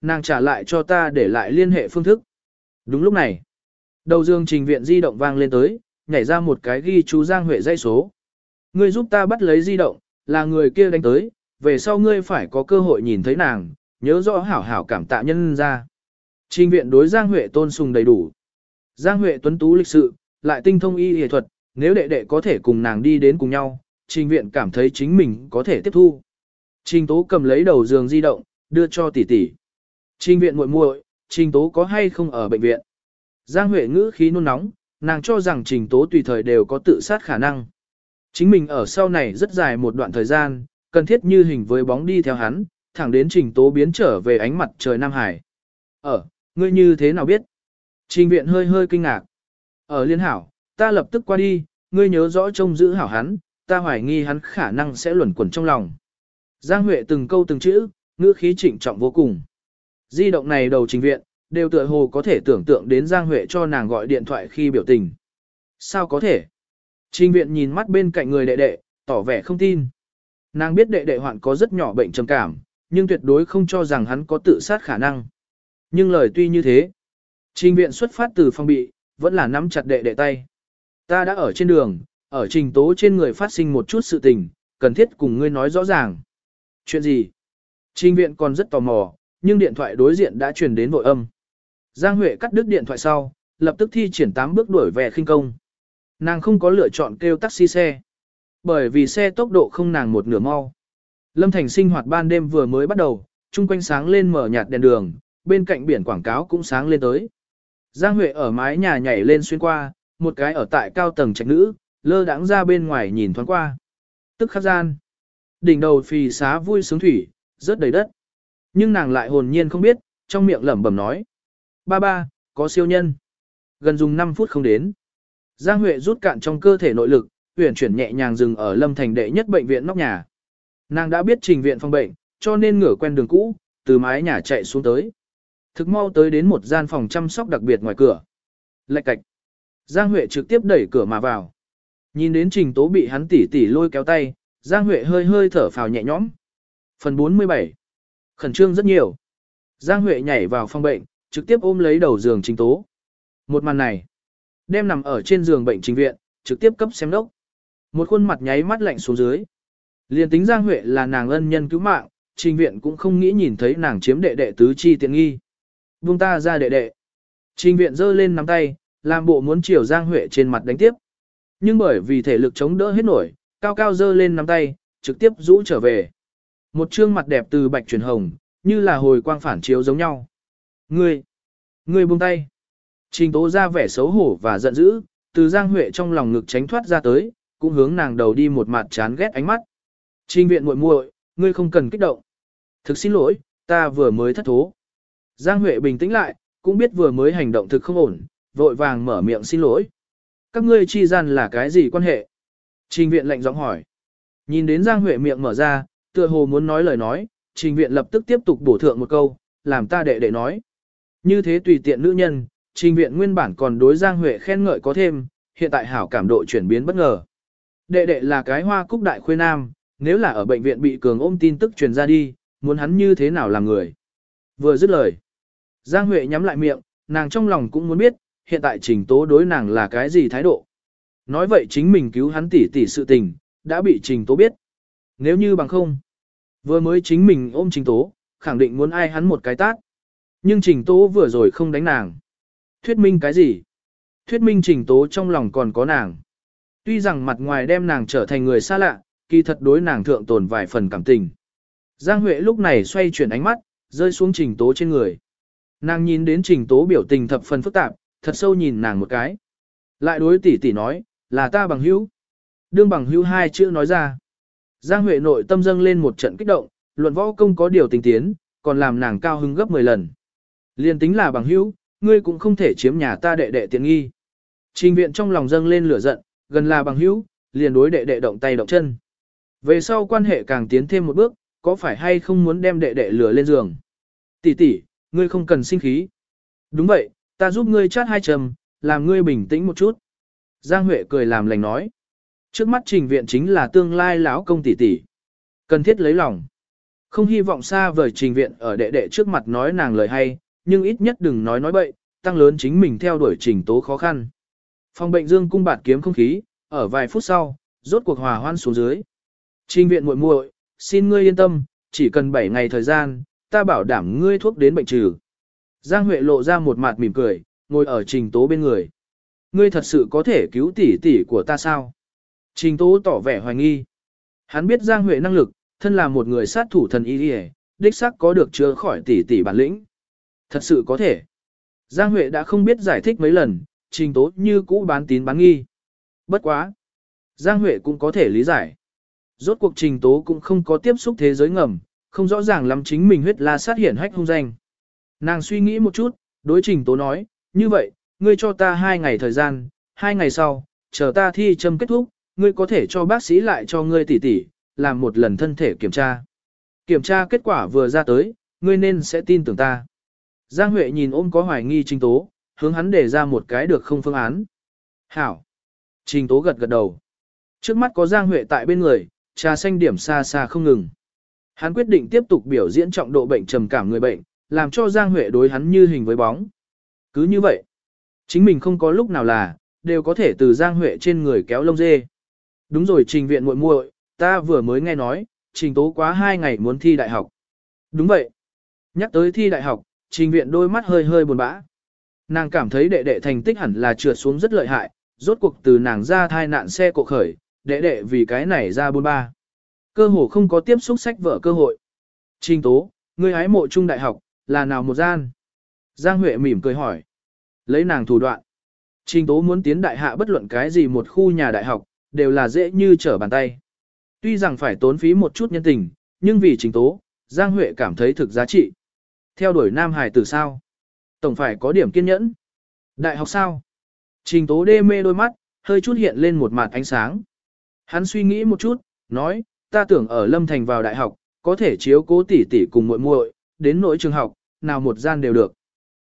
nàng trả lại cho ta để lại liên hệ phương thức. Đúng lúc này, đầu dương trình viện di động vang lên tới, nhảy ra một cái ghi chú Giang Huệ dây số. Ngươi giúp ta bắt lấy di động, là người kia đánh tới, về sau ngươi phải có cơ hội nhìn thấy nàng, nhớ rõ hảo hảo cảm tạ nhân ra. Trình viện đối Giang Huệ tôn sùng đầy đủ. Giang Huệ tuấn tú lịch sự, lại tinh thông y y thuật, nếu đệ đệ có thể cùng nàng đi đến cùng nhau, trình viện cảm thấy chính mình có thể tiếp thu. Trình tố cầm lấy đầu giường di động, đưa cho tỷ tỷ. Trình viện muội muội, trình tố có hay không ở bệnh viện? Giang Huệ ngữ khí nôn nóng, nàng cho rằng trình tố tùy thời đều có tự sát khả năng. Chính mình ở sau này rất dài một đoạn thời gian, cần thiết như hình với bóng đi theo hắn, thẳng đến trình tố biến trở về ánh mặt trời Nam Hải. Ở, ngươi như thế nào biết? Trình viện hơi hơi kinh ngạc. Ở liên hảo, ta lập tức qua đi, ngươi nhớ rõ trông giữ hảo hắn, ta hoài nghi hắn khả năng sẽ luẩn quẩn trong lòng. Giang Huệ từng câu từng chữ, ngữ khí trịnh trọng vô cùng. Di động này đầu trình viện, đều tựa hồ có thể tưởng tượng đến Giang Huệ cho nàng gọi điện thoại khi biểu tình. Sao có thể? Trình viện nhìn mắt bên cạnh người đệ đệ, tỏ vẻ không tin. Nàng biết đệ đệ hoạn có rất nhỏ bệnh trầm cảm, nhưng tuyệt đối không cho rằng hắn có tự sát khả năng. Nhưng lời tuy như thế, trình viện xuất phát từ phong bị, vẫn là nắm chặt đệ đệ tay. Ta đã ở trên đường, ở trình tố trên người phát sinh một chút sự tình, cần thiết cùng ngươi nói rõ ràng. Chuyện gì? Trình viện còn rất tò mò, nhưng điện thoại đối diện đã truyền đến vội âm. Giang Huệ cắt đứt điện thoại sau, lập tức thi triển 8 bước đuổi về khinh công. Nàng không có lựa chọn kêu taxi xe, bởi vì xe tốc độ không nàng một nửa mau. Lâm Thành sinh hoạt ban đêm vừa mới bắt đầu, chung quanh sáng lên mở nhạt đèn đường, bên cạnh biển quảng cáo cũng sáng lên tới. Giang Huệ ở mái nhà nhảy lên xuyên qua, một cái ở tại cao tầng trạch nữ, lơ đãng ra bên ngoài nhìn thoáng qua. Tức khắc gian. Đỉnh đầu phì xá vui sướng thủy, rớt đầy đất. Nhưng nàng lại hồn nhiên không biết, trong miệng lẩm bẩm nói. Ba ba, có siêu nhân. Gần dùng 5 phút không đến. Giang Huệ rút cạn trong cơ thể nội lực, huyển chuyển nhẹ nhàng dừng ở Lâm Thành đệ nhất bệnh viện nóc nhà. Nàng đã biết trình viện phòng bệnh, cho nên ngửa quen đường cũ, từ mái nhà chạy xuống tới. Thực mau tới đến một gian phòng chăm sóc đặc biệt ngoài cửa. Lạch cạch. Giang Huệ trực tiếp đẩy cửa mà vào. Nhìn đến trình tố bị hắn tỉ tỉ lôi kéo tay, Giang Huệ hơi hơi thở phào nhẹ nhõm. Phần 47. Khẩn trương rất nhiều. Giang Huệ nhảy vào phòng bệnh, trực tiếp ôm lấy đầu giường trình tố. Một màn này, đem nằm ở trên giường bệnh trình viện, trực tiếp cấp xem đốc. Một khuôn mặt nháy mắt lạnh xuống dưới. Liên tính Giang Huệ là nàng ân nhân cứu mạng, trình viện cũng không nghĩ nhìn thấy nàng chiếm đệ đệ tứ chi tiện nghi. Buông ta ra đệ đệ. Trình viện giơ lên nắm tay, làm bộ muốn chiều Giang Huệ trên mặt đánh tiếp. Nhưng bởi vì thể lực chống đỡ hết nổi, cao cao dơ lên nắm tay, trực tiếp rũ trở về. Một trương mặt đẹp từ bạch chuyển hồng, như là hồi quang phản chiếu giống nhau. Ngươi, ngươi buông tay. Trình tố ra vẻ xấu hổ và giận dữ, từ Giang Huệ trong lòng ngực tránh thoát ra tới, cũng hướng nàng đầu đi một mặt chán ghét ánh mắt. Trình viện muội muội, ngươi không cần kích động. Thực xin lỗi, ta vừa mới thất thố. Giang Huệ bình tĩnh lại, cũng biết vừa mới hành động thực không ổn, vội vàng mở miệng xin lỗi. Các ngươi chi gian là cái gì quan hệ? Trình viện lạnh giọng hỏi. Nhìn đến Giang Huệ miệng mở ra, tựa hồ muốn nói lời nói, trình viện lập tức tiếp tục bổ thượng một câu, làm ta đệ đệ nói. Như thế tùy tiện nữ nhân, trình viện nguyên bản còn đối Giang Huệ khen ngợi có thêm, hiện tại hảo cảm độ chuyển biến bất ngờ. Đệ đệ là cái hoa cúc đại khuê nam, nếu là ở bệnh viện bị cường ôm tin tức truyền ra đi, muốn hắn như thế nào làm người. Vừa dứt lời. Giang Huệ nhắm lại miệng, nàng trong lòng cũng muốn biết, hiện tại trình tố đối nàng là cái gì thái độ. Nói vậy chính mình cứu hắn tỷ tỷ sự tình, đã bị trình tố biết. Nếu như bằng không, vừa mới chính mình ôm trình tố, khẳng định muốn ai hắn một cái tát. Nhưng trình tố vừa rồi không đánh nàng. Thuyết minh cái gì? Thuyết minh trình tố trong lòng còn có nàng. Tuy rằng mặt ngoài đem nàng trở thành người xa lạ, kỳ thật đối nàng thượng tồn vài phần cảm tình. Giang Huệ lúc này xoay chuyển ánh mắt, rơi xuống trình tố trên người. Nàng nhìn đến trình tố biểu tình thập phần phức tạp, thật sâu nhìn nàng một cái. Lại đối tỷ tỷ nói, là ta bằng hữu. Đương bằng hữu hai chữ nói ra. Giang Huệ nội tâm dâng lên một trận kích động, luận võ công có điều tình tiến, còn làm nàng cao hứng gấp 10 lần. Liên tính là bằng hữu, ngươi cũng không thể chiếm nhà ta đệ đệ tiện nghi. Trình viện trong lòng dâng lên lửa giận, gần là bằng hữu, liền đối đệ đệ động tay động chân. Về sau quan hệ càng tiến thêm một bước, có phải hay không muốn đem đệ đệ lửa lên giường? Tỷ tỷ, ngươi không cần sinh khí. Đúng vậy, ta giúp ngươi chát hai trầm, làm ngươi bình tĩnh một chút. Giang Huệ cười làm lành nói. Trước mắt trình viện chính là tương lai lão công tỷ tỷ. Cần thiết lấy lòng. Không hy vọng xa vời trình viện ở đệ đệ trước mặt nói nàng lời hay, nhưng ít nhất đừng nói nói bậy, tăng lớn chính mình theo đuổi trình tố khó khăn. Phòng bệnh dương cung bạt kiếm không khí, ở vài phút sau, rốt cuộc hòa hoan xuống dưới. Trình viện muội muội, xin ngươi yên tâm, chỉ cần 7 ngày thời gian, ta bảo đảm ngươi thuốc đến bệnh trừ. Giang Huệ lộ ra một mặt mỉm cười, ngồi ở trình tố bên người. Ngươi thật sự có thể cứu tỷ tỷ của ta sao? Trình tố tỏ vẻ hoài nghi. Hắn biết Giang Huệ năng lực, thân là một người sát thủ thần y đi đích xác có được chữa khỏi tỷ tỷ bản lĩnh. Thật sự có thể. Giang Huệ đã không biết giải thích mấy lần, trình tố như cũ bán tín bán nghi. Bất quá. Giang Huệ cũng có thể lý giải. Rốt cuộc trình tố cũng không có tiếp xúc thế giới ngầm, không rõ ràng lắm chính mình huyết la sát hiển hách hung danh. Nàng suy nghĩ một chút, đối trình tố nói, như vậy, ngươi cho ta hai ngày thời gian, hai ngày sau, chờ ta thi châm kết thúc, ngươi có thể cho bác sĩ lại cho ngươi tỉ tỉ, làm một lần thân thể kiểm tra. Kiểm tra kết quả vừa ra tới, ngươi nên sẽ tin tưởng ta. Giang Huệ nhìn ôm có hoài nghi trình tố, hướng hắn để ra một cái được không phương án. Hảo. Trình tố gật gật đầu. Trước mắt có Giang Huệ tại bên người, trà xanh điểm xa xa không ngừng. Hắn quyết định tiếp tục biểu diễn trọng độ bệnh trầm cảm người bệnh, làm cho Giang Huệ đối hắn như hình với bóng. Cứ như vậy, chính mình không có lúc nào là, đều có thể từ Giang Huệ trên người kéo lông dê. Đúng rồi trình viện muội muội, ta vừa mới nghe nói, trình tố quá hai ngày muốn thi đại học. Đúng vậy. Nhắc tới thi đại học, trình viện đôi mắt hơi hơi buồn bã. Nàng cảm thấy đệ đệ thành tích hẳn là trượt xuống rất lợi hại, rốt cuộc từ nàng ra thai nạn xe cộ khởi, đệ đệ vì cái này ra buôn ba. Cơ hồ không có tiếp xúc sách vở cơ hội. Trình tố, ngươi hái mộ trung đại học, là nào một gian? Giang Huệ mỉm cười hỏi. Lấy nàng thủ đoạn. Trình tố muốn tiến đại hạ bất luận cái gì một khu nhà đại học, đều là dễ như trở bàn tay. Tuy rằng phải tốn phí một chút nhân tình, nhưng vì trình tố, Giang Huệ cảm thấy thực giá trị. Theo đuổi Nam Hải từ sao? Tổng phải có điểm kiên nhẫn. Đại học sao? Trình tố đê mê đôi mắt, hơi chút hiện lên một mặt ánh sáng. Hắn suy nghĩ một chút, nói, ta tưởng ở Lâm Thành vào đại học, có thể chiếu cố tỷ tỷ cùng muội muội, đến nỗi trường học, nào một gian đều được.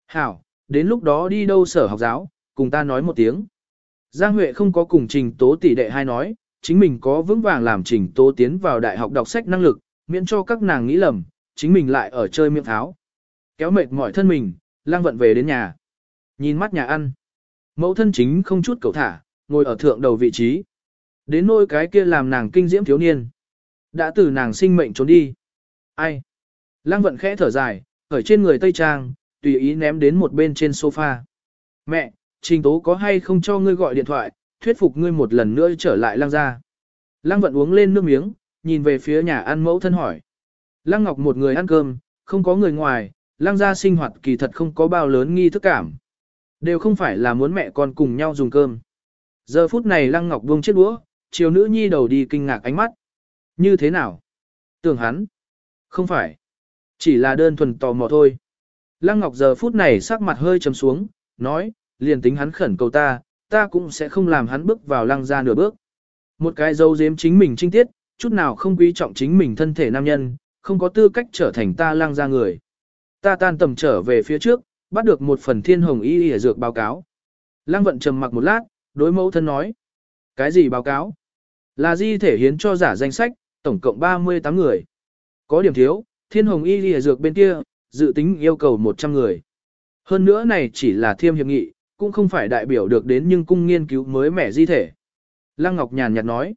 Hảo, đến lúc đó đi đâu sở học giáo, cùng ta nói một tiếng. Giang Huệ không có cùng trình tố tỷ đệ hai nói, chính mình có vững vàng làm trình tố tiến vào đại học đọc sách năng lực, miễn cho các nàng nghĩ lầm, chính mình lại ở chơi miệng tháo. Kéo mệt mỏi thân mình, lang vận về đến nhà. Nhìn mắt nhà ăn. Mẫu thân chính không chút cầu thả, ngồi ở thượng đầu vị trí. Đến nôi cái kia làm nàng kinh diễm thiếu niên. Đã từ nàng sinh mệnh trốn đi. Ai? Lăng vận khẽ thở dài, ở trên người Tây Trang, tùy ý ném đến một bên trên sofa. Mẹ, trình tố có hay không cho ngươi gọi điện thoại, thuyết phục ngươi một lần nữa trở lại Lang ra. Lăng vận uống lên nước miếng, nhìn về phía nhà ăn mẫu thân hỏi. Lăng Ngọc một người ăn cơm, không có người ngoài, lăng gia sinh hoạt kỳ thật không có bao lớn nghi thức cảm. Đều không phải là muốn mẹ con cùng nhau dùng cơm. Giờ phút này lăng Ngọc buông chiếc đũa, chiều nữ nhi đầu đi kinh ngạc ánh mắt. Như thế nào? Tưởng hắn. Không phải. Chỉ là đơn thuần tò mò thôi. Lăng Ngọc giờ phút này sắc mặt hơi trầm xuống, nói, liền tính hắn khẩn cầu ta, ta cũng sẽ không làm hắn bước vào lăng ra nửa bước. Một cái dấu giếm chính mình trinh tiết, chút nào không quý trọng chính mình thân thể nam nhân, không có tư cách trở thành ta lăng ra người. Ta tan tầm trở về phía trước, bắt được một phần thiên hồng y y dược báo cáo. Lăng vận trầm mặc một lát, đối mẫu thân nói. Cái gì báo cáo? Là di thể hiến cho giả danh sách, tổng cộng 38 người. Có điểm thiếu, thiên hồng y y dược bên kia, dự tính yêu cầu 100 người. Hơn nữa này chỉ là thiêm hiệp nghị, cũng không phải đại biểu được đến nhưng cung nghiên cứu mới mẻ di thể. Lăng Ngọc nhàn nhạt nói,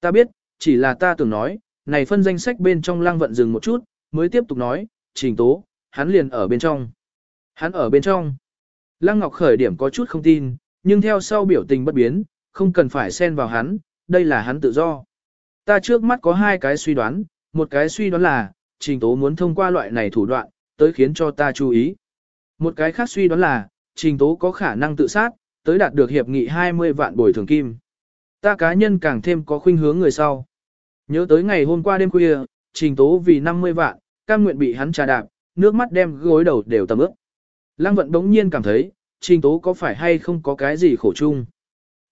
ta biết, chỉ là ta tưởng nói, này phân danh sách bên trong lăng vận dừng một chút, mới tiếp tục nói, trình tố, hắn liền ở bên trong. Hắn ở bên trong. Lăng Ngọc khởi điểm có chút không tin, nhưng theo sau biểu tình bất biến, không cần phải xen vào hắn, đây là hắn tự do. Ta trước mắt có hai cái suy đoán, một cái suy đoán là, trình tố muốn thông qua loại này thủ đoạn, tới khiến cho ta chú ý. Một cái khác suy đoán là, trình tố có khả năng tự sát, tới đạt được hiệp nghị 20 vạn bồi thường kim. Ta cá nhân càng thêm có khuynh hướng người sau. Nhớ tới ngày hôm qua đêm khuya, trình tố vì 50 vạn, cam nguyện bị hắn trà đạp, nước mắt đem gối đầu đều tầm ướp. Lăng vận đống nhiên cảm thấy, trình tố có phải hay không có cái gì khổ chung.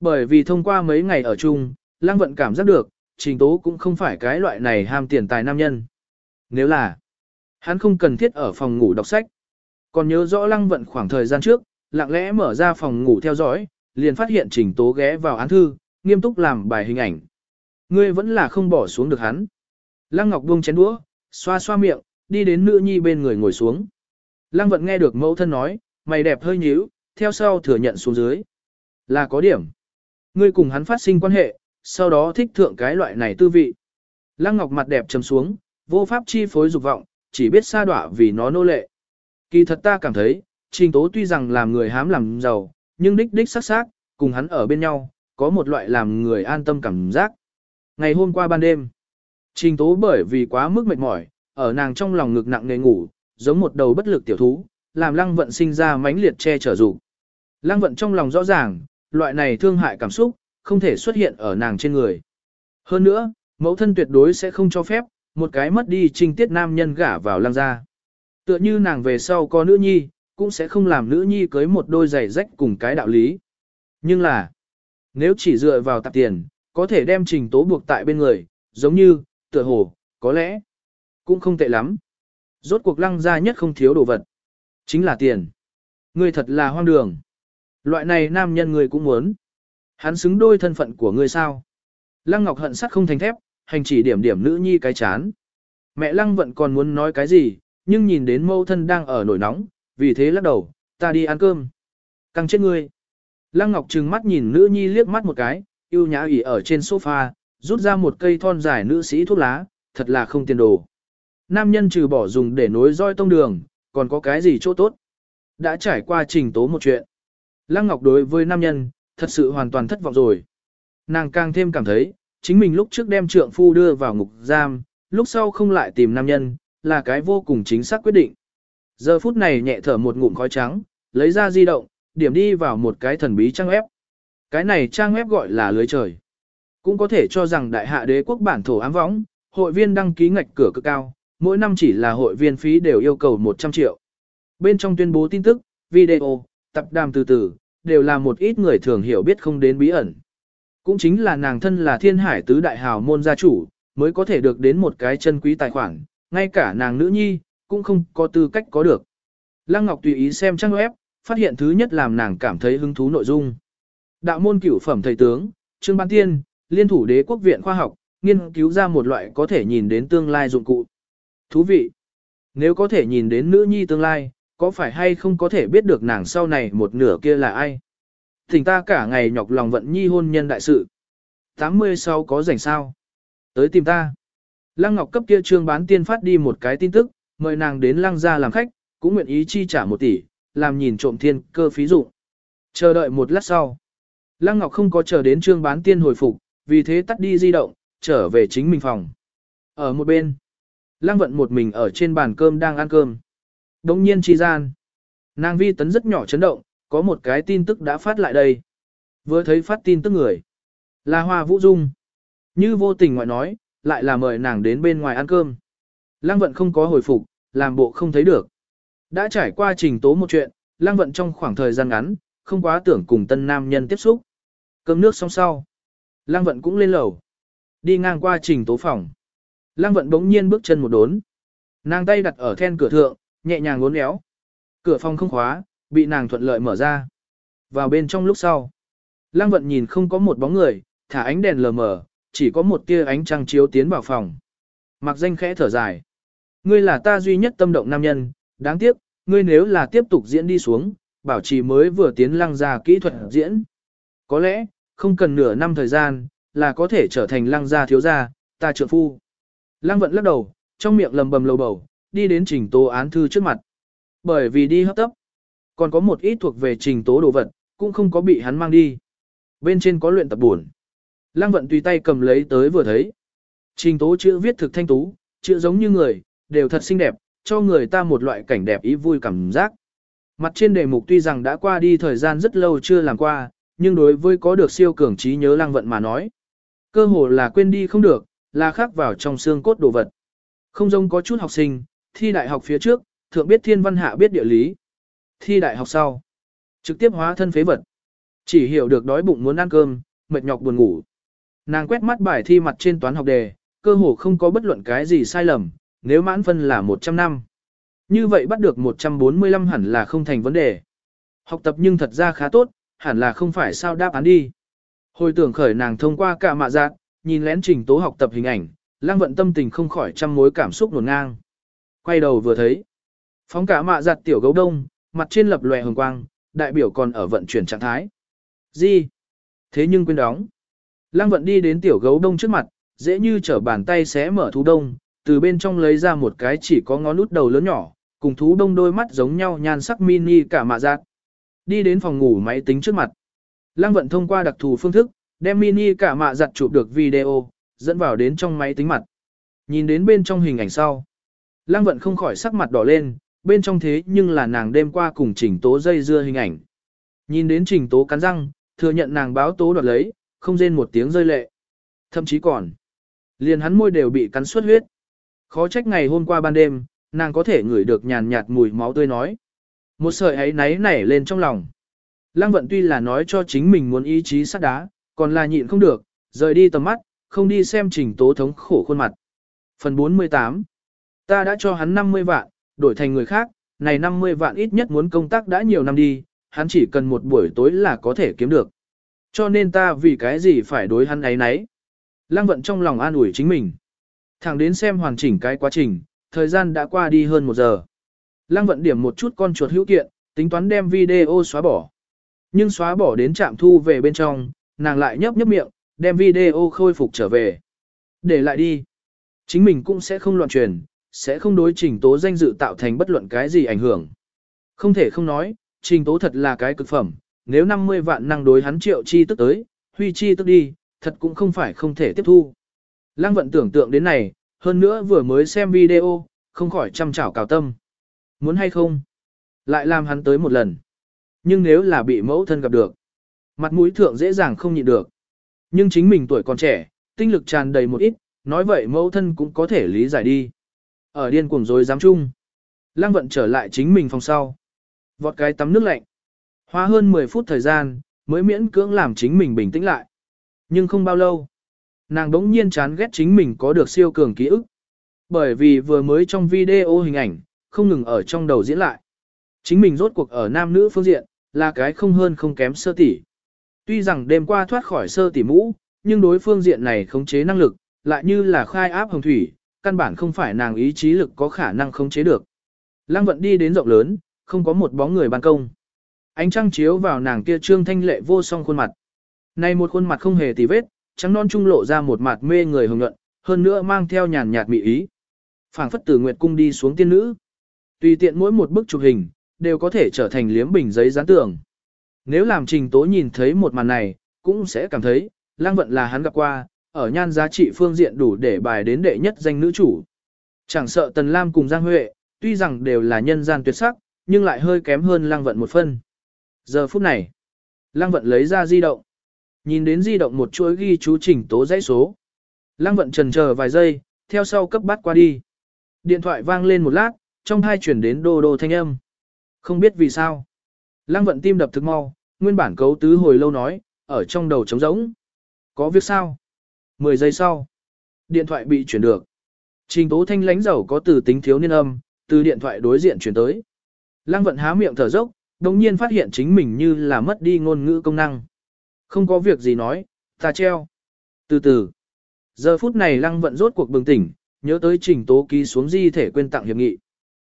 Bởi vì thông qua mấy ngày ở chung, lăng vận cảm giác được, trình tố cũng không phải cái loại này ham tiền tài nam nhân. Nếu là, hắn không cần thiết ở phòng ngủ đọc sách. Còn nhớ rõ lăng vận khoảng thời gian trước, lặng lẽ mở ra phòng ngủ theo dõi, liền phát hiện trình tố ghé vào án thư, nghiêm túc làm bài hình ảnh. Ngươi vẫn là không bỏ xuống được hắn. Lăng Ngọc buông chén đũa, xoa xoa miệng, đi đến nữ nhi bên người ngồi xuống. Lăng vận nghe được mẫu thân nói, mày đẹp hơi nhíu, theo sau thừa nhận xuống dưới. Là có điểm. Ngươi cùng hắn phát sinh quan hệ, sau đó thích thượng cái loại này tư vị. Lăng Ngọc mặt đẹp trầm xuống, vô pháp chi phối dục vọng, chỉ biết sa đọa vì nó nô lệ. Kỳ thật ta cảm thấy, Trình Tố tuy rằng làm người hám làm giàu, nhưng đích đích sắc sắc, cùng hắn ở bên nhau, có một loại làm người an tâm cảm giác. Ngày hôm qua ban đêm, Trình Tố bởi vì quá mức mệt mỏi, ở nàng trong lòng ngực nặng nề ngủ, giống một đầu bất lực tiểu thú, làm Lăng Vận sinh ra mãnh liệt che chở dục. Lăng Vận trong lòng rõ ràng, loại này thương hại cảm xúc, không thể xuất hiện ở nàng trên người. Hơn nữa, mẫu thân tuyệt đối sẽ không cho phép, một cái mất đi trình tiết nam nhân gả vào lăng gia. Tựa như nàng về sau có nữ nhi, cũng sẽ không làm nữ nhi cưới một đôi giày rách cùng cái đạo lý. Nhưng là, nếu chỉ dựa vào tạp tiền, có thể đem trình tố buộc tại bên người, giống như, tựa hồ, có lẽ, cũng không tệ lắm. Rốt cuộc lăng gia nhất không thiếu đồ vật. Chính là tiền. Ngươi thật là hoang đường. Loại này nam nhân người cũng muốn. Hắn xứng đôi thân phận của ngươi sao? Lăng Ngọc hận sắt không thành thép, hành chỉ điểm điểm nữ nhi cái chán. Mẹ Lăng Vận còn muốn nói cái gì, nhưng nhìn đến mâu thân đang ở nổi nóng, vì thế lắc đầu, ta đi ăn cơm. Căng chết ngươi. Lăng Ngọc trừng mắt nhìn nữ nhi liếc mắt một cái, yêu nhã ủy ở trên sofa, rút ra một cây thon dài nữ sĩ thuốc lá, thật là không tiền đồ. Nam nhân trừ bỏ dùng để nối roi tông đường, còn có cái gì chỗ tốt. Đã trải qua trình tố một chuyện. Lăng Ngọc đối với nam nhân, thật sự hoàn toàn thất vọng rồi. Nàng càng thêm cảm thấy, chính mình lúc trước đem trượng phu đưa vào ngục giam, lúc sau không lại tìm nam nhân, là cái vô cùng chính xác quyết định. Giờ phút này nhẹ thở một ngụm khói trắng, lấy ra di động, điểm đi vào một cái thần bí trang web. Cái này trang web gọi là lưới trời. Cũng có thể cho rằng đại hạ đế quốc bản thổ ám võng, hội viên đăng ký ngạch cửa cực cao, mỗi năm chỉ là hội viên phí đều yêu cầu 100 triệu. Bên trong tuyên bố tin tức, video, tập đàm từ từ, đều là một ít người thường hiểu biết không đến bí ẩn. Cũng chính là nàng thân là thiên hải tứ đại hào môn gia chủ, mới có thể được đến một cái chân quý tài khoản, ngay cả nàng nữ nhi, cũng không có tư cách có được. Lăng Ngọc tùy ý xem trang web, phát hiện thứ nhất làm nàng cảm thấy hứng thú nội dung. Đạo môn cửu phẩm thầy tướng, Trương Ban Tiên, liên thủ đế quốc viện khoa học, nghiên cứu ra một loại có thể nhìn đến tương lai dụng cụ. Thú vị! Nếu có thể nhìn đến nữ nhi tương lai, có phải hay không có thể biết được nàng sau này một nửa kia là ai? Thỉnh ta cả ngày nhọc lòng vận nhi hôn nhân đại sự. 86 có rảnh sao? Tới tìm ta. Lăng Ngọc cấp kia trương bán tiên phát đi một cái tin tức, mời nàng đến lăng ra làm khách, cũng nguyện ý chi trả một tỷ, làm nhìn trộm thiên cơ phí dụ. Chờ đợi một lát sau. Lăng Ngọc không có chờ đến trương bán tiên hồi phục, vì thế tắt đi di động, trở về chính mình phòng. Ở một bên, Lăng vận một mình ở trên bàn cơm đang ăn cơm. Đông nhiên chi gian. Nàng vi tấn rất nhỏ chấn động, có một cái tin tức đã phát lại đây. Vừa thấy phát tin tức người. Là Hoa Vũ Dung. Như vô tình ngoại nói, lại là mời nàng đến bên ngoài ăn cơm. Lăng vận không có hồi phục, làm bộ không thấy được. Đã trải qua trình tố một chuyện, lăng vận trong khoảng thời gian ngắn, không quá tưởng cùng tân nam nhân tiếp xúc. Cơm nước xong sau. Lăng vận cũng lên lầu. Đi ngang qua trình tố phòng. Lăng vận bỗng nhiên bước chân một đốn. Nàng tay đặt ở then cửa thượng, nhẹ nhàng uốn éo. Cửa phòng không khóa, bị nàng thuận lợi mở ra. Vào bên trong lúc sau. Lăng vận nhìn không có một bóng người, thả ánh đèn lờ mờ, chỉ có một tia ánh trăng chiếu tiến vào phòng. Mặc danh khẽ thở dài. Ngươi là ta duy nhất tâm động nam nhân, đáng tiếc, ngươi nếu là tiếp tục diễn đi xuống, bảo trì mới vừa tiến lăng ra kỹ thuật diễn. Có lẽ, không cần nửa năm thời gian, là có thể trở thành lăng gia thiếu gia, ta trượng phu. Lăng vận lắc đầu, trong miệng lầm bầm lầu bầu, đi đến trình tố án thư trước mặt. Bởi vì đi hấp tấp, còn có một ít thuộc về trình tố đồ vật, cũng không có bị hắn mang đi. Bên trên có luyện tập buồn. Lăng vận tùy tay cầm lấy tới vừa thấy. Trình tố chữ viết thực thanh tú, chữ giống như người, đều thật xinh đẹp, cho người ta một loại cảnh đẹp ý vui cảm giác. Mặt trên đề mục tuy rằng đã qua đi thời gian rất lâu chưa làm qua, nhưng đối với có được siêu cường trí nhớ lăng vận mà nói. Cơ hồ là quên đi không được, là khắc vào trong xương cốt đồ vật. Không giống có chút học sinh, thi đại học phía trước, thượng biết thiên văn hạ biết địa lý. Thi đại học sau, trực tiếp hóa thân phế vật. Chỉ hiểu được đói bụng muốn ăn cơm, mệt nhọc buồn ngủ. Nàng quét mắt bài thi mặt trên toán học đề, cơ hồ không có bất luận cái gì sai lầm, nếu mãn phân là 100 năm. Như vậy bắt được 145 hẳn là không thành vấn đề. Học tập nhưng thật ra khá tốt, hẳn là không phải sao đáp án đi. Hồi tưởng khởi nàng thông qua cả mạ giác, nhìn lén trình tố học tập hình ảnh, lang vận tâm tình không khỏi trăm mối cảm xúc nổn ngang. Quay đầu vừa thấy, phóng cả mạ giặt tiểu gấu đông, mặt trên lập lòe hồng quang, đại biểu còn ở vận chuyển trạng thái. Gì? Thế nhưng quên đóng. Lăng vận đi đến tiểu gấu đông trước mặt, dễ như trở bàn tay xé mở thú đông, từ bên trong lấy ra một cái chỉ có ngón út đầu lớn nhỏ, cùng thú đông đôi mắt giống nhau nhan sắc mini cả mạ giác. Đi đến phòng ngủ máy tính trước mặt. Lăng vận thông qua đặc thù phương thức, đem mini cả mạ giặt chụp được video, dẫn vào đến trong máy tính mặt. Nhìn đến bên trong hình ảnh sau. Lăng vận không khỏi sắc mặt đỏ lên, bên trong thế nhưng là nàng đêm qua cùng trình tố dây dưa hình ảnh. Nhìn đến trình tố cắn răng, thừa nhận nàng báo tố đoạt lấy, không rên một tiếng rơi lệ. Thậm chí còn, liền hắn môi đều bị cắn suốt huyết. Khó trách ngày hôm qua ban đêm, nàng có thể ngửi được nhàn nhạt mùi máu tươi nói. Một sợi ấy náy nảy lên trong lòng. Lăng vận tuy là nói cho chính mình muốn ý chí sắt đá, còn là nhịn không được, rời đi tầm mắt, không đi xem trình tố thống khổ khuôn mặt. Phần 48 Ta đã cho hắn 50 vạn, đổi thành người khác, này 50 vạn ít nhất muốn công tác đã nhiều năm đi, hắn chỉ cần một buổi tối là có thể kiếm được. Cho nên ta vì cái gì phải đối hắn ấy nấy. Lăng vận trong lòng an ủi chính mình. Thẳng đến xem hoàn chỉnh cái quá trình, thời gian đã qua đi hơn một giờ. Lăng vận điểm một chút con chuột hữu kiện, tính toán đem video xóa bỏ. Nhưng xóa bỏ đến trạm thu về bên trong, nàng lại nhấp nhấp miệng, đem video khôi phục trở về. Để lại đi. Chính mình cũng sẽ không loạn truyền, sẽ không đối trình tố danh dự tạo thành bất luận cái gì ảnh hưởng. Không thể không nói, trình tố thật là cái cực phẩm, nếu 50 vạn năng đối hắn triệu chi tức tới, huy chi tức đi, thật cũng không phải không thể tiếp thu. Lăng vận tưởng tượng đến này, hơn nữa vừa mới xem video, không khỏi chăm chảo cào tâm. Muốn hay không? Lại làm hắn tới một lần. Nhưng nếu là bị mẫu thân gặp được, mặt mũi thượng dễ dàng không nhịn được. Nhưng chính mình tuổi còn trẻ, tinh lực tràn đầy một ít, nói vậy mẫu thân cũng có thể lý giải đi. Ở điên cuồng rồi dám chung. Lăng vận trở lại chính mình phòng sau. Vọt cái tắm nước lạnh. hóa hơn 10 phút thời gian, mới miễn cưỡng làm chính mình bình tĩnh lại. Nhưng không bao lâu, nàng đống nhiên chán ghét chính mình có được siêu cường ký ức. Bởi vì vừa mới trong video hình ảnh, không ngừng ở trong đầu diễn lại. Chính mình rốt cuộc ở nam nữ phương diện, là cái không hơn không kém sơ tỷ. Tuy rằng đêm qua thoát khỏi sơ tỷ mũ, nhưng đối phương diện này khống chế năng lực, lại như là khai áp hồng thủy, căn bản không phải nàng ý chí lực có khả năng khống chế được. Lăng vận đi đến rộng lớn, không có một bóng người ban công. Ánh trăng chiếu vào nàng kia trương thanh lệ vô song khuôn mặt. Này một khuôn mặt không hề tì vết, trắng non trung lộ ra một mặt mê người hồng nhuận, hơn nữa mang theo nhàn nhạt mị ý. Phảng phất từ nguyệt cung đi xuống tiên nữ. Tùy tiện mỗi một bức chụp hình, đều có thể trở thành liếm bình giấy dán tường. Nếu làm trình tố nhìn thấy một màn này, cũng sẽ cảm thấy, lang vận là hắn gặp qua, ở nhan giá trị phương diện đủ để bài đến đệ nhất danh nữ chủ. Chẳng sợ Tần Lam cùng Giang Huệ, tuy rằng đều là nhân gian tuyệt sắc, nhưng lại hơi kém hơn lang vận một phân. Giờ phút này, lang vận lấy ra di động. Nhìn đến di động một chuỗi ghi chú trình tố dãy số. Lăng vận trần chờ vài giây, theo sau cấp bắt qua đi. Điện thoại vang lên một lát, trong hai chuyển đến đô đô thanh âm. Không biết vì sao. Lăng vận tim đập thực mau, nguyên bản cấu tứ hồi lâu nói, ở trong đầu trống rỗng. Có việc sao? Mười giây sau. Điện thoại bị chuyển được. Trình tố thanh lãnh giàu có từ tính thiếu niên âm, từ điện thoại đối diện chuyển tới. Lăng vận há miệng thở dốc, đồng nhiên phát hiện chính mình như là mất đi ngôn ngữ công năng. Không có việc gì nói, ta treo. Từ từ. Giờ phút này lăng vận rốt cuộc bừng tỉnh, nhớ tới trình tố ký xuống di thể quên tặng hiệp nghị.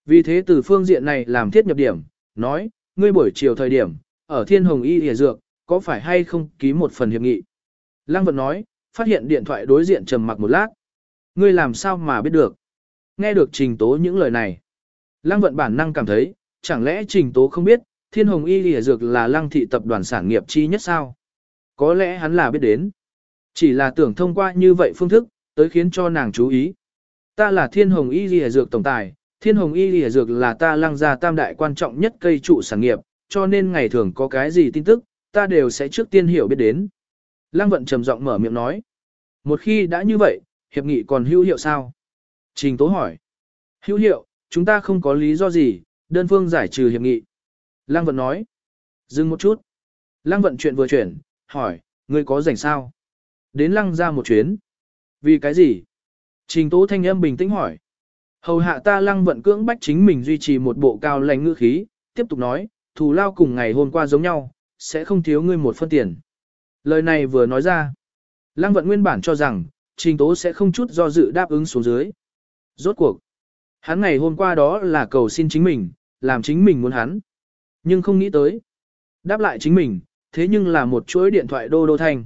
Vì thế từ phương diện này làm thiết nhập điểm, nói, ngươi buổi chiều thời điểm, ở thiên hồng y hề dược, có phải hay không ký một phần hiệp nghị. Lăng vận nói, phát hiện điện thoại đối diện trầm mặc một lát. Ngươi làm sao mà biết được. Nghe được trình tố những lời này. Lăng vận bản năng cảm thấy, chẳng lẽ trình tố không biết, thiên hồng y lìa dược là lăng thị tập đoàn sản nghiệp chi nhất sao? Có lẽ hắn là biết đến. Chỉ là tưởng thông qua như vậy phương thức, tới khiến cho nàng chú ý. Ta là thiên hồng y lìa dược tổng tài, thiên hồng y lìa dược là ta lăng ra tam đại quan trọng nhất cây trụ sản nghiệp, cho nên ngày thường có cái gì tin tức, ta đều sẽ trước tiên hiểu biết đến. Lăng vận trầm giọng mở miệng nói. Một khi đã như vậy, hiệp nghị còn hữu hiệu sao? Trình tố hỏi. Hữu hiệu, chúng ta không có lý do gì, đơn phương giải trừ hiệp nghị. Lăng vận nói. Dừng một chút. Lăng vận chuyện vừa chuyển, hỏi, ngươi có rảnh sao? Đến lăng ra một chuyến. Vì cái gì? Trình tố thanh âm bình tĩnh hỏi. Hầu hạ ta lăng vận cưỡng bách chính mình duy trì một bộ cao lãnh ngữ khí, tiếp tục nói, thù lao cùng ngày hôm qua giống nhau, sẽ không thiếu ngươi một phân tiền. Lời này vừa nói ra. Lăng vận nguyên bản cho rằng, trình tố sẽ không chút do dự đáp ứng xuống dưới. Rốt cuộc. Hắn ngày hôm qua đó là cầu xin chính mình, làm chính mình muốn hắn. Nhưng không nghĩ tới. Đáp lại chính mình, thế nhưng là một chuỗi điện thoại đô đô thanh.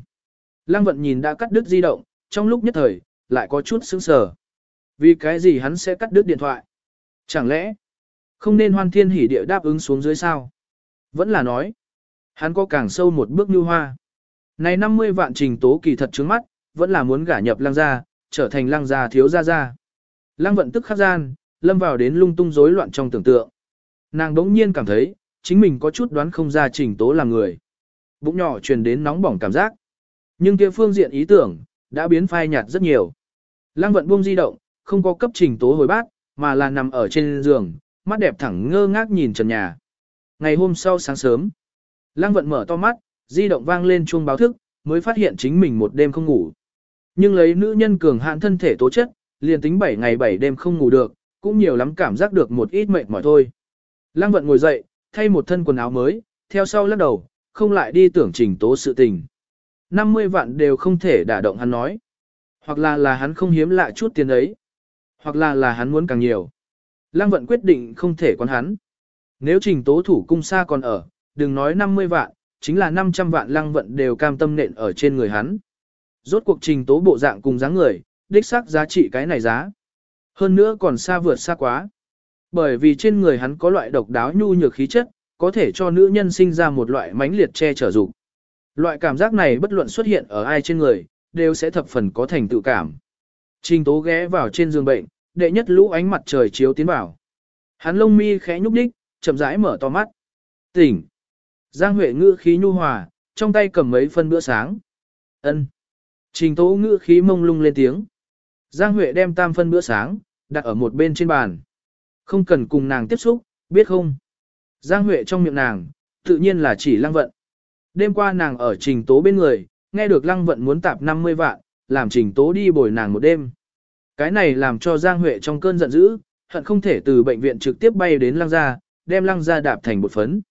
Lăng vận nhìn đã cắt đứt di động, trong lúc nhất thời, lại có chút sững sờ. Vì cái gì hắn sẽ cắt đứt điện thoại? Chẳng lẽ, không nên hoan thiên hỉ địa đáp ứng xuống dưới sao? Vẫn là nói, hắn có càng sâu một bước như hoa. Này 50 vạn trình tố kỳ thật trướng mắt, vẫn là muốn gả nhập lăng gia, trở thành lăng gia thiếu gia gia. Lăng vận tức khắc gian, lâm vào đến lung tung rối loạn trong tưởng tượng. Nàng đống nhiên cảm thấy, chính mình có chút đoán không ra trình tố là người. Bụng nhỏ truyền đến nóng bỏng cảm giác. Nhưng kia phương diện ý tưởng, đã biến phai nhạt rất nhiều. Lăng vận buông di động, không có cấp trình tố hồi bát, mà là nằm ở trên giường, mắt đẹp thẳng ngơ ngác nhìn trần nhà. Ngày hôm sau sáng sớm, Lăng vận mở to mắt, di động vang lên chuông báo thức, mới phát hiện chính mình một đêm không ngủ. Nhưng lấy nữ nhân cường hạn thân thể tố chất, liền tính 7 ngày 7 đêm không ngủ được, cũng nhiều lắm cảm giác được một ít mệt mỏi thôi. Lăng vận ngồi dậy, thay một thân quần áo mới, theo sau lắc đầu, không lại đi tưởng trình tố sự tình. 50 vạn đều không thể đả động hắn nói. Hoặc là là hắn không hiếm lạ chút tiền ấy. Hoặc là là hắn muốn càng nhiều. Lăng vận quyết định không thể quan hắn. Nếu trình tố thủ cung xa còn ở, đừng nói 50 vạn, chính là 500 vạn lăng vận đều cam tâm nện ở trên người hắn. Rốt cuộc trình tố bộ dạng cùng dáng người, đích xác giá trị cái này giá. Hơn nữa còn xa vượt xa quá. Bởi vì trên người hắn có loại độc đáo nhu nhược khí chất, có thể cho nữ nhân sinh ra một loại mãnh liệt che chở dục. Loại cảm giác này bất luận xuất hiện ở ai trên người, đều sẽ thập phần có thành tựu cảm. Trình tố ghé vào trên giường bệnh, đệ nhất lũ ánh mặt trời chiếu tiến vào. Hắn lông mi khẽ nhúc đích, chậm rãi mở to mắt. Tỉnh. Giang Huệ ngữ khí nhu hòa, trong tay cầm mấy phân bữa sáng. Ân. Trình tố ngữ khí mông lung lên tiếng. Giang Huệ đem tam phân bữa sáng, đặt ở một bên trên bàn. Không cần cùng nàng tiếp xúc, biết không? Giang Huệ trong miệng nàng, tự nhiên là chỉ lăng vận. Đêm qua nàng ở trình tố bên người, nghe được lăng vận muốn tạp 50 vạn, làm trình tố đi bồi nàng một đêm. Cái này làm cho Giang Huệ trong cơn giận dữ, hận không thể từ bệnh viện trực tiếp bay đến lăng gia, đem lăng gia đạp thành bột phấn.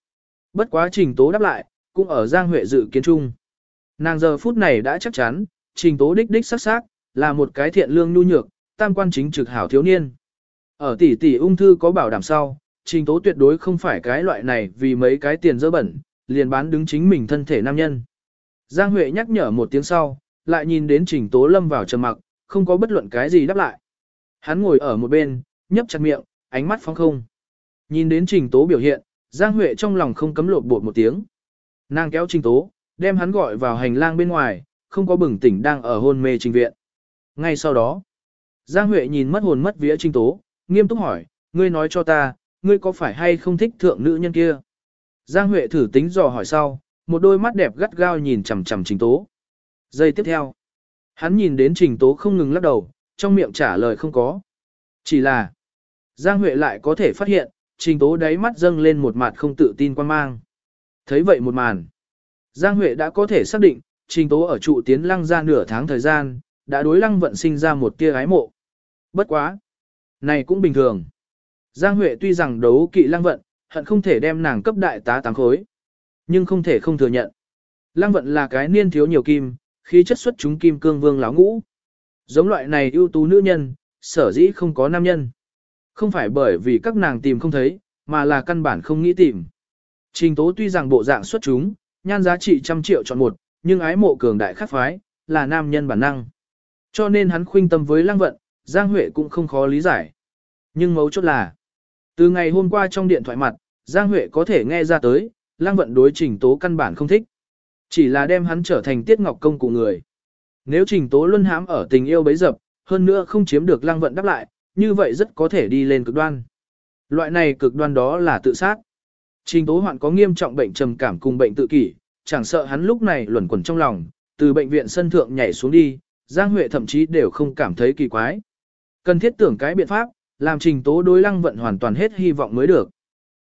Bất quá trình tố đáp lại, cũng ở Giang Huệ dự kiến chung. Nàng giờ phút này đã chắc chắn, trình tố đích đích sắc sắc, là một cái thiện lương nhu nhược, tam quan chính trực hảo thiếu niên. Ở tỷ tỷ ung thư có bảo đảm sau, trình tố tuyệt đối không phải cái loại này vì mấy cái tiền dơ bẩn, liền bán đứng chính mình thân thể nam nhân. Giang Huệ nhắc nhở một tiếng sau, lại nhìn đến trình tố lâm vào trầm mặc, không có bất luận cái gì đáp lại. Hắn ngồi ở một bên, nhấp chặt miệng, ánh mắt phóng không. Nhìn đến trình tố biểu hiện, Giang Huệ trong lòng không cấm lột bột một tiếng. Nàng kéo trình tố, đem hắn gọi vào hành lang bên ngoài, không có bừng tỉnh đang ở hôn mê trình viện. Ngay sau đó, Giang Huệ nhìn mất hồn mất vía trình tố, nghiêm túc hỏi, ngươi nói cho ta, ngươi có phải hay không thích thượng nữ nhân kia? Giang Huệ thử tính dò hỏi sau, một đôi mắt đẹp gắt gao nhìn chằm chằm trình tố. Giây tiếp theo, hắn nhìn đến trình tố không ngừng lắc đầu, trong miệng trả lời không có. Chỉ là, Giang Huệ lại có thể phát hiện, trình tố đáy mắt dâng lên một mặt không tự tin quan mang. Thấy vậy một màn, Giang Huệ đã có thể xác định, trình tố ở trụ tiến lăng ra nửa tháng thời gian, đã đối lăng vận sinh ra một tia ái mộ. Bất quá. Này cũng bình thường. Giang Huệ tuy rằng đấu kỵ lăng vận, hận không thể đem nàng cấp đại tá tám khối. Nhưng không thể không thừa nhận. Lăng vận là cái niên thiếu nhiều kim, khí chất xuất chúng kim cương vương láo ngũ. Giống loại này ưu tú nữ nhân, sở dĩ không có nam nhân. Không phải bởi vì các nàng tìm không thấy, mà là căn bản không nghĩ tìm. Trình tố tuy rằng bộ dạng xuất chúng, nhan giá trị trăm triệu chọn một, nhưng ái mộ cường đại khắc phái, là nam nhân bản năng. Cho nên hắn khuynh tâm với lăng vận, Giang Huệ cũng không khó lý giải. Nhưng mấu chốt là, từ ngày hôm qua trong điện thoại mặt, Giang Huệ có thể nghe ra tới, lăng vận đối trình tố căn bản không thích. Chỉ là đem hắn trở thành tiết ngọc công cụ người. Nếu trình tố luân hãm ở tình yêu bấy dập, hơn nữa không chiếm được lăng vận đáp lại, như vậy rất có thể đi lên cực đoan. Loại này cực đoan đó là tự sát. Trình tố hoạn có nghiêm trọng bệnh trầm cảm cùng bệnh tự kỷ, chẳng sợ hắn lúc này luẩn quẩn trong lòng, từ bệnh viện sân thượng nhảy xuống đi, Giang Huệ thậm chí đều không cảm thấy kỳ quái. Cần thiết tưởng cái biện pháp, làm trình tố đối lăng vận hoàn toàn hết hy vọng mới được.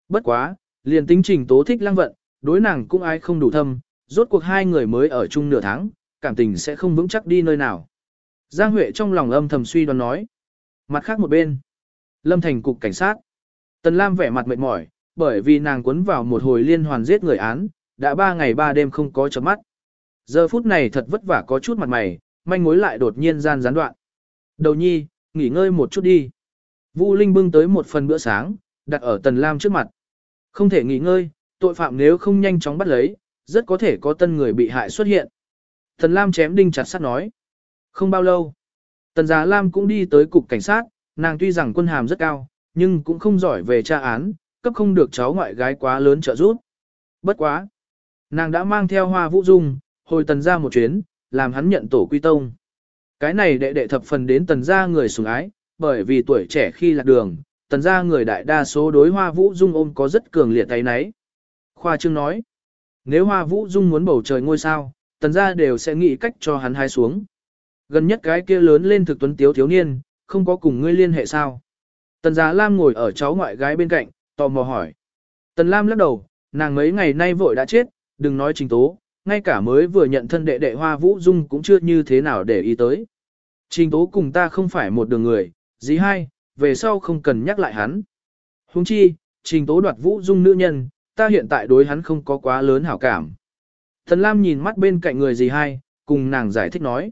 Bất quá, liền tính trình tố thích lăng vận, đối nàng cũng ai không đủ thâm, rốt cuộc hai người mới ở chung nửa tháng, cảm tình sẽ không vững chắc đi nơi nào. Giang Huệ trong lòng âm thầm suy đoán nói. Mặt khác một bên, Lâm Thành cục cảnh sát. Tần Lam vẻ mặt mệt mỏi, bởi vì nàng cuốn vào một hồi liên hoàn giết người án, đã ba ngày ba đêm không có chấm mắt. Giờ phút này thật vất vả có chút mặt mày, manh mối lại đột nhiên gian gián đoạn. Đầu nhi, nghỉ ngơi một chút đi. Vu Linh bưng tới một phần bữa sáng, đặt ở Tần Lam trước mặt. Không thể nghỉ ngơi, Tội phạm nếu không nhanh chóng bắt lấy, rất có thể có tân người bị hại xuất hiện. Tần Lam chém đinh chặt sắt nói. Không bao lâu, Tần Giá Lam cũng đi tới cục cảnh sát, nàng tuy rằng quân hàm rất cao, nhưng cũng không giỏi về tra án, cấp không được cháu ngoại gái quá lớn trợ giúp. Bất quá. Nàng đã mang theo hoa vũ dung, hồi tần ra một chuyến, làm hắn nhận tổ quy tông. Cái này đệ đệ thập phần đến tần ra người sủng ái, bởi vì tuổi trẻ khi lạc đường, tần ra người đại đa số đối hoa vũ dung ôm có rất cường liệt tay nấy. Khoa trương nói, nếu hoa vũ dung muốn bầu trời ngôi sao, tần ra đều sẽ nghĩ cách cho hắn hai xuống. Gần nhất cái kia lớn lên thực tuấn tiếu thiếu niên, không có cùng ngươi liên hệ sao. Tần Giá Lam ngồi ở cháu ngoại gái bên cạnh, tò mò hỏi. Tần Lam lắc đầu, nàng mấy ngày nay vội đã chết, đừng nói trình tố, ngay cả mới vừa nhận thân đệ đệ Hoa Vũ Dung cũng chưa như thế nào để ý tới. Trình tố cùng ta không phải một đường người, Dì hai, về sau không cần nhắc lại hắn. Huống chi, trình tố đoạt Vũ Dung nữ nhân, ta hiện tại đối hắn không có quá lớn hảo cảm. Tần Lam nhìn mắt bên cạnh người dì hai, cùng nàng giải thích nói.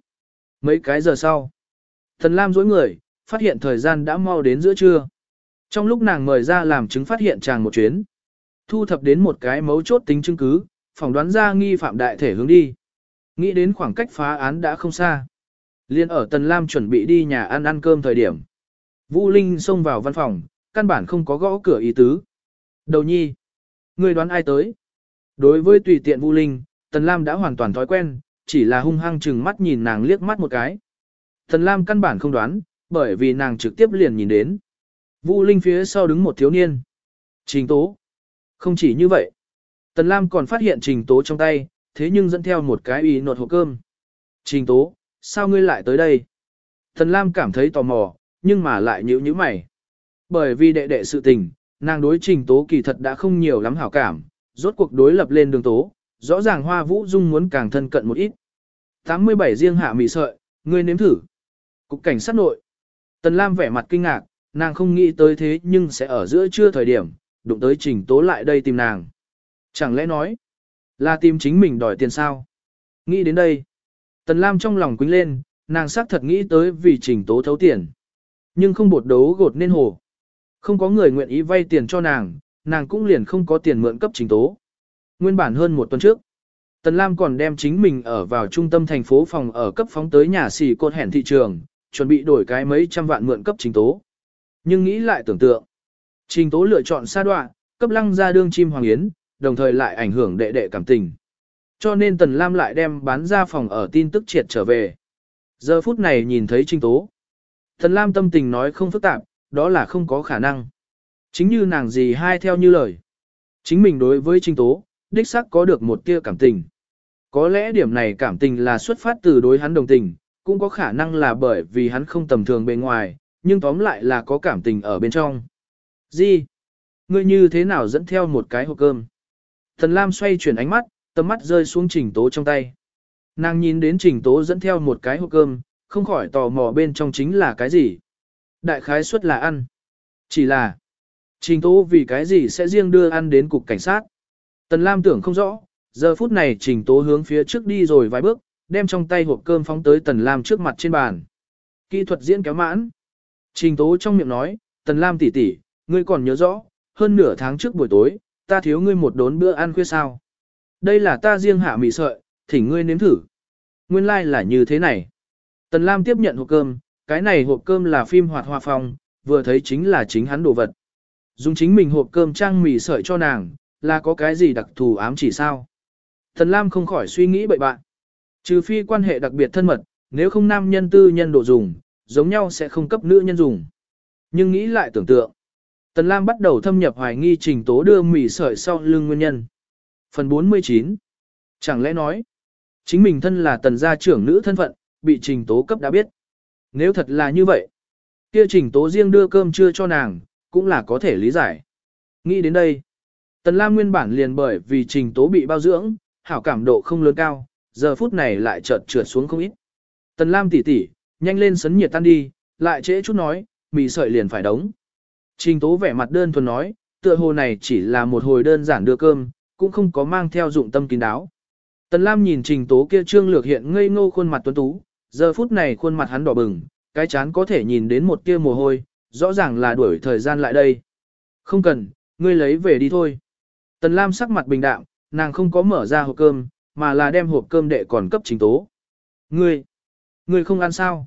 Mấy cái giờ sau, Tần Lam dối người, phát hiện thời gian đã mau đến giữa trưa. Trong lúc nàng mời ra làm chứng phát hiện chàng một chuyến, thu thập đến một cái mấu chốt tính chứng cứ, phỏng đoán ra nghi phạm đại thể hướng đi. Nghĩ đến khoảng cách phá án đã không xa. Liên ở Tần Lam chuẩn bị đi nhà ăn ăn cơm thời điểm. Vũ Linh xông vào văn phòng, căn bản không có gõ cửa ý tứ. Đầu nhi, người đoán ai tới? Đối với tùy tiện Vũ Linh, Tần Lam đã hoàn toàn thói quen, chỉ là hung hăng chừng mắt nhìn nàng liếc mắt một cái. Tần Lam căn bản không đoán, bởi vì nàng trực tiếp liền nhìn đến. Vu Linh phía sau đứng một thiếu niên. Trình Tố. Không chỉ như vậy. Tần Lam còn phát hiện Trình Tố trong tay, thế nhưng dẫn theo một cái ý nột hộp cơm. Trình Tố, sao ngươi lại tới đây? Tần Lam cảm thấy tò mò, nhưng mà lại nhíu nhíu mày. Bởi vì đệ đệ sự tình, nàng đối Trình Tố kỳ thật đã không nhiều lắm hảo cảm, rốt cuộc đối lập lên đường Tố, rõ ràng Hoa Vũ Dung muốn càng thân cận một ít. 87 riêng hạ mị sợi, ngươi nếm thử. Cục cảnh sát nội. Tần Lam vẻ mặt kinh ngạc, nàng không nghĩ tới thế nhưng sẽ ở giữa trưa thời điểm, đụng tới trình tố lại đây tìm nàng. Chẳng lẽ nói, là tìm chính mình đòi tiền sao? Nghĩ đến đây, Tần Lam trong lòng quính lên, nàng xác thật nghĩ tới vì trình tố thấu tiền. Nhưng không bột đấu gột nên hồ. Không có người nguyện ý vay tiền cho nàng, nàng cũng liền không có tiền mượn cấp trình tố. Nguyên bản hơn một tuần trước, Tần Lam còn đem chính mình ở vào trung tâm thành phố phòng ở cấp phóng tới nhà xì cột hẻn thị trường, chuẩn bị đổi cái mấy trăm vạn mượn cấp trình tố. Nhưng nghĩ lại tưởng tượng, trình tố lựa chọn xa đoạn, cấp lăng ra đương chim hoàng yến, đồng thời lại ảnh hưởng đệ đệ cảm tình. Cho nên Tần Lam lại đem bán ra phòng ở tin tức triệt trở về. Giờ phút này nhìn thấy trình tố. Tần Lam tâm tình nói không phức tạp, đó là không có khả năng. Chính như nàng gì hai theo như lời. Chính mình đối với trình tố, đích xác có được một tia cảm tình. Có lẽ điểm này cảm tình là xuất phát từ đối hắn đồng tình, cũng có khả năng là bởi vì hắn không tầm thường bên ngoài, nhưng tóm lại là có cảm tình ở bên trong. Gì? Ngươi như thế nào dẫn theo một cái hộp cơm? Thần Lam xoay chuyển ánh mắt, tầm mắt rơi xuống trình tố trong tay. Nàng nhìn đến trình tố dẫn theo một cái hộp cơm, không khỏi tò mò bên trong chính là cái gì. Đại khái suất là ăn. Chỉ là, trình tố vì cái gì sẽ riêng đưa ăn đến cục cảnh sát. Tần Lam tưởng không rõ, giờ phút này trình tố hướng phía trước đi rồi vài bước, đem trong tay hộp cơm phóng tới Tần Lam trước mặt trên bàn. Kỹ thuật diễn kéo mãn. Trình Tố trong miệng nói, Tần Lam tỷ tỷ, ngươi còn nhớ rõ, hơn nửa tháng trước buổi tối, ta thiếu ngươi một đốn bữa ăn khuya sao. Đây là ta riêng hạ mì sợi, thỉnh ngươi nếm thử. Nguyên lai like là như thế này. Tần Lam tiếp nhận hộp cơm, cái này hộp cơm là phim hoạt hoa phong, vừa thấy chính là chính hắn đồ vật. Dùng chính mình hộp cơm trang mì sợi cho nàng, là có cái gì đặc thù ám chỉ sao? Tần Lam không khỏi suy nghĩ bậy bạn. Trừ phi quan hệ đặc biệt thân mật, nếu không nam nhân tư nhân độ dùng, giống nhau sẽ không cấp nữ nhân dùng. Nhưng nghĩ lại tưởng tượng. Tần Lam bắt đầu thâm nhập hoài nghi trình tố đưa mỉ sợi sau lưng nguyên nhân. Phần 49 Chẳng lẽ nói, chính mình thân là tần gia trưởng nữ thân phận, bị trình tố cấp đã biết. Nếu thật là như vậy, kia trình tố riêng đưa cơm trưa cho nàng, cũng là có thể lý giải. Nghĩ đến đây, tần Lam nguyên bản liền bởi vì trình tố bị bao dưỡng, hảo cảm độ không lớn cao, giờ phút này lại chợt trượt xuống không ít. Tần Lam tỷ tỷ, nhanh lên sấn nhiệt tan đi, lại trễ chút nói, mì sợi liền phải đóng. Trình Tố vẻ mặt đơn thuần nói, tựa hồ này chỉ là một hồi đơn giản đưa cơm, cũng không có mang theo dụng tâm kín đáo. Tần Lam nhìn Trình Tố kia trương lược hiện ngây ngô khuôn mặt tuấn tú, giờ phút này khuôn mặt hắn đỏ bừng, cái chán có thể nhìn đến một tia mồ hôi, rõ ràng là đuổi thời gian lại đây. Không cần, ngươi lấy về đi thôi. Tần Lam sắc mặt bình đạm, nàng không có mở ra hộp cơm, mà là đem hộp cơm đệ còn cấp trình tố. Ngươi, ngươi không ăn sao?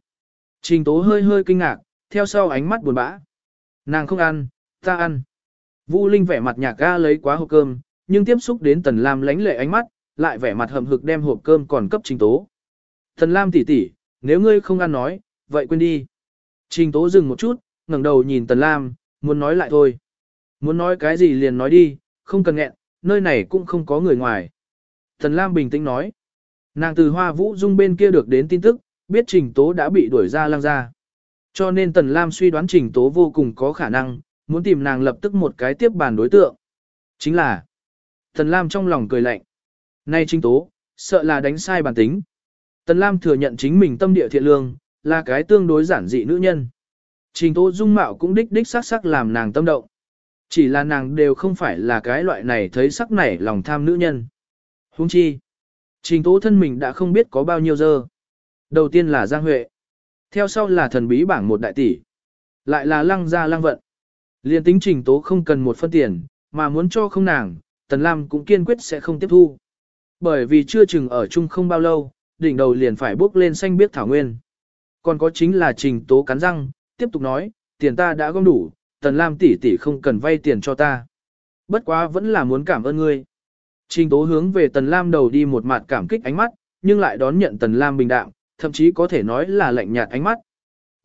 Trình tố hơi hơi kinh ngạc, theo sau ánh mắt buồn bã. Nàng không ăn, ta ăn. Vu Linh vẻ mặt nhạc ga lấy quá hộp cơm, nhưng tiếp xúc đến Tần Lam lánh lệ ánh mắt, lại vẻ mặt hầm hực đem hộp cơm còn cấp trình tố. Tần Lam tỷ tỷ, nếu ngươi không ăn nói, vậy quên đi. Trình tố dừng một chút, ngẩng đầu nhìn Tần Lam, muốn nói lại thôi. Muốn nói cái gì liền nói đi, không cần nghẹn, nơi này cũng không có người ngoài. Thần Lam bình tĩnh nói. Nàng từ hoa vũ dung bên kia được đến tin tức, biết trình tố đã bị đuổi ra lang ra. Cho nên Tần Lam suy đoán trình tố vô cùng có khả năng, muốn tìm nàng lập tức một cái tiếp bàn đối tượng. Chính là, Tần Lam trong lòng cười lạnh. Nay trình tố, sợ là đánh sai bản tính. Tần Lam thừa nhận chính mình tâm địa thiện lương, là cái tương đối giản dị nữ nhân. Trình tố dung mạo cũng đích đích sắc sắc làm nàng tâm động. Chỉ là nàng đều không phải là cái loại này thấy sắc nảy lòng tham nữ nhân. Huống chi. Trình tố thân mình đã không biết có bao nhiêu giờ. Đầu tiên là Giang Huệ. Theo sau là thần bí bảng một đại tỷ. Lại là lăng gia lăng vận. Liên tính trình tố không cần một phân tiền, mà muốn cho không nàng, Tần Lam cũng kiên quyết sẽ không tiếp thu. Bởi vì chưa chừng ở chung không bao lâu, đỉnh đầu liền phải bước lên xanh biết thảo nguyên. Còn có chính là trình tố cắn răng, tiếp tục nói, tiền ta đã gom đủ, Tần Lam tỷ tỷ không cần vay tiền cho ta. Bất quá vẫn là muốn cảm ơn ngươi. Trình tố hướng về Tần Lam đầu đi một mặt cảm kích ánh mắt, nhưng lại đón nhận Tần Lam bình đạm, thậm chí có thể nói là lạnh nhạt ánh mắt.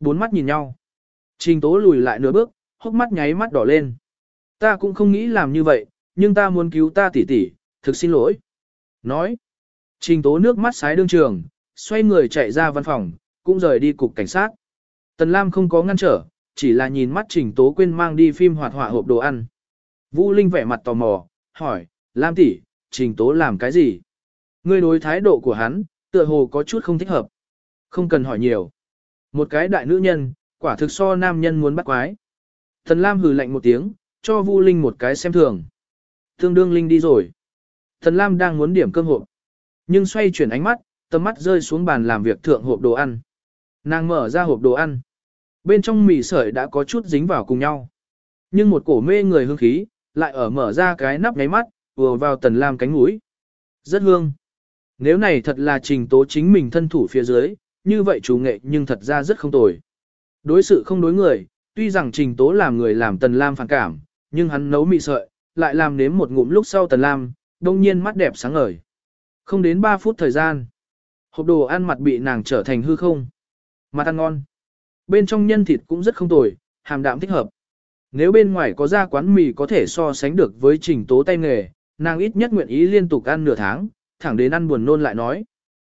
Bốn mắt nhìn nhau. Trình tố lùi lại nửa bước, hốc mắt nháy mắt đỏ lên. Ta cũng không nghĩ làm như vậy, nhưng ta muốn cứu ta tỷ tỷ, thực xin lỗi. Nói. Trình tố nước mắt sái đương trường, xoay người chạy ra văn phòng, cũng rời đi cục cảnh sát. Tần Lam không có ngăn trở, chỉ là nhìn mắt trình tố quên mang đi phim hoạt họa hộp đồ ăn. Vũ Linh vẻ mặt tò mò, hỏi, Lam tỷ, trình tố làm cái gì? Ngươi đối thái độ của hắn, tựa hồ có chút không thích hợp. Không cần hỏi nhiều. Một cái đại nữ nhân, quả thực so nam nhân muốn bắt quái. Thần Lam hừ lạnh một tiếng, cho Vu Linh một cái xem thường. Tương đương Linh đi rồi. Thần Lam đang muốn điểm cơm hộp. Nhưng xoay chuyển ánh mắt, tầm mắt rơi xuống bàn làm việc thượng hộp đồ ăn. Nàng mở ra hộp đồ ăn. Bên trong mì sợi đã có chút dính vào cùng nhau. Nhưng một cổ mê người hương khí, lại ở mở ra cái nắp ngáy mắt, vừa vào tần lam cánh mũi. Rất hương. Nếu này thật là trình tố chính mình thân thủ phía dưới, như vậy chủ nghệ nhưng thật ra rất không tồi. Đối sự không đối người, tuy rằng trình tố làm người làm tần lam phản cảm, nhưng hắn nấu mì sợi, lại làm nếm một ngụm lúc sau tần lam, đông nhiên mắt đẹp sáng ngời. Không đến 3 phút thời gian, hộp đồ ăn mặt bị nàng trở thành hư không. Mặt ăn ngon. Bên trong nhân thịt cũng rất không tồi, hàm đạm thích hợp. Nếu bên ngoài có ra quán mì có thể so sánh được với trình tố tay nghề, nàng ít nhất nguyện ý liên tục ăn nửa tháng, thẳng đến ăn buồn nôn lại nói.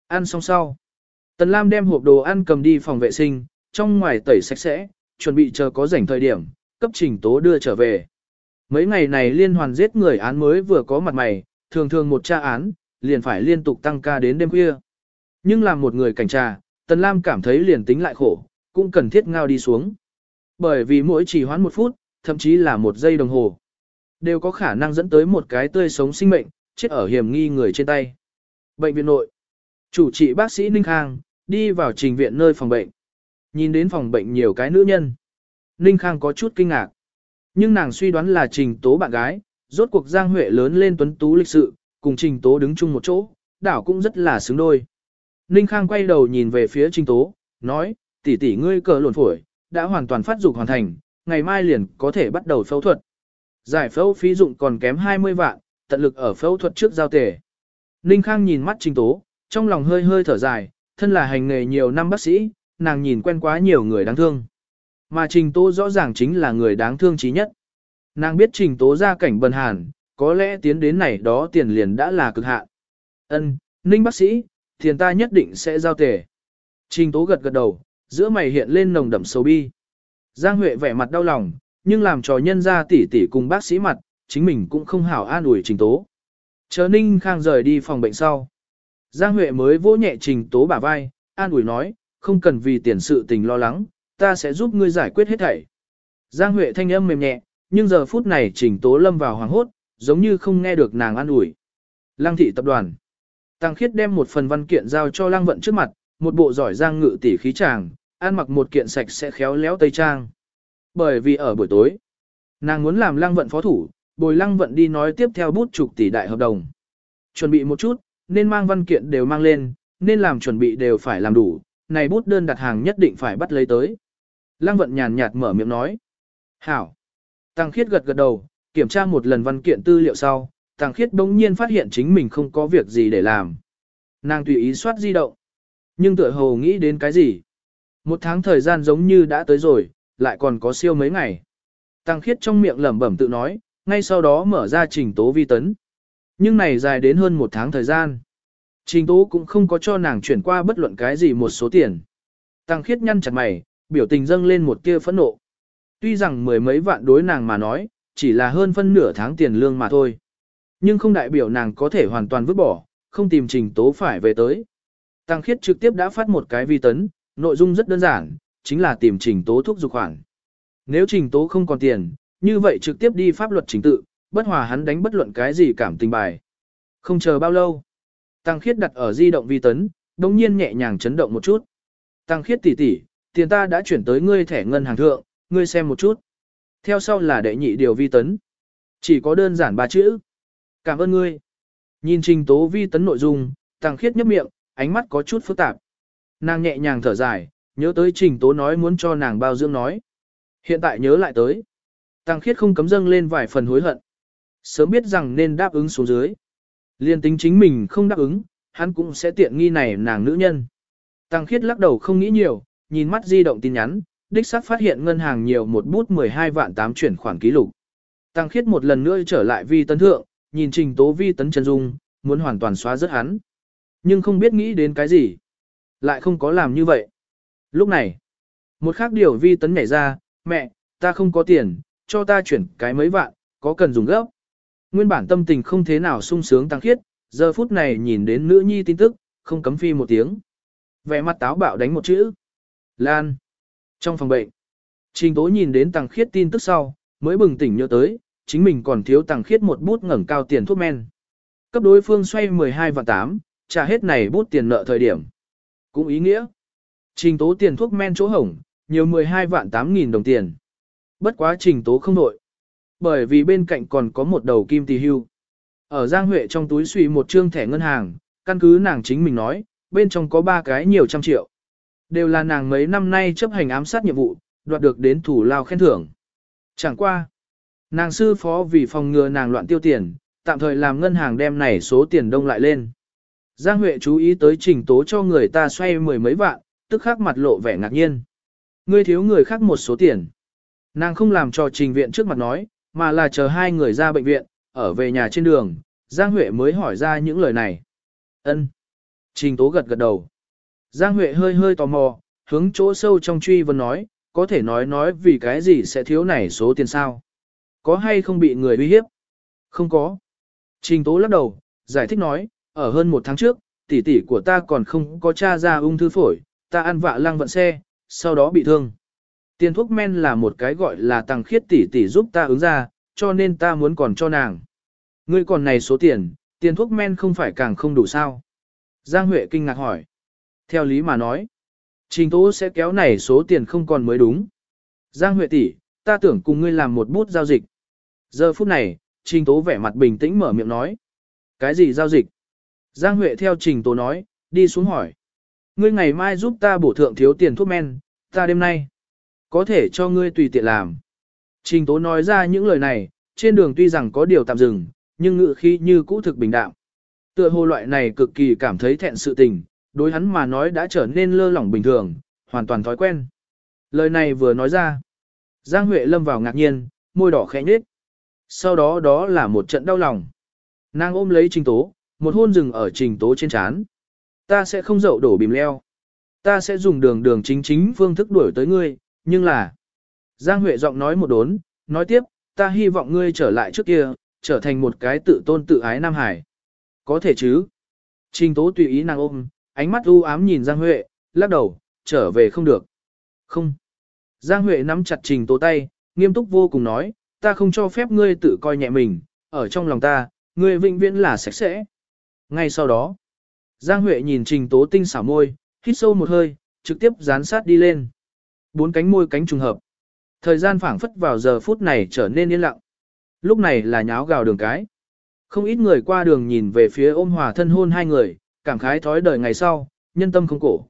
Ăn xong sau. Tần Lam đem hộp đồ ăn cầm đi phòng vệ sinh, trong ngoài tẩy sạch sẽ, chuẩn bị chờ có rảnh thời điểm, cấp trình tố đưa trở về. Mấy ngày này liên hoàn giết người án mới vừa có mặt mày, thường thường một tra án, liền phải liên tục tăng ca đến đêm khuya. Nhưng làm một người cảnh trà, Tần Lam cảm thấy liền tính lại khổ, cũng cần thiết ngao đi xuống. Bởi vì mỗi chỉ hoãn một phút, thậm chí là một giây đồng hồ, đều có khả năng dẫn tới một cái tươi sống sinh mệnh, chết ở hiểm nghi người trên tay. Bệnh viện nội, chủ trị bác sĩ Ninh Khang, đi vào trình viện nơi phòng bệnh. Nhìn đến phòng bệnh nhiều cái nữ nhân. Ninh Khang có chút kinh ngạc. Nhưng nàng suy đoán là trình tố bạn gái, rốt cuộc Giang Huệ lớn lên tuấn tú lịch sự, cùng trình tố đứng chung một chỗ, đảo cũng rất là xứng đôi. Ninh Khang quay đầu nhìn về phía trình tố, nói, tỷ tỷ ngươi cờ lộn phổi, đã hoàn toàn phát dục hoàn thành, ngày mai liền có thể bắt đầu phẫu thuật. Giải phẫu phí dụng còn kém 20 vạn, tận lực ở phẫu thuật trước giao tề. Ninh Khang nhìn mắt Trình Tố, trong lòng hơi hơi thở dài, thân là hành nghề nhiều năm bác sĩ, nàng nhìn quen quá nhiều người đáng thương. Mà Trình Tố rõ ràng chính là người đáng thương chí nhất. Nàng biết Trình Tố ra cảnh bần hàn, có lẽ tiến đến này đó tiền liền đã là cực hạn. Ân, Ninh bác sĩ, tiền ta nhất định sẽ giao tề. Trình Tố gật gật đầu, giữa mày hiện lên nồng đậm sầu bi. Giang Huệ vẻ mặt đau lòng, nhưng làm trò nhân ra tỉ tỉ cùng bác sĩ mặt, chính mình cũng không hảo an ủi trình tố. Chờ Ninh Khang rời đi phòng bệnh sau. Giang Huệ mới vỗ nhẹ trình tố bả vai, an ủi nói, không cần vì tiền sự tình lo lắng, ta sẽ giúp ngươi giải quyết hết thảy. Giang Huệ thanh âm mềm nhẹ, nhưng giờ phút này trình tố lâm vào hoàng hốt, giống như không nghe được nàng an ủi. Lăng thị tập đoàn. Tăng khiết đem một phần văn kiện giao cho lăng vận trước mặt, một bộ giỏi giang ngự tỷ khí chàng, ăn mặc một kiện sạch sẽ khéo léo tây trang. Bởi vì ở buổi tối, nàng muốn làm lang vận phó thủ, bồi lăng vận đi nói tiếp theo bút chục tỷ đại hợp đồng. Chuẩn bị một chút, nên mang văn kiện đều mang lên, nên làm chuẩn bị đều phải làm đủ, này bút đơn đặt hàng nhất định phải bắt lấy tới. Lăng vận nhàn nhạt mở miệng nói. Hảo. Tăng khiết gật gật đầu, kiểm tra một lần văn kiện tư liệu sau, Tăng khiết bỗng nhiên phát hiện chính mình không có việc gì để làm. Nàng tùy ý soát di động. Nhưng tựa hồ nghĩ đến cái gì? Một tháng thời gian giống như đã tới rồi, lại còn có siêu mấy ngày. Tăng khiết trong miệng lẩm bẩm tự nói, ngay sau đó mở ra trình tố vi tấn. Nhưng này dài đến hơn một tháng thời gian. Trình tố cũng không có cho nàng chuyển qua bất luận cái gì một số tiền. Tăng khiết nhăn chặt mày, biểu tình dâng lên một tia phẫn nộ. Tuy rằng mười mấy vạn đối nàng mà nói, chỉ là hơn phân nửa tháng tiền lương mà thôi. Nhưng không đại biểu nàng có thể hoàn toàn vứt bỏ, không tìm trình tố phải về tới. Tăng khiết trực tiếp đã phát một cái vi tấn, nội dung rất đơn giản, chính là tìm trình tố thuốc dục khoản. Nếu trình tố không còn tiền, như vậy trực tiếp đi pháp luật chính tự, bất hòa hắn đánh bất luận cái gì cảm tình bài. Không chờ bao lâu. Tăng khiết đặt ở di động vi tấn, đồng nhiên nhẹ nhàng chấn động một chút. Tăng khiết tỷ tỷ, tiền ta đã chuyển tới ngươi thẻ ngân hàng thượng, ngươi xem một chút. Theo sau là đệ nhị điều vi tấn. Chỉ có đơn giản ba chữ. Cảm ơn ngươi. Nhìn trình tố vi tấn nội dung, tăng khiết nhấp miệng, ánh mắt có chút phức tạp. Nàng nhẹ nhàng thở dài, nhớ tới trình tố nói muốn cho nàng bao dưỡng nói. Hiện tại nhớ lại tới. Tăng khiết không cấm dâng lên vài phần hối hận. Sớm biết rằng nên đáp ứng xuống dưới. Liên tính chính mình không đáp ứng, hắn cũng sẽ tiện nghi này nàng nữ nhân. Tăng khiết lắc đầu không nghĩ nhiều, nhìn mắt di động tin nhắn, đích xác phát hiện ngân hàng nhiều một bút 12 vạn 8 chuyển khoản ký lục. Tăng khiết một lần nữa trở lại vi tấn thượng, nhìn trình tố vi tấn chân dung, muốn hoàn toàn xóa rớt hắn. Nhưng không biết nghĩ đến cái gì. Lại không có làm như vậy. Lúc này, một khác điều vi tấn nhảy ra, mẹ, ta không có tiền, cho ta chuyển cái mấy vạn, có cần dùng gấp. Nguyên bản tâm tình không thế nào sung sướng tăng khiết, giờ phút này nhìn đến nữ nhi tin tức, không cấm phi một tiếng. Vẻ mặt táo bạo đánh một chữ. Lan. Trong phòng bệnh, Trình Tố nhìn đến Tăng Khiết tin tức sau, mới bừng tỉnh nhớ tới, chính mình còn thiếu Tăng Khiết một bút ngẩng cao tiền thuốc men. Cấp đối phương xoay 12 và 8, trả hết này bút tiền nợ thời điểm. Cũng ý nghĩa. Trình Tố tiền thuốc men chỗ hổng, nhiều 12 vạn 8 nghìn đồng tiền. Bất quá Trình Tố không nội. Bởi vì bên cạnh còn có một đầu kim tì hưu. Ở Giang Huệ trong túi suy một trương thẻ ngân hàng, căn cứ nàng chính mình nói, bên trong có ba cái nhiều trăm triệu. Đều là nàng mấy năm nay chấp hành ám sát nhiệm vụ, đoạt được đến thủ lao khen thưởng. Chẳng qua. Nàng sư phó vì phòng ngừa nàng loạn tiêu tiền, tạm thời làm ngân hàng đem này số tiền đông lại lên. Giang Huệ chú ý tới trình tố cho người ta xoay mười mấy vạn, tức khắc mặt lộ vẻ ngạc nhiên. Ngươi thiếu người khác một số tiền. Nàng không làm cho trình viện trước mặt nói, mà là chờ hai người ra bệnh viện, ở về nhà trên đường, Giang Huệ mới hỏi ra những lời này. Ân. Trình tố gật gật đầu. Giang Huệ hơi hơi tò mò, hướng chỗ sâu trong truy vấn nói, có thể nói nói vì cái gì sẽ thiếu này số tiền sao? Có hay không bị người uy hiếp? Không có. Trình Tố lắc đầu, giải thích nói, ở hơn một tháng trước, tỷ tỷ của ta còn không có cha ra ung thư phổi, ta ăn vạ lăng vận xe, sau đó bị thương. Tiền thuốc men là một cái gọi là tăng khiết tỷ tỷ giúp ta ứng ra, cho nên ta muốn còn cho nàng. Ngươi còn này số tiền, tiền thuốc men không phải càng không đủ sao? Giang Huệ kinh ngạc hỏi. Theo lý mà nói, Trình Tố sẽ kéo này số tiền không còn mới đúng. Giang Huệ tỷ, ta tưởng cùng ngươi làm một bút giao dịch. Giờ phút này, Trình Tố vẻ mặt bình tĩnh mở miệng nói. Cái gì giao dịch? Giang Huệ theo Trình Tố nói, đi xuống hỏi. Ngươi ngày mai giúp ta bổ thượng thiếu tiền thuốc men, ta đêm nay. Có thể cho ngươi tùy tiện làm. Trình Tố nói ra những lời này, trên đường tuy rằng có điều tạm dừng, nhưng ngự khí như cũ thực bình đạm. Tựa hồ loại này cực kỳ cảm thấy thẹn sự tình, đối hắn mà nói đã trở nên lơ lỏng bình thường, hoàn toàn thói quen. Lời này vừa nói ra, Giang Huệ lâm vào ngạc nhiên, môi đỏ khẽ nhếch. Sau đó đó là một trận đau lòng. Nàng ôm lấy trình tố, một hôn rừng ở trình tố trên chán. Ta sẽ không dậu đổ bìm leo. Ta sẽ dùng đường đường chính chính phương thức đuổi tới ngươi, nhưng là... Giang Huệ giọng nói một đốn, nói tiếp, ta hy vọng ngươi trở lại trước kia, trở thành một cái tự tôn tự ái Nam Hải. Có thể chứ? Trình tố tùy ý nàng ôm, ánh mắt u ám nhìn Giang Huệ, lắc đầu, trở về không được. Không. Giang Huệ nắm chặt trình tố tay, nghiêm túc vô cùng nói, ta không cho phép ngươi tự coi nhẹ mình, ở trong lòng ta, ngươi vĩnh viễn là sạch sẽ. Ngay sau đó, Giang Huệ nhìn trình tố tinh xảo môi, hít sâu một hơi, trực tiếp dán sát đi lên. Bốn cánh môi cánh trùng hợp. Thời gian phảng phất vào giờ phút này trở nên yên lặng. Lúc này là nháo gào đường cái. Không ít người qua đường nhìn về phía ôm hòa thân hôn hai người, cảm khái thói đời ngày sau, nhân tâm không cổ.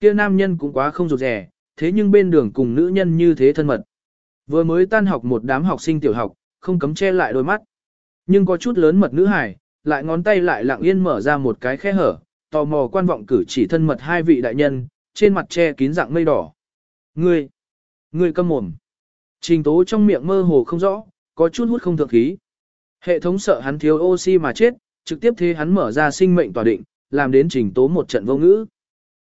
Kia nam nhân cũng quá không rụt rẻ, thế nhưng bên đường cùng nữ nhân như thế thân mật. Vừa mới tan học một đám học sinh tiểu học, không cấm che lại đôi mắt. Nhưng có chút lớn mật nữ hải, lại ngón tay lại lặng yên mở ra một cái khe hở, tò mò quan vọng cử chỉ thân mật hai vị đại nhân, trên mặt che kín dạng mây đỏ. Ngươi, ngươi câm mồm. Trình tố trong miệng mơ hồ không rõ, có chút hút không thượng khí. Hệ thống sợ hắn thiếu oxy mà chết, trực tiếp thế hắn mở ra sinh mệnh tỏa định, làm đến trình tố một trận vô ngữ.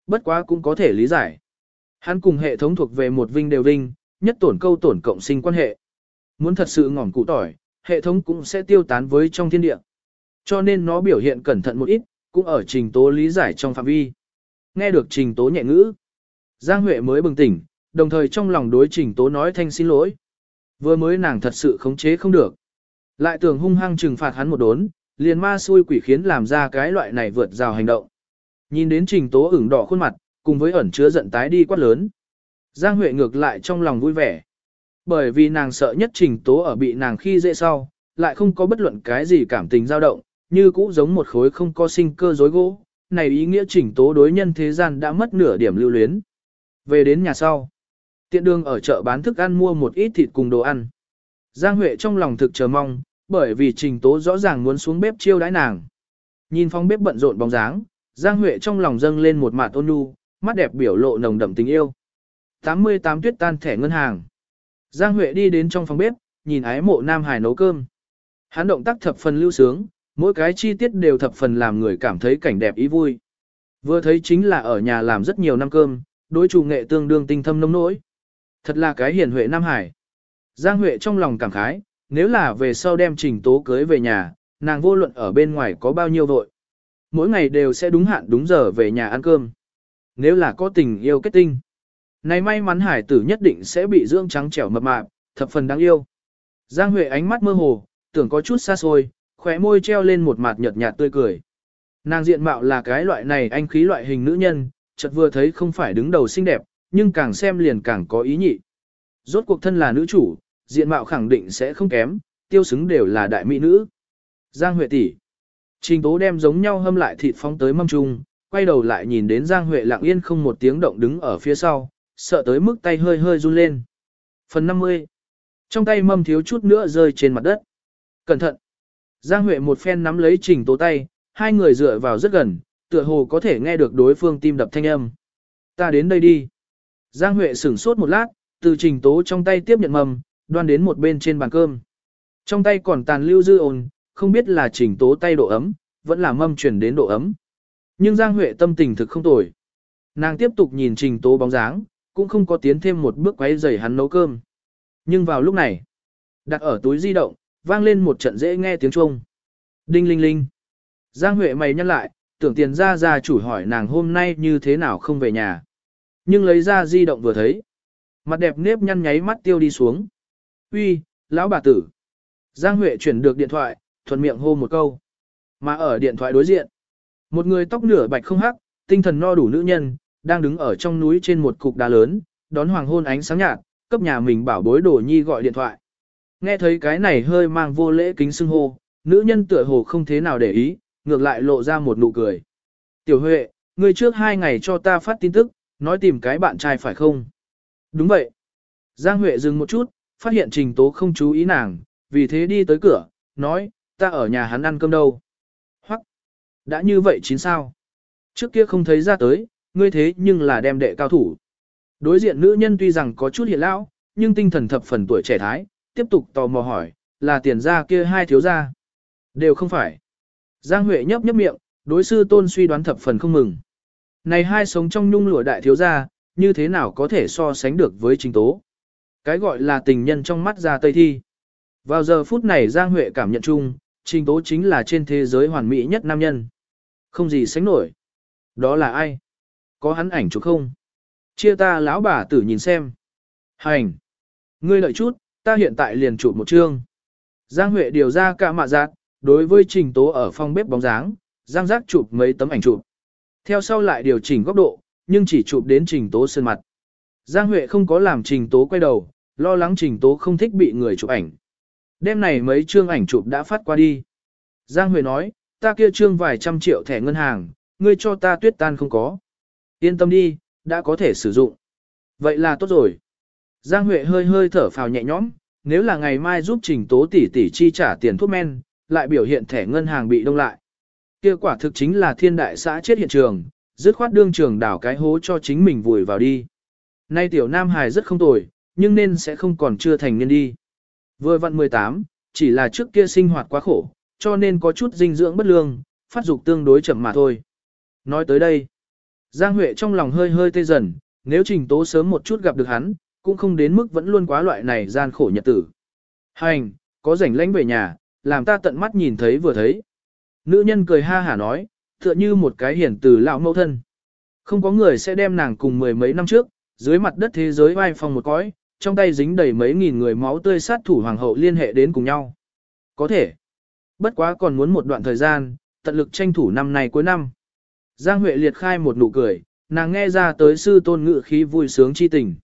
Bất quá cũng có thể lý giải. Hắn cùng hệ thống thuộc về một vinh đều vinh, nhất tổn câu tổn cộng sinh quan hệ. Muốn thật sự ngỏm cụ tỏi, hệ thống cũng sẽ tiêu tán với trong thiên địa. Cho nên nó biểu hiện cẩn thận một ít, cũng ở trình tố lý giải trong phạm vi. Nghe được trình tố nhẹ ngữ. Giang Huệ mới bừng tỉnh, đồng thời trong lòng đối trình tố nói thanh xin lỗi. Vừa mới nàng thật sự khống chế không được. Lại tưởng hung hăng trừng phạt hắn một đốn, liền ma xui quỷ khiến làm ra cái loại này vượt rào hành động. Nhìn đến trình tố ửng đỏ khuôn mặt, cùng với ẩn chứa giận tái đi quát lớn. Giang Huệ ngược lại trong lòng vui vẻ. Bởi vì nàng sợ nhất trình tố ở bị nàng khi dễ sau, lại không có bất luận cái gì cảm tình dao động, như cũ giống một khối không có sinh cơ dối gỗ. Này ý nghĩa chỉnh tố đối nhân thế gian đã mất nửa điểm lưu luyến. Về đến nhà sau. Tiện đường ở chợ bán thức ăn mua một ít thịt cùng đồ ăn. Giang Huệ trong lòng thực chờ mong, bởi vì trình tố rõ ràng muốn xuống bếp chiêu đãi nàng. Nhìn phong bếp bận rộn bóng dáng, Giang Huệ trong lòng dâng lên một mạt ôn nhu, mắt đẹp biểu lộ nồng đậm tình yêu. 88 tuyết tan thẻ ngân hàng. Giang Huệ đi đến trong phòng bếp, nhìn ái mộ Nam Hải nấu cơm. Hắn động tác thập phần lưu sướng, mỗi cái chi tiết đều thập phần làm người cảm thấy cảnh đẹp ý vui. Vừa thấy chính là ở nhà làm rất nhiều năm cơm, đối chủ nghệ tương đương tinh thâm nông nỗi. Thật là cái hiền Huệ Nam Hải. Giang Huệ trong lòng cảm khái, nếu là về sau đem trình tố cưới về nhà, nàng vô luận ở bên ngoài có bao nhiêu vội. Mỗi ngày đều sẽ đúng hạn đúng giờ về nhà ăn cơm. Nếu là có tình yêu kết tinh. Này may mắn hải tử nhất định sẽ bị dưỡng trắng trẻo mập mạp, thập phần đáng yêu. Giang Huệ ánh mắt mơ hồ, tưởng có chút xa xôi, khóe môi treo lên một mặt nhợt nhạt tươi cười. Nàng diện mạo là cái loại này anh khí loại hình nữ nhân, chợt vừa thấy không phải đứng đầu xinh đẹp, nhưng càng xem liền càng có ý nhị. Rốt cuộc thân là nữ chủ, diện mạo khẳng định sẽ không kém, tiêu xứng đều là đại mỹ nữ. Giang Huệ tỷ. Trình Tố đem giống nhau hâm lại thịt phóng tới mâm trung, quay đầu lại nhìn đến Giang Huệ lặng yên không một tiếng động đứng ở phía sau, sợ tới mức tay hơi hơi run lên. Phần 50. Trong tay mâm thiếu chút nữa rơi trên mặt đất. Cẩn thận. Giang Huệ một phen nắm lấy Trình Tố tay, hai người dựa vào rất gần, tựa hồ có thể nghe được đối phương tim đập thanh âm. Ta đến đây đi. Giang Huệ sửng sốt một lát, từ Trình Tố trong tay tiếp nhận mầm, đoan đến một bên trên bàn cơm. Trong tay còn tàn lưu dư ồn, không biết là Trình Tố tay độ ấm, vẫn là mâm chuyển đến độ ấm. Nhưng Giang Huệ tâm tình thực không tồi. Nàng tiếp tục nhìn Trình Tố bóng dáng, cũng không có tiến thêm một bước quấy rầy hắn nấu cơm. Nhưng vào lúc này, đặt ở túi di động, vang lên một trận dễ nghe tiếng chuông. Đinh linh linh. Giang Huệ mày nhăn lại, tưởng tiền ra ra chủ hỏi nàng hôm nay như thế nào không về nhà. Nhưng lấy ra di động vừa thấy. Mặt đẹp nếp nhăn nháy mắt tiêu đi xuống. Uy, lão bà tử. Giang Huệ chuyển được điện thoại, thuận miệng hô một câu. Mà ở điện thoại đối diện, một người tóc nửa bạch không hắc, tinh thần no đủ nữ nhân, đang đứng ở trong núi trên một cục đá lớn, đón hoàng hôn ánh sáng nhạt, cấp nhà mình bảo bối đồ nhi gọi điện thoại. Nghe thấy cái này hơi mang vô lễ kính xưng hô, nữ nhân tựa hồ không thế nào để ý, ngược lại lộ ra một nụ cười. Tiểu Huệ, ngươi trước hai ngày cho ta phát tin tức, nói tìm cái bạn trai phải không? Đúng vậy. Giang Huệ dừng một chút, phát hiện Trình Tố không chú ý nàng, vì thế đi tới cửa, nói, ta ở nhà hắn ăn cơm đâu. Hoặc, đã như vậy chín sao? Trước kia không thấy ra tới, ngươi thế nhưng là đem đệ cao thủ. Đối diện nữ nhân tuy rằng có chút hiện lão, nhưng tinh thần thập phần tuổi trẻ thái, tiếp tục tò mò hỏi, là tiền gia kia hai thiếu gia. Đều không phải. Giang Huệ nhấp nhấp miệng, đối sư tôn suy đoán thập phần không mừng. Này hai sống trong nhung lụa đại thiếu gia, như thế nào có thể so sánh được với trình tố. Cái gọi là tình nhân trong mắt ra tây thi. Vào giờ phút này Giang Huệ cảm nhận chung, trình tố chính là trên thế giới hoàn mỹ nhất nam nhân. Không gì sánh nổi. Đó là ai? Có hắn ảnh chụp không? Chia ta lão bà tử nhìn xem. Hành. Ngươi lợi chút, ta hiện tại liền chụp một chương. Giang Huệ điều ra cả mạ giác, đối với trình tố ở phòng bếp bóng dáng, Giang giác chụp mấy tấm ảnh chụp. Theo sau lại điều chỉnh góc độ, nhưng chỉ chụp đến trình tố sơn mặt. Giang Huệ không có làm trình tố quay đầu, lo lắng trình tố không thích bị người chụp ảnh. Đêm này mấy chương ảnh chụp đã phát qua đi. Giang Huệ nói, ta kia trương vài trăm triệu thẻ ngân hàng, ngươi cho ta tuyết tan không có. Yên tâm đi, đã có thể sử dụng. Vậy là tốt rồi. Giang Huệ hơi hơi thở phào nhẹ nhõm, nếu là ngày mai giúp trình tố tỷ tỷ chi trả tiền thuốc men, lại biểu hiện thẻ ngân hàng bị đông lại. Kia quả thực chính là thiên đại xã chết hiện trường, dứt khoát đương trường đảo cái hố cho chính mình vùi vào đi. Nay tiểu nam Hải rất không tồi, nhưng nên sẽ không còn chưa thành niên đi. Vừa vặn 18, chỉ là trước kia sinh hoạt quá khổ, cho nên có chút dinh dưỡng bất lương, phát dục tương đối chậm mà thôi. Nói tới đây, Giang Huệ trong lòng hơi hơi tê dần, nếu trình tố sớm một chút gặp được hắn, cũng không đến mức vẫn luôn quá loại này gian khổ nhật tử. Hành, có rảnh lánh về nhà, làm ta tận mắt nhìn thấy vừa thấy. Nữ nhân cười ha hả nói, tựa như một cái hiển từ lão mẫu thân. Không có người sẽ đem nàng cùng mười mấy năm trước, dưới mặt đất thế giới vai phòng một cõi, trong tay dính đầy mấy nghìn người máu tươi sát thủ hoàng hậu liên hệ đến cùng nhau. Có thể. Bất quá còn muốn một đoạn thời gian, tận lực tranh thủ năm nay cuối năm. Giang Huệ liệt khai một nụ cười, nàng nghe ra tới sư tôn ngự khí vui sướng chi tình.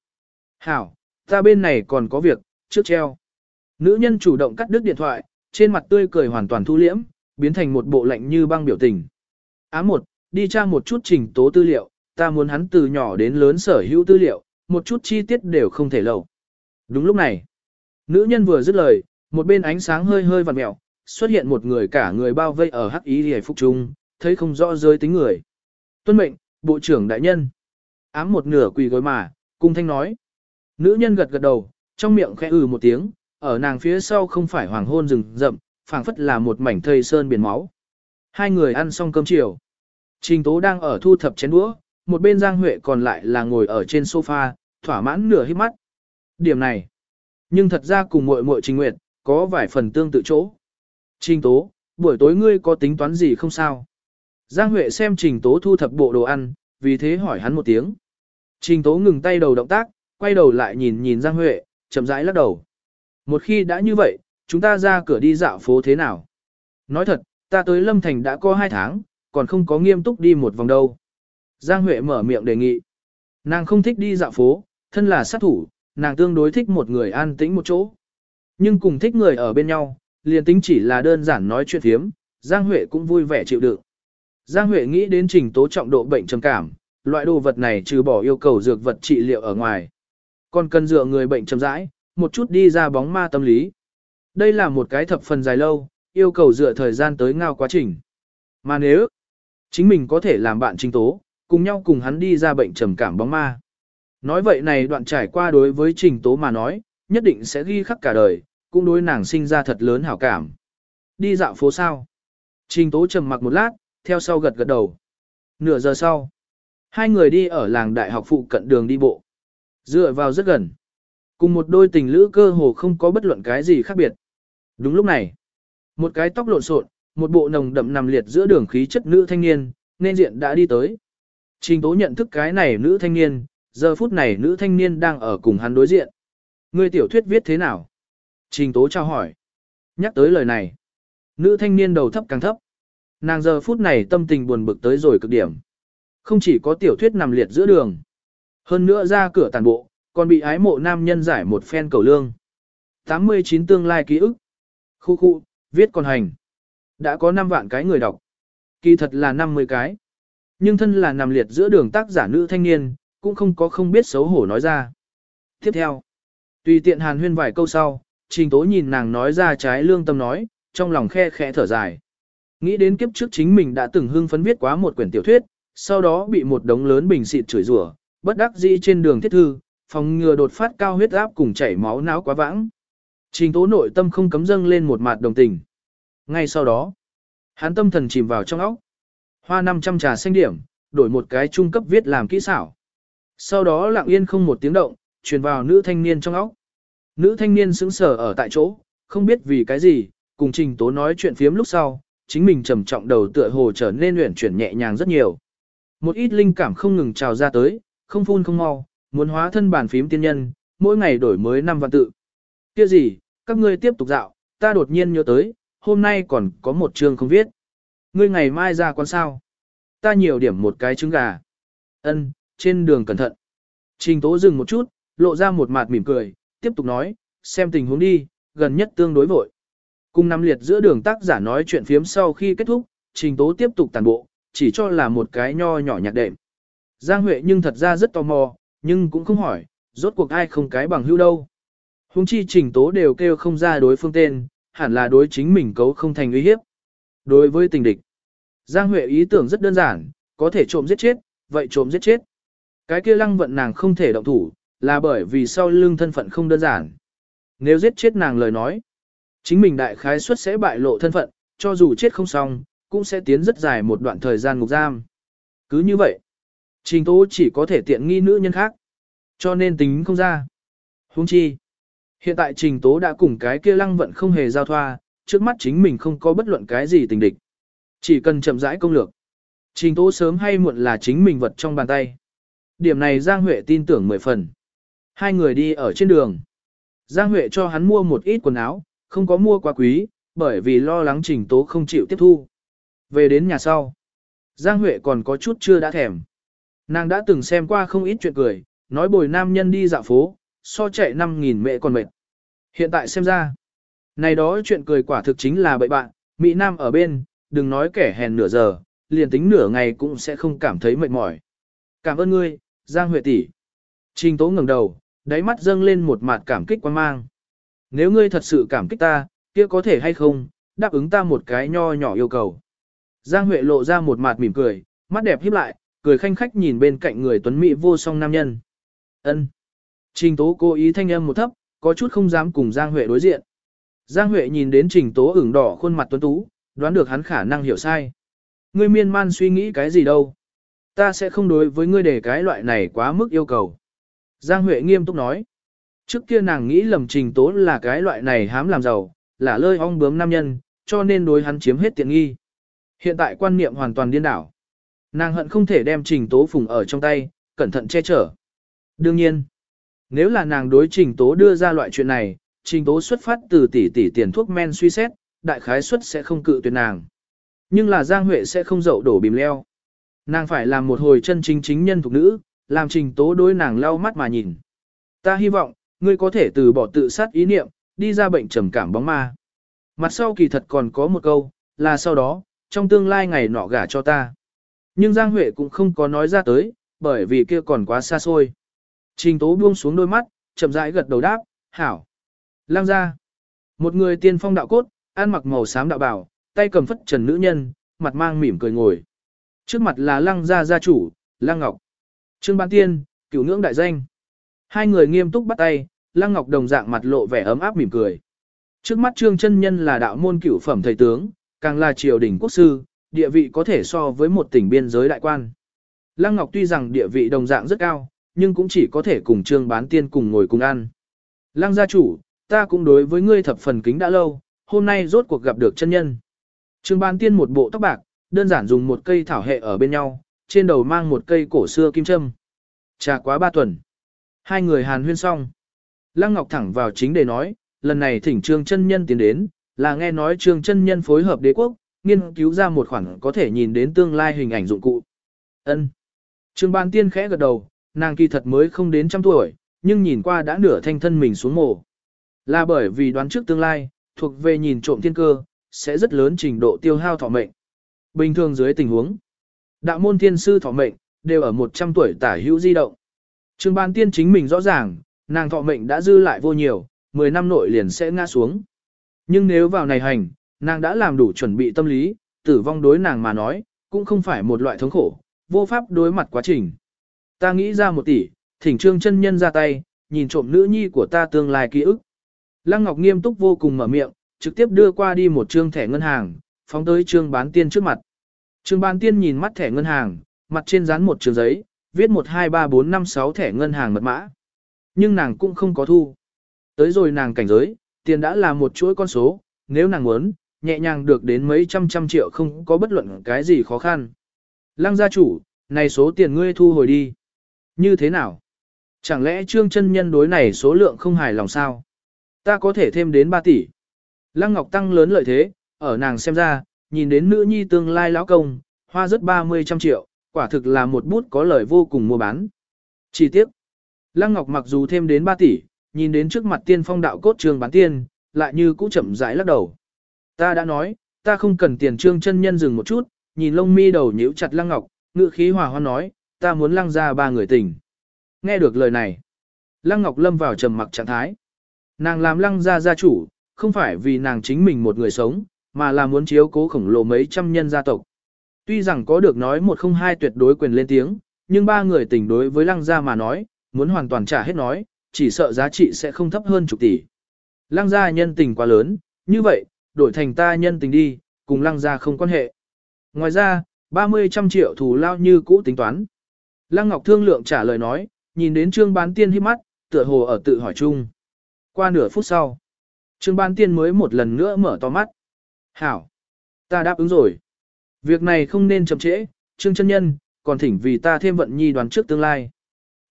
Hảo, ta bên này còn có việc, trước treo. Nữ nhân chủ động cắt đứt điện thoại, trên mặt tươi cười hoàn toàn thu liễm, biến thành một bộ lạnh như băng biểu tình. Á một, đi tra một chút trình tố tư liệu, ta muốn hắn từ nhỏ đến lớn sở hữu tư liệu, một chút chi tiết đều không thể lầu. Đúng lúc này, nữ nhân vừa dứt lời, một bên ánh sáng hơi hơi vặn mẹo, xuất hiện một người cả người bao vây ở hắc ý hề phục trung, thấy không rõ giới tính người. Tuân mệnh, bộ trưởng đại nhân. Ám một nửa quỳ gối mà, cung thanh nói. Nữ nhân gật gật đầu, trong miệng khẽ ừ một tiếng, ở nàng phía sau không phải hoàng hôn rừng rậm, phảng phất là một mảnh thây sơn biển máu. Hai người ăn xong cơm chiều. Trình Tố đang ở thu thập chén đũa, một bên Giang Huệ còn lại là ngồi ở trên sofa, thỏa mãn nửa hít mắt. Điểm này, nhưng thật ra cùng muội muội Trình Nguyệt, có vài phần tương tự chỗ. Trình Tố, buổi tối ngươi có tính toán gì không sao? Giang Huệ xem Trình Tố thu thập bộ đồ ăn, vì thế hỏi hắn một tiếng. Trình Tố ngừng tay đầu động tác, quay đầu lại nhìn nhìn Giang Huệ, chậm rãi lắc đầu. Một khi đã như vậy, chúng ta ra cửa đi dạo phố thế nào? Nói thật, ta tới Lâm Thành đã có hai tháng, còn không có nghiêm túc đi một vòng đâu. Giang Huệ mở miệng đề nghị. Nàng không thích đi dạo phố, thân là sát thủ, nàng tương đối thích một người an tĩnh một chỗ. Nhưng cùng thích người ở bên nhau, liền tính chỉ là đơn giản nói chuyện thiếm, Giang Huệ cũng vui vẻ chịu đựng. Giang Huệ nghĩ đến trình tố trọng độ bệnh trầm cảm, loại đồ vật này trừ bỏ yêu cầu dược vật trị liệu ở ngoài. Còn cần dựa người bệnh trầm rãi, một chút đi ra bóng ma tâm lý. Đây là một cái thập phần dài lâu, yêu cầu dựa thời gian tới ngao quá trình. Mà nếu chính mình có thể làm bạn trình tố, cùng nhau cùng hắn đi ra bệnh trầm cảm bóng ma. Nói vậy này đoạn trải qua đối với trình tố mà nói, nhất định sẽ ghi khắc cả đời, cũng đối nàng sinh ra thật lớn hảo cảm. Đi dạo phố sao? Trình tố trầm mặc một lát, theo sau gật gật đầu. Nửa giờ sau, hai người đi ở làng đại học phụ cận đường đi bộ. Dựa vào rất gần. Cùng một đôi tình lữ cơ hồ không có bất luận cái gì khác biệt. Đúng lúc này, một cái tóc lộn xộn, một bộ nồng đậm nằm liệt giữa đường khí chất nữ thanh niên, nên diện đã đi tới. Trình tố nhận thức cái này nữ thanh niên, giờ phút này nữ thanh niên đang ở cùng hắn đối diện. Người tiểu thuyết viết thế nào? Trình tố trao hỏi. Nhắc tới lời này. Nữ thanh niên đầu thấp càng thấp. Nàng giờ phút này tâm tình buồn bực tới rồi cực điểm. Không chỉ có tiểu thuyết nằm liệt giữa đường. Hơn nữa ra cửa tàn bộ, còn bị ái mộ nam nhân giải một phen cầu lương. 89 tương lai ký ức. Khu khu, viết còn hành. Đã có 5 vạn cái người đọc. Kỳ thật là 50 cái. Nhưng thân là nằm liệt giữa đường tác giả nữ thanh niên, cũng không có không biết xấu hổ nói ra. Tiếp theo, tùy tiện hàn huyên vài câu sau, trình tố nhìn nàng nói ra trái lương tâm nói, trong lòng khe khẽ thở dài. Nghĩ đến kiếp trước chính mình đã từng hưng phấn viết quá một quyển tiểu thuyết, sau đó bị một đống lớn bình xịt chửi rủa, bất đắc dĩ trên đường thiết thư, phòng ngừa đột phát cao huyết áp cùng chảy máu não quá vãng. Trình tố nội tâm không cấm dâng lên một mặt đồng tình. Ngay sau đó, hắn tâm thần chìm vào trong óc. Hoa 500 trà xanh điểm, đổi một cái trung cấp viết làm kỹ xảo. Sau đó lặng yên không một tiếng động, truyền vào nữ thanh niên trong óc. Nữ thanh niên sững sờ ở tại chỗ, không biết vì cái gì, cùng trình tố nói chuyện phiếm lúc sau, chính mình trầm trọng đầu tựa hồ trở nên luyện chuyển nhẹ nhàng rất nhiều. Một ít linh cảm không ngừng trào ra tới, không phun không mau, muốn hóa thân bản phím tiên nhân, mỗi ngày đổi mới năm văn tự. Kia gì, các ngươi tiếp tục dạo, ta đột nhiên nhớ tới, hôm nay còn có một chương không viết. Ngươi ngày mai ra quán sao? Ta nhiều điểm một cái trứng gà. Ân, trên đường cẩn thận. Trình tố dừng một chút, lộ ra một mặt mỉm cười, tiếp tục nói, xem tình huống đi, gần nhất tương đối vội. Cùng năm liệt giữa đường tác giả nói chuyện phiếm sau khi kết thúc, trình tố tiếp tục tàn bộ, chỉ cho là một cái nho nhỏ nhạc đệm. Giang Huệ nhưng thật ra rất tò mò, nhưng cũng không hỏi, rốt cuộc ai không cái bằng hữu đâu. Hùng chi trình tố đều kêu không ra đối phương tên, hẳn là đối chính mình cấu không thành uy hiếp. Đối với tình địch, Giang Huệ ý tưởng rất đơn giản, có thể trộm giết chết, vậy trộm giết chết. Cái kia lăng vận nàng không thể động thủ, là bởi vì sau lưng thân phận không đơn giản. Nếu giết chết nàng lời nói, chính mình đại khái suất sẽ bại lộ thân phận, cho dù chết không xong, cũng sẽ tiến rất dài một đoạn thời gian ngục giam. Cứ như vậy, trình tố chỉ có thể tiện nghi nữ nhân khác, cho nên tính không ra. Hung chi, hiện tại trình tố đã cùng cái kia lăng vận không hề giao thoa, trước mắt chính mình không có bất luận cái gì tình địch. Chỉ cần chậm rãi công lược. Trình tố sớm hay muộn là chính mình vật trong bàn tay. Điểm này Giang Huệ tin tưởng mười phần. Hai người đi ở trên đường. Giang Huệ cho hắn mua một ít quần áo, không có mua quá quý, bởi vì lo lắng trình tố không chịu tiếp thu. Về đến nhà sau. Giang Huệ còn có chút chưa đã thèm. Nàng đã từng xem qua không ít chuyện cười, nói bồi nam nhân đi dạo phố, so chạy 5.000 mẹ còn mệt. Hiện tại xem ra, này đó chuyện cười quả thực chính là bậy bạn, Mỹ Nam ở bên, đừng nói kẻ hèn nửa giờ, liền tính nửa ngày cũng sẽ không cảm thấy mệt mỏi. Cảm ơn ngươi, Giang Huệ tỷ. Trình Tố ngẩng đầu, đáy mắt dâng lên một mặt cảm kích quan mang. Nếu ngươi thật sự cảm kích ta, kia có thể hay không, đáp ứng ta một cái nho nhỏ yêu cầu. Giang Huệ lộ ra một mặt mỉm cười, mắt đẹp híp lại, cười khanh khách nhìn bên cạnh người tuấn mỹ vô song nam nhân. Ân. Trình Tố cố ý thanh âm một thấp, có chút không dám cùng Giang Huệ đối diện. Giang Huệ nhìn đến Trình Tố ửng đỏ khuôn mặt tuấn tú, đoán được hắn khả năng hiểu sai. Ngươi miên man suy nghĩ cái gì đâu. Ta sẽ không đối với ngươi để cái loại này quá mức yêu cầu. Giang Huệ nghiêm túc nói. Trước kia nàng nghĩ lầm Trình Tố là cái loại này hám làm giàu, là lơi ong bướm nam nhân, cho nên đối hắn chiếm hết tiện nghi. Hiện tại quan niệm hoàn toàn điên đảo. Nàng hận không thể đem Trình Tố phùng ở trong tay, cẩn thận che chở. Đương nhiên, nếu là nàng đối Trình Tố đưa ra loại chuyện này, Trình Tố xuất phát từ tỷ tỷ tiền thuốc men suy xét, đại khái suất sẽ không cự tuyệt nàng. Nhưng là Giang Huệ sẽ không dậu đổ bìm leo. Nàng phải làm một hồi chân chính chính nhân thuộc nữ, làm Trình Tố đối nàng lau mắt mà nhìn. Ta hy vọng, ngươi có thể từ bỏ tự sát ý niệm, đi ra bệnh trầm cảm bóng ma. Mặt sau kỳ thật còn có một câu, là sau đó, trong tương lai ngày nọ gả cho ta. Nhưng Giang Huệ cũng không có nói ra tới, bởi vì kia còn quá xa xôi. Trình tố buông xuống đôi mắt, chậm rãi gật đầu đáp, hảo. Lang ra. Một người tiên phong đạo cốt, ăn mặc màu xám đạo bảo, tay cầm phất trần nữ nhân, mặt mang mỉm cười ngồi. Trước mặt là lăng gia gia chủ, lăng ngọc. Trương Ban Tiên, cửu ngưỡng đại danh. Hai người nghiêm túc bắt tay, lăng ngọc đồng dạng mặt lộ vẻ ấm áp mỉm cười. Trước mắt trương chân nhân là đạo môn cửu phẩm thầy tướng, càng là triều đình quốc sư, địa vị có thể so với một tỉnh biên giới đại quan. Lăng Ngọc tuy rằng địa vị đồng dạng rất cao, nhưng cũng chỉ có thể cùng trương bán tiên cùng ngồi cùng ăn. Lăng gia chủ, ta cũng đối với ngươi thập phần kính đã lâu, hôm nay rốt cuộc gặp được chân nhân. Trương bán tiên một bộ tóc bạc, đơn giản dùng một cây thảo hệ ở bên nhau, trên đầu mang một cây cổ xưa kim châm. Trà quá ba tuần. Hai người hàn huyên xong. Lăng Ngọc thẳng vào chính để nói, lần này thỉnh trương chân nhân tiến đến, là nghe nói trương chân nhân phối hợp đế quốc, nghiên cứu ra một khoản có thể nhìn đến tương lai hình ảnh dụng cụ. Ân. Trương Ban Tiên khẽ gật đầu, nàng kỳ thật mới không đến trăm tuổi, nhưng nhìn qua đã nửa thanh thân mình xuống mồ. Là bởi vì đoán trước tương lai, thuộc về nhìn trộm thiên cơ, sẽ rất lớn trình độ tiêu hao thọ mệnh. Bình thường dưới tình huống, đạo môn thiên sư thọ mệnh, đều ở 100 tuổi tả hữu di động. Trương Ban Tiên chính mình rõ ràng, nàng thọ mệnh đã dư lại vô nhiều, 10 năm nội liền sẽ ngã xuống. Nhưng nếu vào này hành, nàng đã làm đủ chuẩn bị tâm lý, tử vong đối nàng mà nói, cũng không phải một loại thống khổ, vô pháp đối mặt quá trình. Ta nghĩ ra một tỷ, thỉnh trương chân nhân ra tay, nhìn trộm nữ nhi của ta tương lai ký ức. Lăng Ngọc nghiêm túc vô cùng mở miệng, trực tiếp đưa qua đi một trương thẻ ngân hàng, phóng tới trương bán tiên trước mặt. Trương bán tiên nhìn mắt thẻ ngân hàng, mặt trên dán một trường giấy, viết 123456 thẻ ngân hàng mật mã. Nhưng nàng cũng không có thu. Tới rồi nàng cảnh giới, tiền đã là một chuỗi con số, nếu nàng muốn, nhẹ nhàng được đến mấy trăm trăm triệu không có bất luận cái gì khó khăn. Lăng gia chủ, này số tiền ngươi thu hồi đi. Như thế nào? Chẳng lẽ trương chân nhân đối này số lượng không hài lòng sao? Ta có thể thêm đến 3 tỷ. Lăng Ngọc tăng lớn lợi thế, ở nàng xem ra, nhìn đến nữ nhi tương lai lão công, hoa rất 30 trăm triệu, quả thực là một bút có lời vô cùng mua bán. Chỉ tiếc, Lăng Ngọc mặc dù thêm đến 3 tỷ, nhìn đến trước mặt tiên phong đạo cốt trường bán tiên, lại như cũ chậm rãi lắc đầu. Ta đã nói, ta không cần tiền trương chân nhân dừng một chút, nhìn lông mi đầu nhíu chặt lăng ngọc, ngự khí hòa hoan nói, ta muốn lăng ra ba người tình. Nghe được lời này, lăng ngọc lâm vào trầm mặc trạng thái. Nàng làm lăng ra gia chủ, không phải vì nàng chính mình một người sống, mà là muốn chiếu cố khổng lồ mấy trăm nhân gia tộc. Tuy rằng có được nói một không hai tuyệt đối quyền lên tiếng, nhưng ba người tình đối với lăng gia mà nói, muốn hoàn toàn trả hết nói, chỉ sợ giá trị sẽ không thấp hơn chục tỷ. Lăng gia nhân tình quá lớn, như vậy, đổi thành ta nhân tình đi, cùng lăng gia không quan hệ. Ngoài ra, 30 trăm triệu thù lao như cũ tính toán. Lăng Ngọc thương lượng trả lời nói, nhìn đến trương bán tiên hít mắt, tựa hồ ở tự hỏi chung. Qua nửa phút sau, trương bán tiên mới một lần nữa mở to mắt. Hảo! Ta đáp ứng rồi. Việc này không nên chậm trễ, trương chân nhân, còn thỉnh vì ta thêm vận nhi đoán trước tương lai.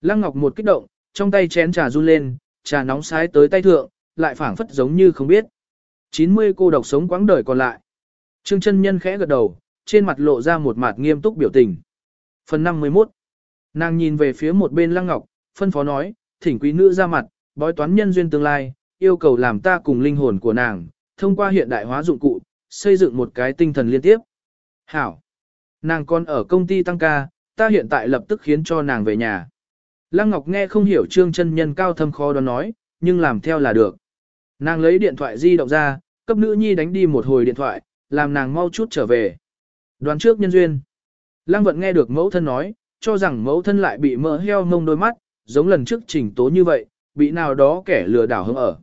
Lăng Ngọc một kích động, trong tay chén trà run lên, trà nóng sái tới tay thượng, lại phảng phất giống như không biết. 90 cô độc sống quãng đời còn lại. Trương chân nhân khẽ gật đầu, trên mặt lộ ra một mặt nghiêm túc biểu tình. Phần 51 Nàng nhìn về phía một bên Lăng Ngọc, phân phó nói, thỉnh quý nữ ra mặt, bói toán nhân duyên tương lai, yêu cầu làm ta cùng linh hồn của nàng, thông qua hiện đại hóa dụng cụ, xây dựng một cái tinh thần liên tiếp. Hảo! Nàng còn ở công ty tăng ca, ta hiện tại lập tức khiến cho nàng về nhà. Lăng Ngọc nghe không hiểu trương chân nhân cao thâm khó đoán nói, nhưng làm theo là được. Nàng lấy điện thoại di động ra, cấp nữ nhi đánh đi một hồi điện thoại, làm nàng mau chút trở về. Đoán trước nhân duyên. Lăng vận nghe được mẫu thân nói, cho rằng mẫu thân lại bị mỡ heo ngông đôi mắt, giống lần trước trình tố như vậy, bị nào đó kẻ lừa đảo hứng ở.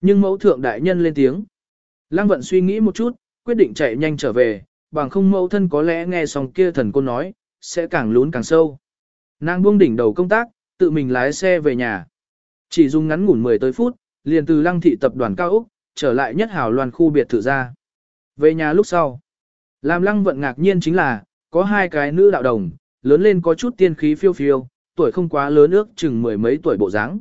Nhưng mẫu thượng đại nhân lên tiếng. Lăng vận suy nghĩ một chút, quyết định chạy nhanh trở về, bằng không mẫu thân có lẽ nghe xong kia thần cô nói, sẽ càng lún càng sâu. Nàng buông đỉnh đầu công tác, tự mình lái xe về nhà. Chỉ dùng ngắn ngủn 10 tới phút, liền từ lăng thị tập đoàn cao Úc, trở lại nhất hào loan khu biệt thự ra. Về nhà lúc sau. Làm lăng vận ngạc nhiên chính là, có hai cái nữ đạo đồng, lớn lên có chút tiên khí phiêu phiêu, tuổi không quá lớn ước chừng mười mấy tuổi bộ dáng.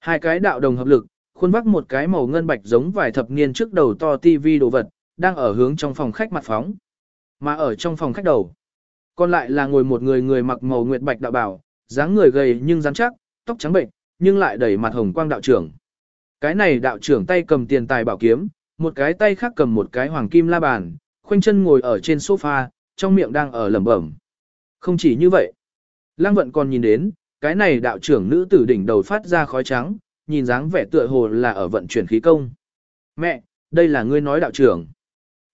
Hai cái đạo đồng hợp lực, khuôn vắc một cái màu ngân bạch giống vài thập niên trước đầu to tivi đồ vật, đang ở hướng trong phòng khách mặt phóng. Mà ở trong phòng khách đầu, còn lại là ngồi một người người mặc màu nguyệt bạch đạo bảo, dáng người gầy nhưng rắn chắc, tóc trắng bệnh, nhưng lại đầy mặt hồng quang đạo trưởng. Cái này đạo trưởng tay cầm tiền tài bảo kiếm, một cái tay khác cầm một cái hoàng kim la bàn, khoanh chân ngồi ở trên sofa, trong miệng đang ở lẩm bẩm. Không chỉ như vậy, Lăng Vận còn nhìn đến, cái này đạo trưởng nữ tử đỉnh đầu phát ra khói trắng, nhìn dáng vẻ tựa hồ là ở vận chuyển khí công. Mẹ, đây là ngươi nói đạo trưởng.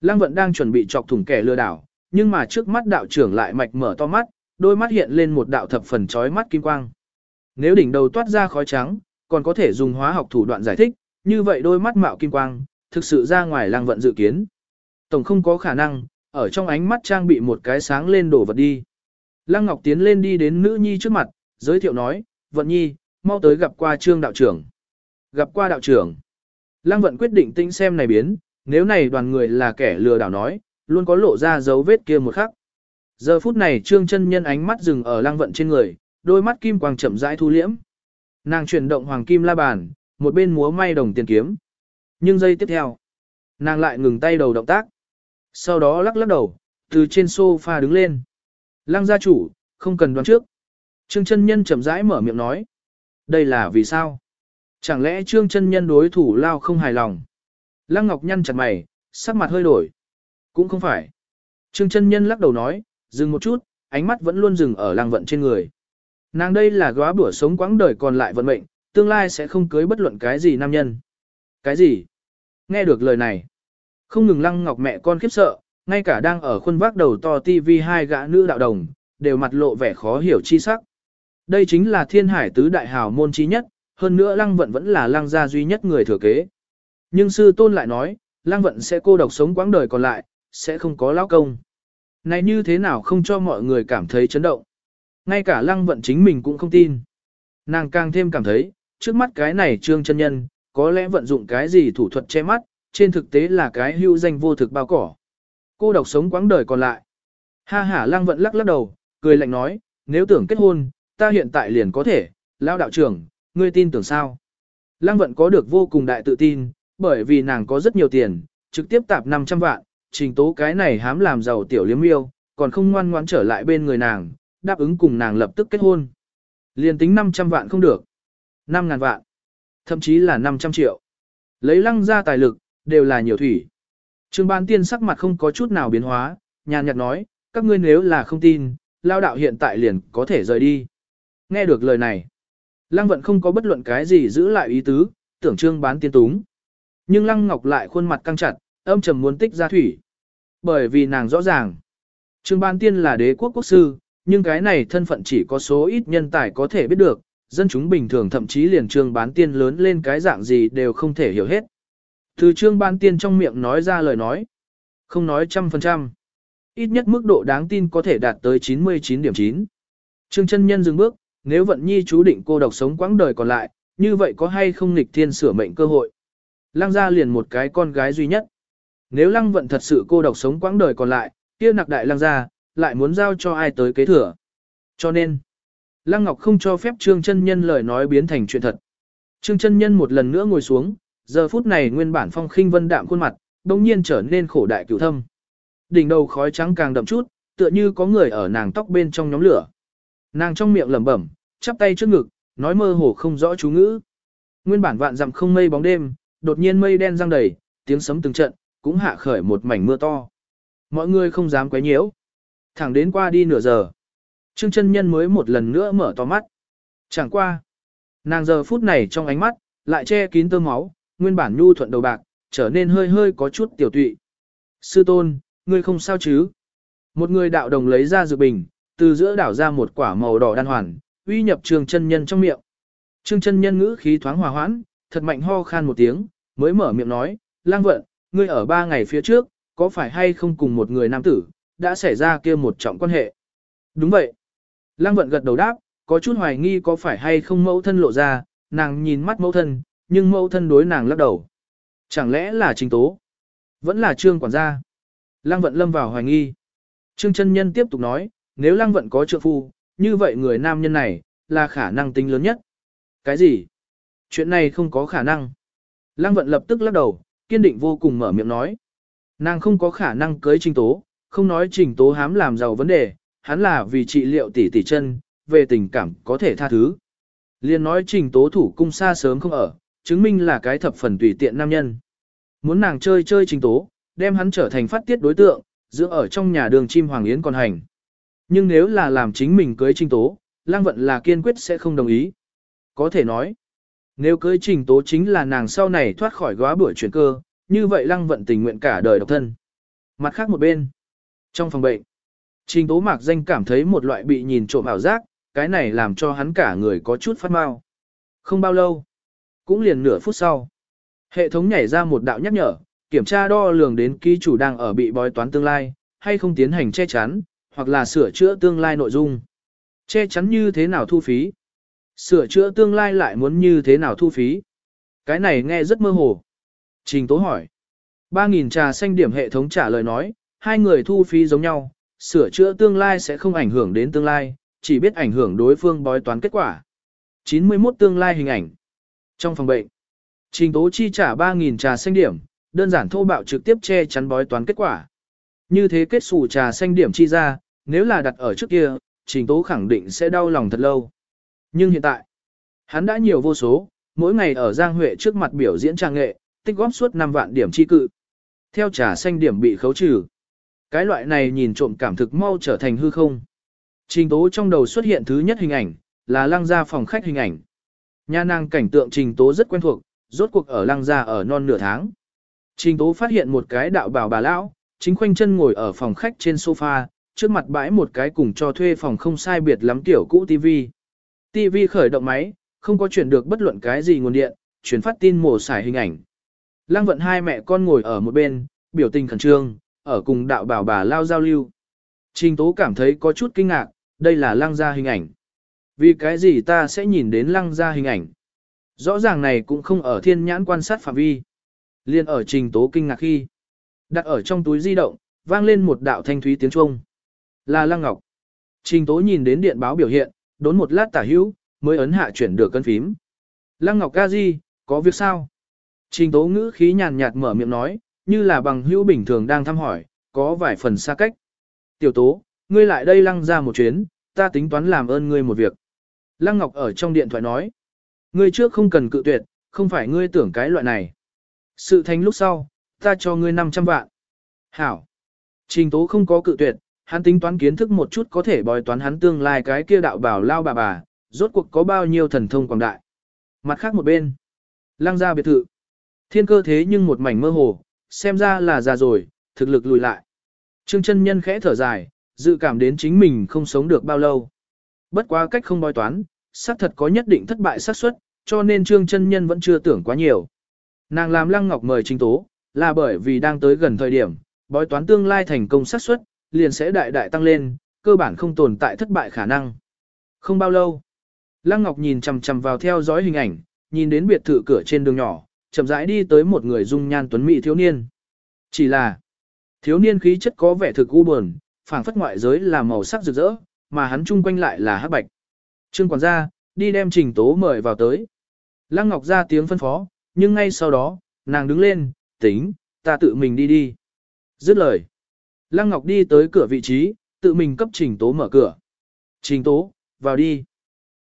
Lăng Vận đang chuẩn bị chọc thủng kẻ lừa đảo, nhưng mà trước mắt đạo trưởng lại mạch mở to mắt, đôi mắt hiện lên một đạo thập phần chói mắt kim quang. Nếu đỉnh đầu toát ra khói trắng, còn có thể dùng hóa học thủ đoạn giải thích, như vậy đôi mắt mạo kim quang, thực sự ra ngoài Lăng Vận dự kiến. Tổng không có khả năng, ở trong ánh mắt trang bị một cái sáng lên đổ vật đi. Lăng Ngọc tiến lên đi đến nữ nhi trước mặt, giới thiệu nói, Vận nhi, mau tới gặp qua trương đạo trưởng. Gặp qua đạo trưởng. Lăng Vận quyết định tinh xem này biến, nếu này đoàn người là kẻ lừa đảo nói, luôn có lộ ra dấu vết kia một khắc. Giờ phút này trương chân nhân ánh mắt dừng ở Lăng Vận trên người, đôi mắt kim quang chậm rãi thu liễm. Nàng chuyển động hoàng kim la bàn, một bên múa may đồng tiền kiếm. Nhưng giây tiếp theo, nàng lại ngừng tay đầu động tác. Sau đó lắc lắc đầu, từ trên sofa đứng lên. Lăng gia chủ, không cần đoán trước. Trương chân nhân chậm rãi mở miệng nói. Đây là vì sao? Chẳng lẽ trương chân nhân đối thủ lao không hài lòng? Lăng Ngọc nhăn chặt mày, sắc mặt hơi đổi. Cũng không phải. Trương chân nhân lắc đầu nói, dừng một chút, ánh mắt vẫn luôn dừng ở lăng vận trên người. Nàng đây là góa bữa sống quãng đời còn lại vận mệnh, tương lai sẽ không cưới bất luận cái gì nam nhân. Cái gì? Nghe được lời này. Không ngừng lăng ngọc mẹ con khiếp sợ, ngay cả đang ở khuôn vác đầu to TV hai gã nữ đạo đồng, đều mặt lộ vẻ khó hiểu chi sắc. Đây chính là thiên hải tứ đại hào môn trí nhất, hơn nữa lăng vận vẫn là lăng gia duy nhất người thừa kế. Nhưng sư tôn lại nói, lăng vận sẽ cô độc sống quãng đời còn lại, sẽ không có lão công. Này như thế nào không cho mọi người cảm thấy chấn động. Ngay cả lăng vận chính mình cũng không tin. Nàng càng thêm cảm thấy, trước mắt cái này trương chân nhân, có lẽ vận dụng cái gì thủ thuật che mắt, trên thực tế là cái hưu danh vô thực bao cỏ. Cô độc sống quãng đời còn lại. Ha ha lăng vận lắc lắc đầu, cười lạnh nói, nếu tưởng kết hôn, ta hiện tại liền có thể, lao đạo trưởng, ngươi tin tưởng sao? Lăng vận có được vô cùng đại tự tin, bởi vì nàng có rất nhiều tiền, trực tiếp tạp 500 vạn, trình tố cái này hám làm giàu tiểu liếm yêu, còn không ngoan ngoãn trở lại bên người nàng, đáp ứng cùng nàng lập tức kết hôn. Liền tính 500 vạn không được. 5.000 vạn. Thậm chí là 500 triệu. Lấy lăng ra tài lực, đều là nhiều thủy. Trương Ban Tiên sắc mặt không có chút nào biến hóa, nhàn nhạt nói, các ngươi nếu là không tin, lao đạo hiện tại liền có thể rời đi. Nghe được lời này, Lăng Vận không có bất luận cái gì giữ lại ý tứ, tưởng Trương Bán Tiên túng. Nhưng Lăng Ngọc lại khuôn mặt căng chặt, âm trầm muốn tích ra thủy. Bởi vì nàng rõ ràng, Trương Ban Tiên là đế quốc quốc sư, nhưng cái này thân phận chỉ có số ít nhân tài có thể biết được, dân chúng bình thường thậm chí liền Trương Bán Tiên lớn lên cái dạng gì đều không thể hiểu hết. Từ Trương Ban Tiên trong miệng nói ra lời nói, không nói trăm phần trăm, ít nhất mức độ đáng tin có thể đạt tới 99 điểm 9. Trương chân nhân dừng bước, nếu vận nhi chú định cô độc sống quãng đời còn lại, như vậy có hay không nghịch thiên sửa mệnh cơ hội? Lăng ra liền một cái con gái duy nhất. Nếu lăng vận thật sự cô độc sống quãng đời còn lại, kia nặc đại lăng ra, lại muốn giao cho ai tới kế thừa. Cho nên, lăng ngọc không cho phép trương chân nhân lời nói biến thành chuyện thật. Trương chân nhân một lần nữa ngồi xuống, giờ phút này nguyên bản phong khinh vân đạm khuôn mặt, bỗng nhiên trở nên khổ đại cửu thâm. Đỉnh đầu khói trắng càng đậm chút, tựa như có người ở nàng tóc bên trong nhóm lửa. Nàng trong miệng lẩm bẩm, chắp tay trước ngực, nói mơ hồ không rõ chú ngữ. Nguyên bản vạn dặm không mây bóng đêm, đột nhiên mây đen răng đầy, tiếng sấm từng trận, cũng hạ khởi một mảnh mưa to. Mọi người không dám quấy nhiễu. Thẳng đến qua đi nửa giờ. Trương chân nhân mới một lần nữa mở to mắt. Chẳng qua. Nàng giờ phút này trong ánh mắt, lại che kín tơ máu, nguyên bản nhu thuận đầu bạc, trở nên hơi hơi có chút tiểu tụy. Sư tôn, ngươi không sao chứ? Một người đạo đồng lấy ra dược bình, từ giữa đảo ra một quả màu đỏ đan hoàn, uy nhập trương chân nhân trong miệng. Trương chân nhân ngữ khí thoáng hòa hoãn, thật mạnh ho khan một tiếng, mới mở miệng nói, lang vận, ngươi ở ba ngày phía trước, có phải hay không cùng một người nam tử, đã xảy ra kia một trọng quan hệ. Đúng vậy. Lang vận gật đầu đáp, có chút hoài nghi có phải hay không mẫu thân lộ ra, nàng nhìn mắt mẫu thân, nhưng mẫu thân đối nàng lắc đầu. Chẳng lẽ là trình tố? Vẫn là trương quản gia. Lăng vận lâm vào hoài nghi. Trương chân nhân tiếp tục nói, nếu lăng vận có trượng phu, như vậy người nam nhân này, là khả năng tính lớn nhất. Cái gì? Chuyện này không có khả năng. Lăng vận lập tức lắc đầu, kiên định vô cùng mở miệng nói. Nàng không có khả năng cưới trình tố, không nói trình tố hám làm giàu vấn đề, hắn là vì trị liệu tỷ tỷ chân, về tình cảm có thể tha thứ. Liên nói trình tố thủ cung xa sớm không ở, chứng minh là cái thập phần tùy tiện nam nhân. Muốn nàng chơi chơi trình tố, đem hắn trở thành phát tiết đối tượng, dưỡng ở trong nhà đường chim hoàng yến còn hành. Nhưng nếu là làm chính mình cưới trình tố, lang vận là kiên quyết sẽ không đồng ý. Có thể nói, nếu cưới trình tố chính là nàng sau này thoát khỏi góa bữa chuyển cơ, như vậy lăng vận tình nguyện cả đời độc thân. Mặt khác một bên, trong phòng bệnh, trình tố mạc danh cảm thấy một loại bị nhìn trộm ảo giác, cái này làm cho hắn cả người có chút phát mau. Không bao lâu, cũng liền nửa phút sau. Hệ thống nhảy ra một đạo nhắc nhở, kiểm tra đo lường đến ký chủ đang ở bị bói toán tương lai, hay không tiến hành che chắn, hoặc là sửa chữa tương lai nội dung. Che chắn như thế nào thu phí? Sửa chữa tương lai lại muốn như thế nào thu phí? Cái này nghe rất mơ hồ. Trình Tố hỏi. 3.000 trà xanh điểm hệ thống trả lời nói, hai người thu phí giống nhau, sửa chữa tương lai sẽ không ảnh hưởng đến tương lai, chỉ biết ảnh hưởng đối phương bói toán kết quả. 91 tương lai hình ảnh. Trong phòng bệnh, Trình Tố chi trả 3.000 trà xanh điểm, đơn giản thô bạo trực tiếp che chắn bói toán kết quả. Như thế kết xù trà xanh điểm chi ra, nếu là đặt ở trước kia, Trình Tố khẳng định sẽ đau lòng thật lâu. Nhưng hiện tại, hắn đã nhiều vô số, mỗi ngày ở Giang Huệ trước mặt biểu diễn trang nghệ, tích góp suốt 5 vạn điểm chi cự. Theo trà xanh điểm bị khấu trừ. Cái loại này nhìn trộm cảm thực mau trở thành hư không. Trình Tố trong đầu xuất hiện thứ nhất hình ảnh, là lăng ra phòng khách hình ảnh. Nhà nàng cảnh tượng Trình Tố rất quen thuộc, rốt cuộc ở lăng ra ở non nửa tháng. Trình Tố phát hiện một cái đạo bào bà lão, chính khoanh chân ngồi ở phòng khách trên sofa, trước mặt bãi một cái cùng cho thuê phòng không sai biệt lắm tiểu cũ TV. TV khởi động máy, không có chuyển được bất luận cái gì nguồn điện, chuyển phát tin mổ xài hình ảnh. Lăng vận hai mẹ con ngồi ở một bên, biểu tình khẩn trương, ở cùng đạo bảo bà lao giao lưu. Trình Tố cảm thấy có chút kinh ngạc, đây là lăng gia hình ảnh. Vì cái gì ta sẽ nhìn đến lăng gia hình ảnh? Rõ ràng này cũng không ở thiên nhãn quan sát phạm vi. Liên ở trình tố kinh ngạc khi. Đặt ở trong túi di động, vang lên một đạo thanh thúy tiếng Trung. Là Lăng Ngọc. Trình tố nhìn đến điện báo biểu hiện, đốn một lát tả hữu, mới ấn hạ chuyển được cân phím. Lăng Ngọc ca di, có việc sao? Trình tố ngữ khí nhàn nhạt mở miệng nói, như là bằng hữu bình thường đang thăm hỏi, có vài phần xa cách. Tiểu tố, ngươi lại đây lăng ra một chuyến, ta tính toán làm ơn ngươi một việc. Lăng Ngọc ở trong điện thoại nói, ngươi trước không cần cự tuyệt, không phải ngươi tưởng cái loại này. Sự thành lúc sau, ta cho ngươi 500 vạn. Hảo. Trình tố không có cự tuyệt, hắn tính toán kiến thức một chút có thể bói toán hắn tương lai cái kia đạo bảo lao bà bà, rốt cuộc có bao nhiêu thần thông quảng đại. Mặt khác một bên, lăng ra biệt thự. Thiên cơ thế nhưng một mảnh mơ hồ, xem ra là già rồi, thực lực lùi lại. Trương chân nhân khẽ thở dài, dự cảm đến chính mình không sống được bao lâu. Bất quá cách không bói toán, xác thật có nhất định thất bại xác suất, cho nên Trương chân nhân vẫn chưa tưởng quá nhiều. Nàng làm Lăng Ngọc mời Trình Tố, là bởi vì đang tới gần thời điểm, bói toán tương lai thành công xác suất, liền sẽ đại đại tăng lên, cơ bản không tồn tại thất bại khả năng. Không bao lâu, Lăng Ngọc nhìn chằm chằm vào theo dõi hình ảnh, nhìn đến biệt thự cửa trên đường nhỏ, chậm rãi đi tới một người dung nhan tuấn mỹ thiếu niên. Chỉ là, thiếu niên khí chất có vẻ thực u buồn, phảng phất ngoại giới là màu sắc rực rỡ, mà hắn chung quanh lại là hắc bạch. Trương quản gia, đi đem trình tố mời vào tới. Lăng Ngọc ra tiếng phân phó, nhưng ngay sau đó, nàng đứng lên, tính, ta tự mình đi đi. Dứt lời. Lăng Ngọc đi tới cửa vị trí, tự mình cấp trình tố mở cửa. Trình tố, vào đi.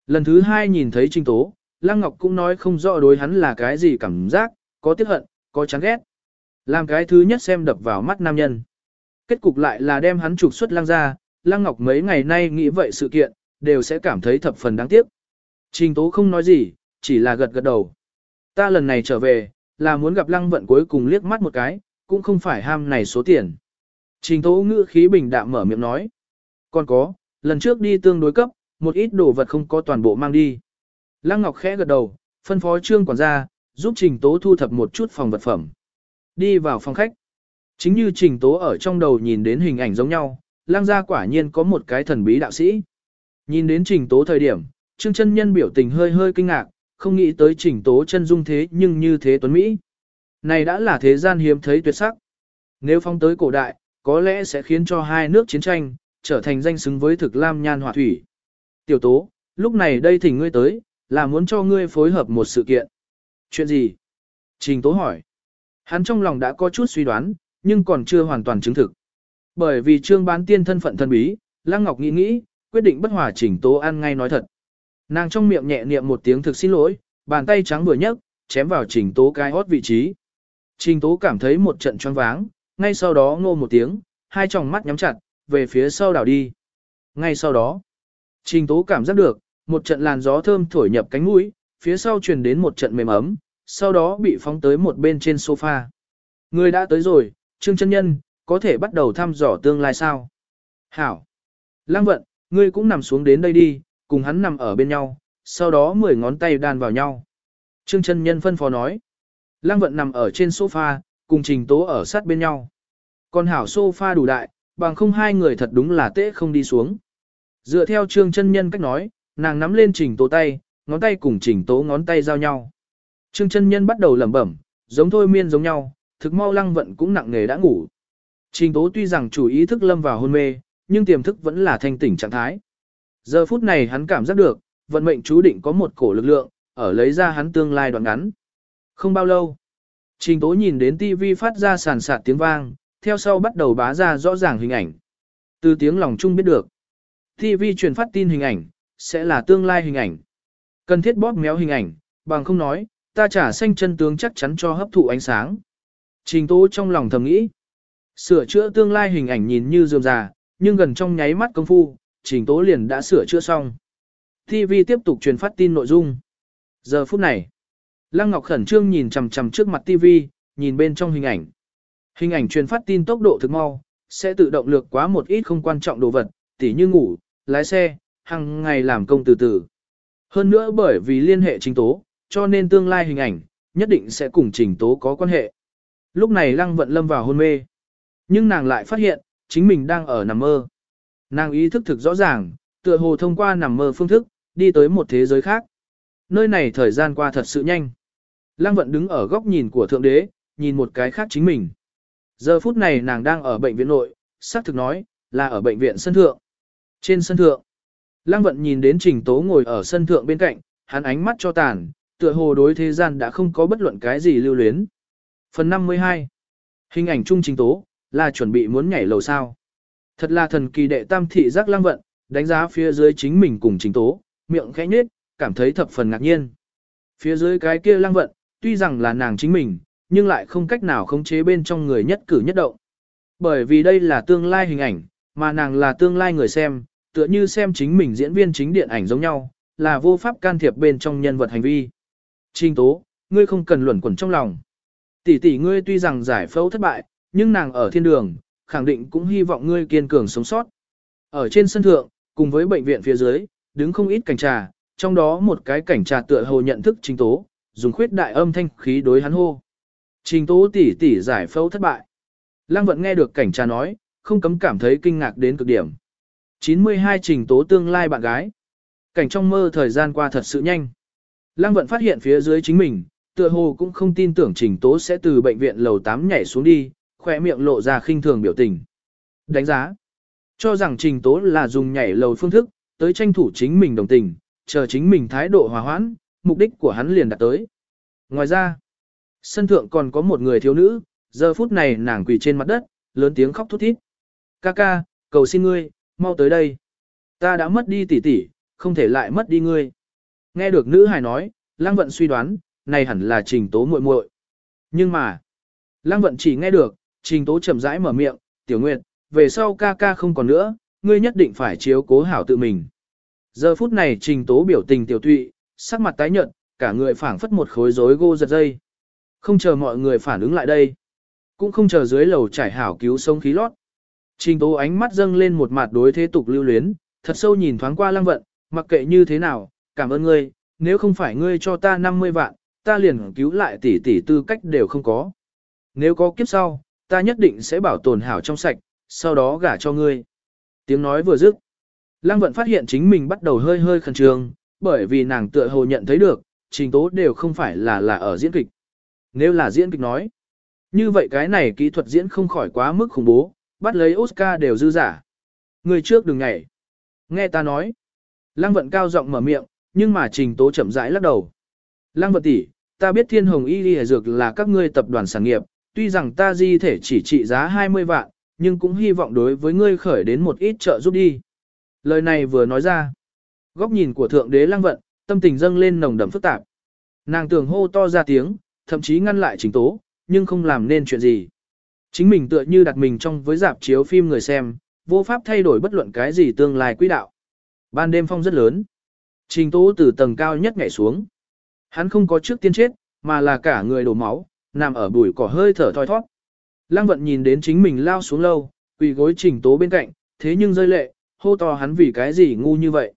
Lần thứ hai nhìn thấy trình tố, Lăng Ngọc cũng nói không rõ đối hắn là cái gì cảm giác, có tiếc hận, có chán ghét. Làm cái thứ nhất xem đập vào mắt nam nhân. Kết cục lại là đem hắn trục xuất lăng ra, Lăng Ngọc mấy ngày nay nghĩ vậy sự kiện, đều sẽ cảm thấy thập phần đáng tiếc. Trình Tố không nói gì, chỉ là gật gật đầu. Ta lần này trở về, là muốn gặp Lăng Vận cuối cùng liếc mắt một cái, cũng không phải ham này số tiền. Trình Tố ngữ khí bình đạm mở miệng nói. Còn có, lần trước đi tương đối cấp, một ít đồ vật không có toàn bộ mang đi. Lăng Ngọc khẽ gật đầu, phân phó trương quản gia, giúp Trình Tố thu thập một chút phòng vật phẩm. Đi vào phòng khách. Chính như Trình Tố ở trong đầu nhìn đến hình ảnh giống nhau, Lăng gia quả nhiên có một cái thần bí đạo sĩ. Nhìn đến Trình Tố thời điểm, Trương chân nhân biểu tình hơi hơi kinh ngạc, không nghĩ tới Trình Tố chân dung thế nhưng như thế tuấn Mỹ. Này đã là thế gian hiếm thấy tuyệt sắc. Nếu phong tới cổ đại, có lẽ sẽ khiến cho hai nước chiến tranh, trở thành danh xứng với thực lam nhan hỏa thủy. Tiểu Tố, lúc này đây thỉnh ngươi tới, là muốn cho ngươi phối hợp một sự kiện. Chuyện gì? Trình Tố hỏi. Hắn trong lòng đã có chút suy đoán, nhưng còn chưa hoàn toàn chứng thực. Bởi vì trương bán tiên thân phận thân bí, Lăng Ngọc nghĩ nghĩ, quyết định bất hòa Trình Tố ăn ngay nói thật. Nàng trong miệng nhẹ niệm một tiếng thực xin lỗi, bàn tay trắng vừa nhấc, chém vào Trình Tố cái hót vị trí. Trình Tố cảm thấy một trận choáng váng, ngay sau đó ngô một tiếng, hai tròng mắt nhắm chặt, về phía sau đảo đi. Ngay sau đó, Trình Tố cảm giác được, một trận làn gió thơm thổi nhập cánh mũi, phía sau truyền đến một trận mềm ấm, sau đó bị phóng tới một bên trên sofa. Người đã tới rồi, Trương chân nhân, có thể bắt đầu thăm dò tương lai sao? Hảo! Lăng vận, ngươi cũng nằm xuống đến đây đi, cùng hắn nằm ở bên nhau, sau đó mười ngón tay đan vào nhau. Trương chân nhân phân phó nói. Lăng vận nằm ở trên sofa, cùng trình tố ở sát bên nhau. Còn hảo sofa đủ đại, bằng không hai người thật đúng là tễ không đi xuống. Dựa theo trương chân nhân cách nói, nàng nắm lên trình tố tay, ngón tay cùng trình tố ngón tay giao nhau. Trương chân nhân bắt đầu lẩm bẩm, giống thôi miên giống nhau, thực mau lăng vận cũng nặng nghề đã ngủ. Trình tố tuy rằng chủ ý thức lâm vào hôn mê, nhưng tiềm thức vẫn là thanh tỉnh trạng thái. Giờ phút này hắn cảm giác được, vận mệnh chú định có một cổ lực lượng, ở lấy ra hắn tương lai đoạn ngắn. Không bao lâu, trình tố nhìn đến TV phát ra sàn sạt tiếng vang, theo sau bắt đầu bá ra rõ ràng hình ảnh. Từ tiếng lòng chung biết được, TV truyền phát tin hình ảnh, sẽ là tương lai hình ảnh. Cần thiết bóp méo hình ảnh, bằng không nói, ta trả xanh chân tướng chắc chắn cho hấp thụ ánh sáng. Trình tố trong lòng thầm nghĩ, sửa chữa tương lai hình ảnh nhìn như dườm già, nhưng gần trong nháy mắt công phu, trình tố liền đã sửa chữa xong. TV tiếp tục truyền phát tin nội dung. Giờ phút này, Lăng Ngọc khẩn trương nhìn chằm chằm trước mặt TV, nhìn bên trong hình ảnh. Hình ảnh truyền phát tin tốc độ thực mau, sẽ tự động lược quá một ít không quan trọng đồ vật, tỉ như ngủ, lái xe, hàng ngày làm công từ từ. Hơn nữa bởi vì liên hệ trình tố, cho nên tương lai hình ảnh, nhất định sẽ cùng trình tố có quan hệ. Lúc này Lăng Vận lâm vào hôn mê. Nhưng nàng lại phát hiện, chính mình đang ở nằm mơ. Nàng ý thức thực rõ ràng, tựa hồ thông qua nằm mơ phương thức, đi tới một thế giới khác. Nơi này thời gian qua thật sự nhanh. Lăng vận đứng ở góc nhìn của Thượng Đế, nhìn một cái khác chính mình. Giờ phút này nàng đang ở bệnh viện nội, xác thực nói, là ở bệnh viện sân thượng. Trên sân thượng, Lăng vận nhìn đến Trình Tố ngồi ở sân thượng bên cạnh, hắn ánh mắt cho tàn, tựa hồ đối thế gian đã không có bất luận cái gì lưu luyến. Phần 52 Hình ảnh chung Trình Tố, là chuẩn bị muốn nhảy lầu sao. Thật là thần kỳ đệ tam thị giác lăng vận, đánh giá phía dưới chính mình cùng Trình Tố, miệng khẽ nhếch, cảm thấy thập phần ngạc nhiên. Phía dưới cái kia lăng vận, tuy rằng là nàng chính mình, nhưng lại không cách nào khống chế bên trong người nhất cử nhất động. Bởi vì đây là tương lai hình ảnh, mà nàng là tương lai người xem, tựa như xem chính mình diễn viên chính điện ảnh giống nhau, là vô pháp can thiệp bên trong nhân vật hành vi. Trình tố, ngươi không cần luẩn quẩn trong lòng. Tỷ tỷ ngươi tuy rằng giải phẫu thất bại, nhưng nàng ở thiên đường, khẳng định cũng hy vọng ngươi kiên cường sống sót. Ở trên sân thượng, cùng với bệnh viện phía dưới, đứng không ít cảnh trà, trong đó một cái cảnh trà tựa hồ nhận thức trình tố, dùng khuyết đại âm thanh khí đối hắn hô. Trình tố tỷ tỷ giải phẫu thất bại. Lăng vận nghe được cảnh trà nói, không cấm cảm thấy kinh ngạc đến cực điểm. 92 trình tố tương lai bạn gái. Cảnh trong mơ thời gian qua thật sự nhanh. Lăng vận phát hiện phía dưới chính mình, tựa hồ cũng không tin tưởng trình tố sẽ từ bệnh viện lầu 8 nhảy xuống đi, khỏe miệng lộ ra khinh thường biểu tình. Đánh giá. Cho rằng trình tố là dùng nhảy lầu phương thức, tới tranh thủ chính mình đồng tình, chờ chính mình thái độ hòa hoãn, mục đích của hắn liền đạt tới. Ngoài ra, sân thượng còn có một người thiếu nữ, giờ phút này nàng quỳ trên mặt đất, lớn tiếng khóc thút thít. Ca ca, cầu xin ngươi, mau tới đây. Ta đã mất đi tỷ tỷ, không thể lại mất đi ngươi. Nghe được nữ hài nói, Lăng Vận suy đoán, này hẳn là trình tố muội muội. Nhưng mà, Lăng Vận chỉ nghe được, trình tố chậm rãi mở miệng, tiểu nguyệt, về sau ca ca không còn nữa, ngươi nhất định phải chiếu cố hảo tự mình. Giờ phút này trình tố biểu tình tiểu tụy, sắc mặt tái nhợt, cả người phảng phất một khối rối gô giật dây. Không chờ mọi người phản ứng lại đây. Cũng không chờ dưới lầu trải hảo cứu sống khí lót. Trình tố ánh mắt dâng lên một mặt đối thế tục lưu luyến, thật sâu nhìn thoáng qua lăng vận, mặc kệ như thế nào, cảm ơn ngươi, nếu không phải ngươi cho ta 50 vạn, ta liền cứu lại tỷ tỷ tư cách đều không có. Nếu có kiếp sau, ta nhất định sẽ bảo tồn hảo trong sạch, sau đó gả cho ngươi. Tiếng nói vừa dứt. Lăng vận phát hiện chính mình bắt đầu hơi hơi khẩn trương, bởi vì nàng tựa hồ nhận thấy được, trình tố đều không phải là là ở diễn kịch. Nếu là diễn kịch nói, như vậy cái này kỹ thuật diễn không khỏi quá mức khủng bố, bắt lấy Oscar đều dư giả. Người trước đừng nhảy. Nghe ta nói. Lăng vận cao giọng mở miệng, nhưng mà trình tố chậm rãi lắc đầu. Lăng vận tỷ, ta biết thiên hồng y đi dược là các ngươi tập đoàn sản nghiệp, tuy rằng ta di thể chỉ trị giá 20 vạn, nhưng cũng hy vọng đối với ngươi khởi đến một ít trợ giúp đi. Lời này vừa nói ra. Góc nhìn của thượng đế lăng vận, tâm tình dâng lên nồng đậm phức tạp. Nàng tưởng hô to ra tiếng, thậm chí ngăn lại trình tố, nhưng không làm nên chuyện gì. Chính mình tựa như đặt mình trong với dạp chiếu phim người xem, vô pháp thay đổi bất luận cái gì tương lai quỹ đạo. Ban đêm phong rất lớn. Trình tố từ tầng cao nhất nhảy xuống. Hắn không có trước tiên chết, mà là cả người đổ máu, nằm ở bụi cỏ hơi thở thoi thoát. Lăng vận nhìn đến chính mình lao xuống lâu, quỳ gối trình tố bên cạnh, thế nhưng rơi lệ, hô to hắn vì cái gì ngu như vậy.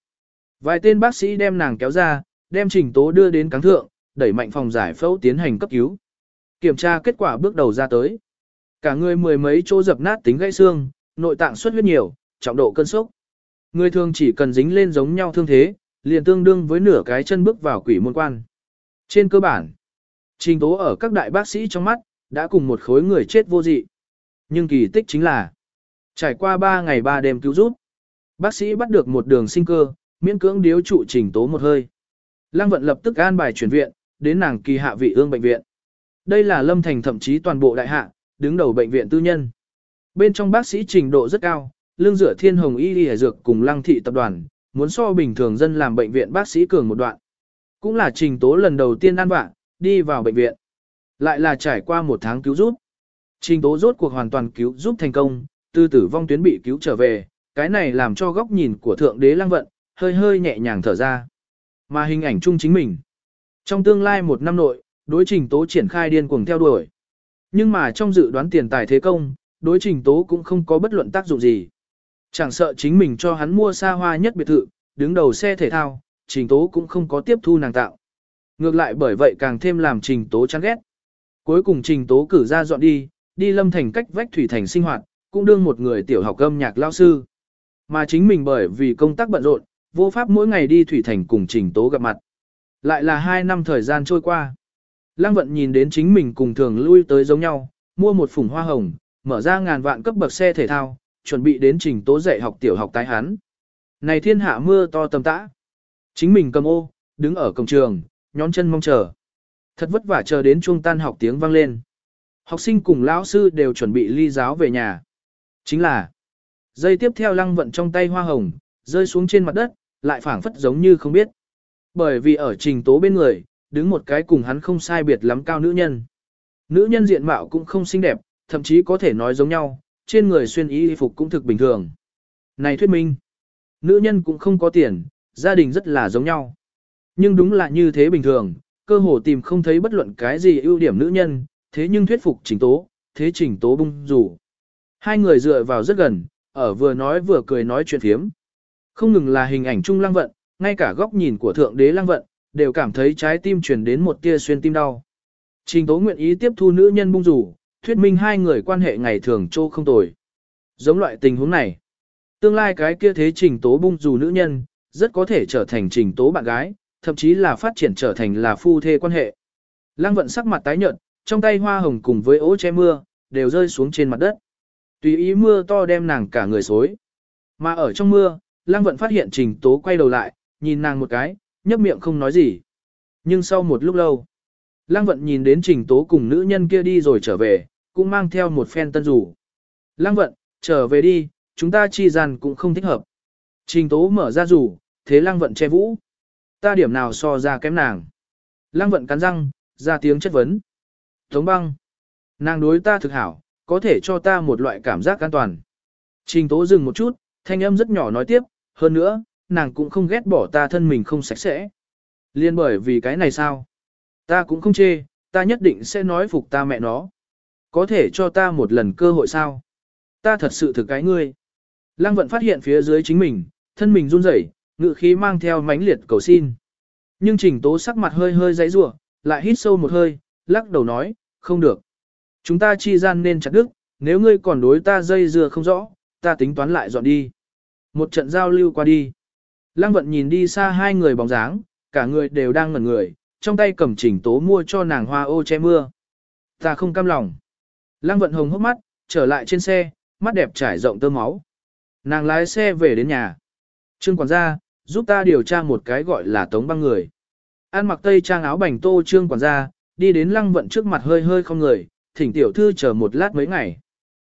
Vài tên bác sĩ đem nàng kéo ra, đem trình tố đưa đến cáng thượng, đẩy mạnh phòng giải phẫu tiến hành cấp cứu. Kiểm tra kết quả bước đầu ra tới. Cả người mười mấy chỗ dập nát tính gãy xương, nội tạng xuất huyết nhiều, trọng độ cơn sốc. Người thường chỉ cần dính lên giống nhau thương thế, liền tương đương với nửa cái chân bước vào quỷ môn quan. Trên cơ bản, trình tố ở các đại bác sĩ trong mắt, đã cùng một khối người chết vô dị. Nhưng kỳ tích chính là, trải qua 3 ngày 3 đêm cứu giúp, bác sĩ bắt được một đường sinh cơ, miễn cưỡng điếu trụ trình tố một hơi. Lăng vận lập tức an bài chuyển viện, đến nàng kỳ hạ vị ương bệnh viện. Đây là lâm thành thậm chí toàn bộ đại hạ, đứng đầu bệnh viện tư nhân. Bên trong bác sĩ trình độ rất cao, lương dựa thiên hồng y y dược cùng lăng thị tập đoàn, muốn so bình thường dân làm bệnh viện bác sĩ cường một đoạn. Cũng là trình tố lần đầu tiên ăn vạ, đi vào bệnh viện. Lại là trải qua một tháng cứu giúp. Trình tố rốt cuộc hoàn toàn cứu giúp thành công, tư tử vong tuyến bị cứu trở về, cái này làm cho góc nhìn của thượng đế lăng vận, hơi hơi nhẹ nhàng thở ra. Mà hình ảnh chung chính mình. Trong tương lai một năm nội, đối trình tố triển khai điên cuồng theo đuổi. Nhưng mà trong dự đoán tiền tài thế công, đối trình tố cũng không có bất luận tác dụng gì. Chẳng sợ chính mình cho hắn mua xa hoa nhất biệt thự, đứng đầu xe thể thao, trình tố cũng không có tiếp thu nàng tạo. Ngược lại bởi vậy càng thêm làm trình tố chán ghét. Cuối cùng trình tố cử ra dọn đi, đi lâm thành cách vách thủy thành sinh hoạt, cũng đương một người tiểu học âm nhạc lao sư. Mà chính mình bởi vì công tác bận rộn, vô pháp mỗi ngày đi thủy thành cùng trình tố gặp mặt. Lại là hai năm thời gian trôi qua. Lăng vận nhìn đến chính mình cùng thường lui tới giống nhau, mua một phủng hoa hồng, mở ra ngàn vạn cấp bậc xe thể thao, chuẩn bị đến trình tố dạy học tiểu học tái hán. Này thiên hạ mưa to tầm tã. Chính mình cầm ô, đứng ở cổng trường, nhón chân mong chờ. Thật vất vả chờ đến chuông tan học tiếng vang lên. Học sinh cùng lão sư đều chuẩn bị ly giáo về nhà. Chính là, dây tiếp theo lăng vận trong tay hoa hồng, rơi xuống trên mặt đất, lại phảng phất giống như không biết. Bởi vì ở trình tố bên người, đứng một cái cùng hắn không sai biệt lắm cao nữ nhân. Nữ nhân diện mạo cũng không xinh đẹp, thậm chí có thể nói giống nhau, trên người xuyên y phục cũng thực bình thường. Này thuyết minh, nữ nhân cũng không có tiền, gia đình rất là giống nhau. Nhưng đúng là như thế bình thường, cơ hồ tìm không thấy bất luận cái gì ưu điểm nữ nhân, thế nhưng thuyết phục trình tố, thế trình tố bung rủ. Hai người dựa vào rất gần, ở vừa nói vừa cười nói chuyện phiếm. Không ngừng là hình ảnh chung lăng vận, ngay cả góc nhìn của thượng đế lăng vận, đều cảm thấy trái tim chuyển đến một tia xuyên tim đau. Trình tố nguyện ý tiếp thu nữ nhân bung rủ, thuyết minh hai người quan hệ ngày thường trô không tồi. Giống loại tình huống này, tương lai cái kia thế trình tố bung rủ nữ nhân, rất có thể trở thành trình tố bạn gái, thậm chí là phát triển trở thành là phu thê quan hệ. Lăng vận sắc mặt tái nhợt, trong tay hoa hồng cùng với ố che mưa, đều rơi xuống trên mặt đất. Tùy ý mưa to đem nàng cả người xối. Mà ở trong mưa, Lăng vận phát hiện trình tố quay đầu lại, nhìn nàng một cái, nhấp miệng không nói gì. Nhưng sau một lúc lâu, Lăng vận nhìn đến trình tố cùng nữ nhân kia đi rồi trở về, cũng mang theo một phen tân rủ. Lăng vận, trở về đi, chúng ta chi gian cũng không thích hợp. Trình tố mở ra rủ, thế lăng vận che vũ. Ta điểm nào so ra kém nàng. Lăng vận cắn răng, ra tiếng chất vấn. Tống băng. Nàng đối ta thực hảo, có thể cho ta một loại cảm giác an toàn. Trình tố dừng một chút, thanh âm rất nhỏ nói tiếp, hơn nữa, nàng cũng không ghét bỏ ta thân mình không sạch sẽ. Liên bởi vì cái này sao? Ta cũng không chê, ta nhất định sẽ nói phục ta mẹ nó. Có thể cho ta một lần cơ hội sao? Ta thật sự thực cái ngươi. Lăng vận phát hiện phía dưới chính mình, thân mình run rẩy, ngự khí mang theo mãnh liệt cầu xin. Nhưng trình tố sắc mặt hơi hơi giấy rủa lại hít sâu một hơi, lắc đầu nói, không được. Chúng ta chi gian nên chặt đức, nếu ngươi còn đối ta dây dưa không rõ, ta tính toán lại dọn đi. Một trận giao lưu qua đi. Lăng vận nhìn đi xa hai người bóng dáng, cả người đều đang ngẩn người, trong tay cầm chỉnh tố mua cho nàng hoa ô che mưa. Ta không cam lòng. Lăng vận hồng hốc mắt, trở lại trên xe, mắt đẹp trải rộng tơ máu. Nàng lái xe về đến nhà. Trương quản gia, giúp ta điều tra một cái gọi là tống băng người. An mặc tây trang áo bành tô trương quản gia, đi đến lăng vận trước mặt hơi hơi không người, thỉnh tiểu thư chờ một lát mấy ngày.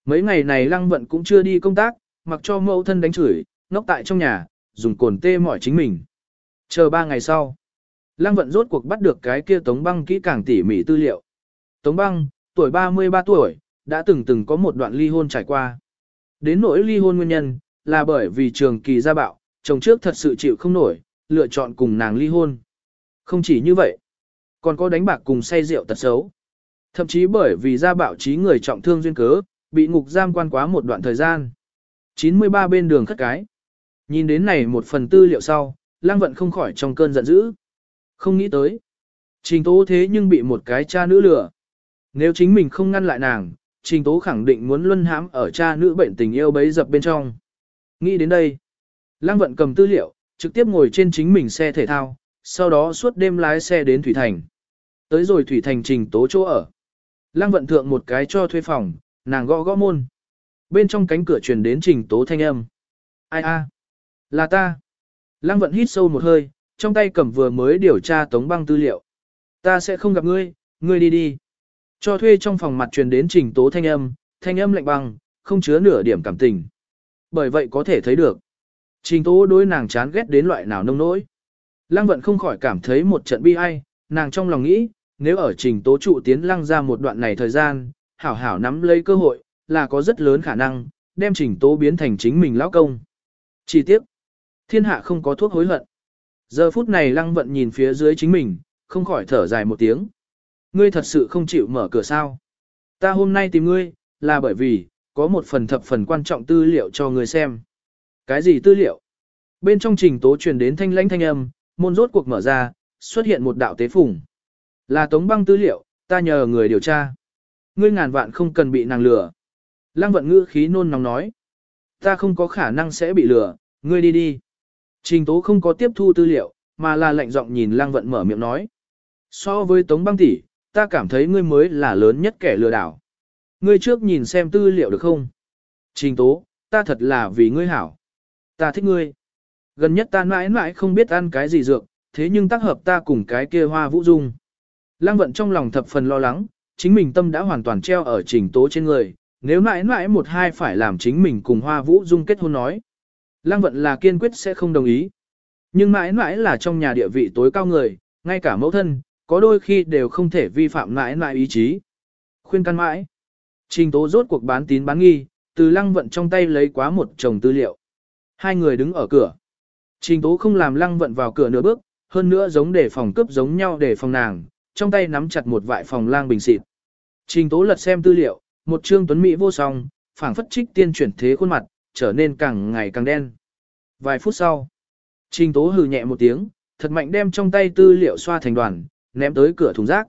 Mấy ngày này lăng vận cũng chưa đi công tác, mặc cho mẫu thân đánh chửi, ngốc tại trong nhà, dùng cồn tê mỏi chính mình. Chờ ba ngày sau, lăng vận rốt cuộc bắt được cái kia tống băng kỹ càng tỉ mỉ tư liệu. Tống băng, tuổi 33 tuổi, đã từng từng có một đoạn ly hôn trải qua. Đến nỗi ly hôn nguyên nhân, là bởi vì trường kỳ gia bạo, chồng trước thật sự chịu không nổi, lựa chọn cùng nàng ly hôn. Không chỉ như vậy, còn có đánh bạc cùng say rượu tật xấu. Thậm chí bởi vì gia bạo trí người trọng thương duyên cớ, bị ngục giam quan quá một đoạn thời gian. 93 bên đường khất cái. Nhìn đến này một phần tư liệu sau, lang vận không khỏi trong cơn giận dữ. Không nghĩ tới. Trình tố thế nhưng bị một cái cha nữ lừa. Nếu chính mình không ngăn lại nàng, trình tố khẳng định muốn luân hãm ở cha nữ bệnh tình yêu bấy dập bên trong. Nghĩ đến đây. Lăng vận cầm tư liệu, trực tiếp ngồi trên chính mình xe thể thao, sau đó suốt đêm lái xe đến Thủy Thành. Tới rồi Thủy Thành trình tố chỗ ở. Lăng vận thượng một cái cho thuê phòng, nàng gõ gõ môn. Bên trong cánh cửa truyền đến trình tố thanh âm. Ai a? Là ta. Lăng vận hít sâu một hơi, trong tay cầm vừa mới điều tra tống băng tư liệu. Ta sẽ không gặp ngươi, ngươi đi đi. Cho thuê trong phòng mặt truyền đến trình tố thanh âm, thanh âm lạnh băng, không chứa nửa điểm cảm tình. Bởi vậy có thể thấy được. Trình tố đối nàng chán ghét đến loại nào nông nỗi. Lăng vận không khỏi cảm thấy một trận bi ai, nàng trong lòng nghĩ, nếu ở trình tố trụ tiến lăng ra một đoạn này thời gian, hảo hảo nắm lấy cơ hội, là có rất lớn khả năng, đem trình tố biến thành chính mình lão công. Chỉ tiếc, thiên hạ không có thuốc hối hận. Giờ phút này lăng vận nhìn phía dưới chính mình, không khỏi thở dài một tiếng. Ngươi thật sự không chịu mở cửa sao. Ta hôm nay tìm ngươi, là bởi vì, có một phần thập phần quan trọng tư liệu cho ngươi xem. Cái gì tư liệu? Bên trong trình tố truyền đến thanh lãnh thanh âm, môn rốt cuộc mở ra, xuất hiện một đạo tế phủng. Là tống băng tư liệu, ta nhờ người điều tra. Ngươi ngàn vạn không cần bị nàng lừa. Lăng vận ngữ khí nôn nóng nói. Ta không có khả năng sẽ bị lừa, ngươi đi đi. Trình tố không có tiếp thu tư liệu, mà là lạnh giọng nhìn lăng vận mở miệng nói. So với tống băng tỷ, ta cảm thấy ngươi mới là lớn nhất kẻ lừa đảo. Ngươi trước nhìn xem tư liệu được không? Trình tố, ta thật là vì ngươi hảo. Ta thích ngươi. Gần nhất ta mãi mãi không biết ăn cái gì dược, thế nhưng tác hợp ta cùng cái kia hoa vũ dung. Lăng vận trong lòng thập phần lo lắng, chính mình tâm đã hoàn toàn treo ở trình tố trên người, nếu mãi mãi một hai phải làm chính mình cùng hoa vũ dung kết hôn nói. Lăng vận là kiên quyết sẽ không đồng ý. Nhưng mãi mãi là trong nhà địa vị tối cao người, ngay cả mẫu thân, có đôi khi đều không thể vi phạm mãi mãi ý chí. Khuyên can mãi. Trình tố rốt cuộc bán tín bán nghi, từ lăng vận trong tay lấy quá một chồng tư liệu. Hai người đứng ở cửa. Trình tố không làm lăng vận vào cửa nửa bước, hơn nữa giống để phòng cướp giống nhau để phòng nàng, trong tay nắm chặt một vại phòng lang bình xịt. Trình tố lật xem tư liệu, một trương tuấn mỹ vô song, phảng phất trích tiên chuyển thế khuôn mặt, trở nên càng ngày càng đen. Vài phút sau, trình tố hừ nhẹ một tiếng, thật mạnh đem trong tay tư liệu xoa thành đoàn, ném tới cửa thùng rác.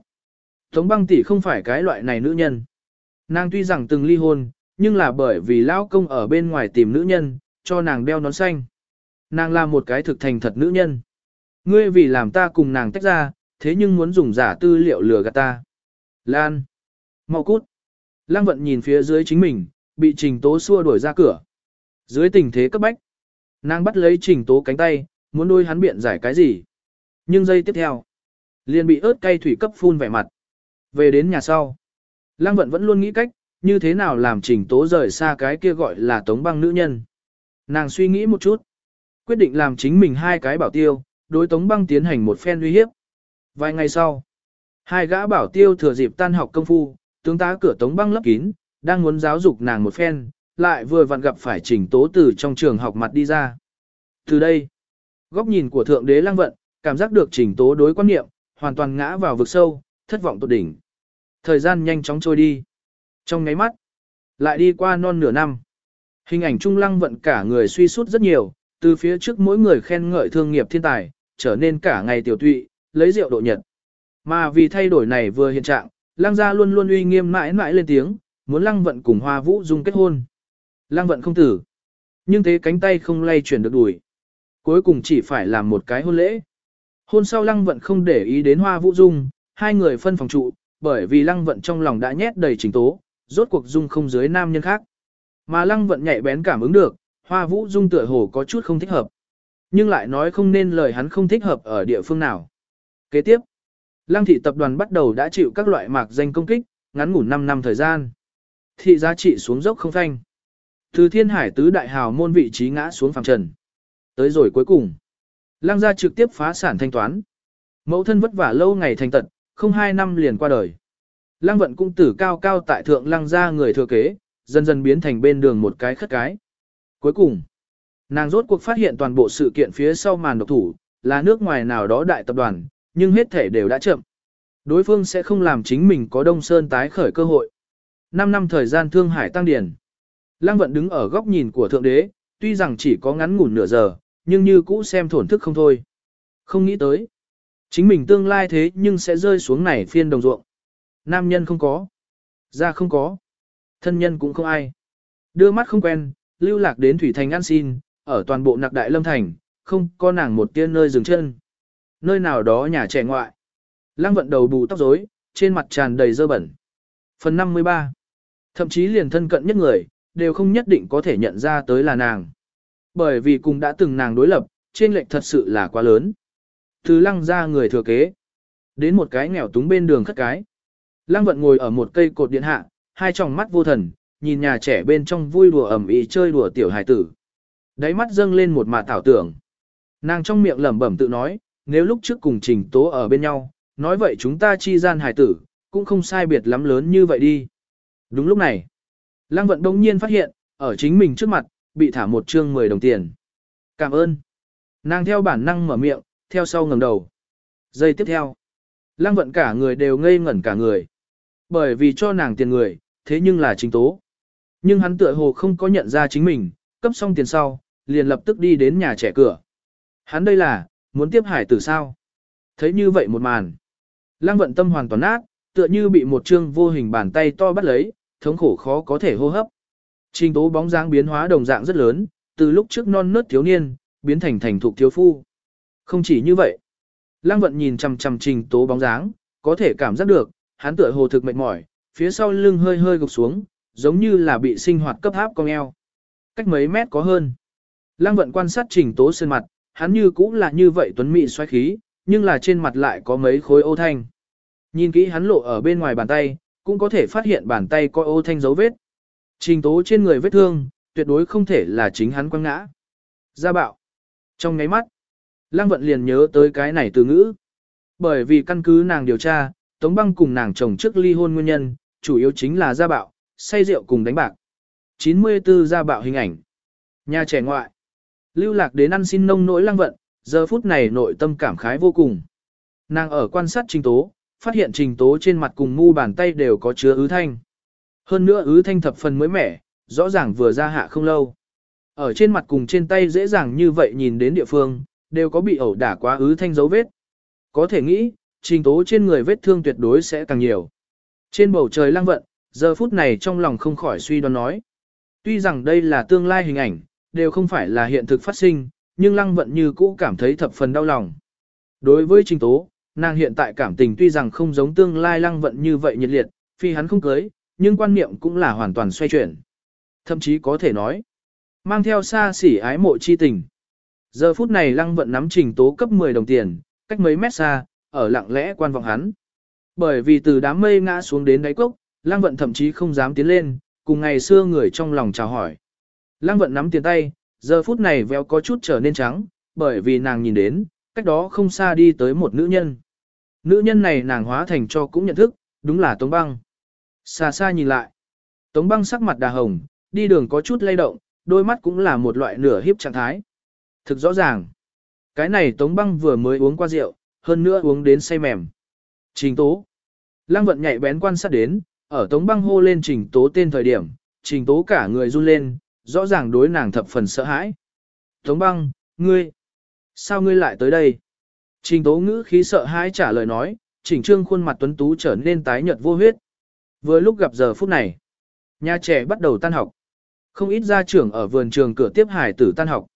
Tống băng tỷ không phải cái loại này nữ nhân. Nàng tuy rằng từng ly hôn, nhưng là bởi vì lão công ở bên ngoài tìm nữ nhân, cho nàng đeo nón xanh. Nàng là một cái thực thành thật nữ nhân. Ngươi vì làm ta cùng nàng tách ra, thế nhưng muốn dùng giả tư liệu lừa gạt ta. Lan. mau cút. Lăng vận nhìn phía dưới chính mình, bị trình tố xua đuổi ra cửa. Dưới tình thế cấp bách, nàng bắt lấy trình tố cánh tay, muốn đôi hắn biện giải cái gì. Nhưng giây tiếp theo, liền bị ớt cay thủy cấp phun vẻ mặt. Về đến nhà sau, Lăng vận vẫn luôn nghĩ cách, như thế nào làm trình tố rời xa cái kia gọi là tống băng nữ nhân. Nàng suy nghĩ một chút, quyết định làm chính mình hai cái bảo tiêu, đối tống băng tiến hành một phen uy hiếp. Vài ngày sau, hai gã bảo tiêu thừa dịp tan học công phu, tướng tá cửa tống băng lấp kín, đang muốn giáo dục nàng một phen, lại vừa vặn gặp phải trình tố từ trong trường học mặt đi ra. Từ đây, góc nhìn của thượng đế lang vận, cảm giác được trình tố đối quan niệm, hoàn toàn ngã vào vực sâu, thất vọng tột đỉnh. Thời gian nhanh chóng trôi đi. Trong ngáy mắt, lại đi qua non nửa năm. Hình ảnh trung lăng vận cả người suy sút rất nhiều, từ phía trước mỗi người khen ngợi thương nghiệp thiên tài, trở nên cả ngày tiểu tụy, lấy rượu độ nhật. Mà vì thay đổi này vừa hiện trạng, lăng gia luôn luôn uy nghiêm mãi mãi lên tiếng, muốn lăng vận cùng hoa vũ dung kết hôn. Lăng vận không tử. Nhưng thế cánh tay không lay chuyển được đuổi. Cuối cùng chỉ phải làm một cái hôn lễ. Hôn sau lăng vận không để ý đến hoa vũ dung, hai người phân phòng trụ, bởi vì lăng vận trong lòng đã nhét đầy trình tố, rốt cuộc dung không dưới nam nhân khác. Mà lăng vận nhạy bén cảm ứng được, hoa vũ dung tựa hồ có chút không thích hợp. Nhưng lại nói không nên lời hắn không thích hợp ở địa phương nào. Kế tiếp, lăng thị tập đoàn bắt đầu đã chịu các loại mạc danh công kích, ngắn ngủn 5 năm thời gian. Thị giá trị xuống dốc không phanh. Từ thiên hải tứ đại hào môn vị trí ngã xuống phẳng trần. Tới rồi cuối cùng, lăng gia trực tiếp phá sản thanh toán. Mẫu thân vất vả lâu ngày thành tận, không hai năm liền qua đời. Lăng vận cung tử cao cao tại thượng lăng ra người thừa kế, dần dần biến thành bên đường một cái khất cái. Cuối cùng, nàng rốt cuộc phát hiện toàn bộ sự kiện phía sau màn độc thủ, là nước ngoài nào đó đại tập đoàn, nhưng hết thể đều đã chậm. Đối phương sẽ không làm chính mình có đông sơn tái khởi cơ hội. 5 năm thời gian thương hải tăng điển. Lăng vận đứng ở góc nhìn của thượng đế, tuy rằng chỉ có ngắn ngủn nửa giờ, nhưng như cũ xem thổn thức không thôi. Không nghĩ tới. Chính mình tương lai thế nhưng sẽ rơi xuống này phiên đồng ruộng. Nam nhân không có. gia không có. Thân nhân cũng không ai. Đưa mắt không quen, lưu lạc đến Thủy Thành ăn xin, ở toàn bộ nặc đại lâm thành, không có nàng một tiên nơi dừng chân. Nơi nào đó nhà trẻ ngoại. Lăng vận đầu bù tóc rối, trên mặt tràn đầy dơ bẩn. Phần 53. Thậm chí liền thân cận nhất người, đều không nhất định có thể nhận ra tới là nàng. Bởi vì cùng đã từng nàng đối lập, trên lệch thật sự là quá lớn. Từ lăng ra người thừa kế. Đến một cái nghèo túng bên đường khất cái. Lăng vận ngồi ở một cây cột điện hạ, hai tròng mắt vô thần, nhìn nhà trẻ bên trong vui đùa ẩm ý chơi đùa tiểu hài tử. Đáy mắt dâng lên một mà thảo tưởng. Nàng trong miệng lẩm bẩm tự nói, nếu lúc trước cùng trình tố ở bên nhau, nói vậy chúng ta chi gian hài tử, cũng không sai biệt lắm lớn như vậy đi. Đúng lúc này, Lăng vận đông nhiên phát hiện, ở chính mình trước mặt, bị thả một chương 10 đồng tiền. Cảm ơn. Nàng theo bản năng mở miệng, theo sau ngẩng đầu. Giây tiếp theo, lăng vận cả người đều ngây ngẩn cả người. Bởi vì cho nàng tiền người, thế nhưng là trình tố. Nhưng hắn tựa hồ không có nhận ra chính mình, cấp xong tiền sau, liền lập tức đi đến nhà trẻ cửa. Hắn đây là, muốn tiếp hải tử sao? Thấy như vậy một màn. Lăng vận tâm hoàn toàn nát, tựa như bị một chương vô hình bàn tay to bắt lấy, thống khổ khó có thể hô hấp. Trình tố bóng dáng biến hóa đồng dạng rất lớn, từ lúc trước non nớt thiếu niên, biến thành thành thục thiếu phu. Không chỉ như vậy, Lăng vận nhìn chằm chằm trình tố bóng dáng, có thể cảm giác được, hắn tựa hồ thực mệt mỏi, phía sau lưng hơi hơi gục xuống, giống như là bị sinh hoạt cấp háp cong eo. Cách mấy mét có hơn. Lăng vận quan sát trình tố sơn mặt, hắn như cũng là như vậy tuấn mỹ xoay khí, nhưng là trên mặt lại có mấy khối ô thanh. Nhìn kỹ hắn lộ ở bên ngoài bàn tay, cũng có thể phát hiện bàn tay có ô thanh dấu vết. Trình tố trên người vết thương, tuyệt đối không thể là chính hắn quăng ngã. Gia bạo. Trong ngáy mắt, Lăng vận liền nhớ tới cái này từ ngữ. Bởi vì căn cứ nàng điều tra, Tống băng cùng nàng chồng trước ly hôn nguyên nhân, chủ yếu chính là gia bạo, say rượu cùng đánh bạc. 94 gia bạo hình ảnh. Nhà trẻ ngoại. Lưu lạc đến ăn xin nông nỗi lăng vận, giờ phút này nội tâm cảm khái vô cùng. Nàng ở quan sát trình tố, phát hiện trình tố trên mặt cùng mu bàn tay đều có chứa ứ thanh. Hơn nữa ứ thanh thập phần mới mẻ, rõ ràng vừa ra hạ không lâu. Ở trên mặt cùng trên tay dễ dàng như vậy nhìn đến địa phương, đều có bị ẩu đả quá ứ thanh dấu vết. Có thể nghĩ, trình tố trên người vết thương tuyệt đối sẽ càng nhiều. Trên bầu trời Lang vận, giờ phút này trong lòng không khỏi suy đoán nói. Tuy rằng đây là tương lai hình ảnh, đều không phải là hiện thực phát sinh, nhưng lăng vận như cũ cảm thấy thập phần đau lòng. Đối với trình tố, nàng hiện tại cảm tình tuy rằng không giống tương lai lăng vận như vậy nhiệt liệt, phi hắn không cưới, nhưng quan niệm cũng là hoàn toàn xoay chuyển. Thậm chí có thể nói, mang theo xa xỉ ái mộ chi tình. Giờ phút này lăng vận nắm trình tố cấp 10 đồng tiền, cách mấy mét xa, ở lặng lẽ quan vọng hắn. Bởi vì từ đám mây ngã xuống đến đáy cốc, lăng vận thậm chí không dám tiến lên, cùng ngày xưa người trong lòng chào hỏi. Lăng vận nắm tiền tay, giờ phút này véo có chút trở nên trắng, bởi vì nàng nhìn đến, cách đó không xa đi tới một nữ nhân. Nữ nhân này nàng hóa thành cho cũng nhận thức, đúng là Tống Băng. Xa xa nhìn lại, Tống Băng sắc mặt đà hồng, đi đường có chút lay động, đôi mắt cũng là một loại nửa hiếp trạng thái. Thực rõ ràng, cái này Tống Băng vừa mới uống qua rượu, hơn nữa uống đến say mềm. Trình Tố. Lăng vận nhạy bén quan sát đến, ở Tống Băng hô lên Trình Tố tên thời điểm, Trình Tố cả người run lên, rõ ràng đối nàng thập phần sợ hãi. Tống Băng, ngươi, sao ngươi lại tới đây? Trình Tố ngữ khí sợ hãi trả lời nói, chỉnh trương khuôn mặt tuấn tú trở nên tái nhợt vô huyết. Vừa lúc gặp giờ phút này, nhà trẻ bắt đầu tan học. Không ít gia trưởng ở vườn trường cửa tiếp hải tử tan học.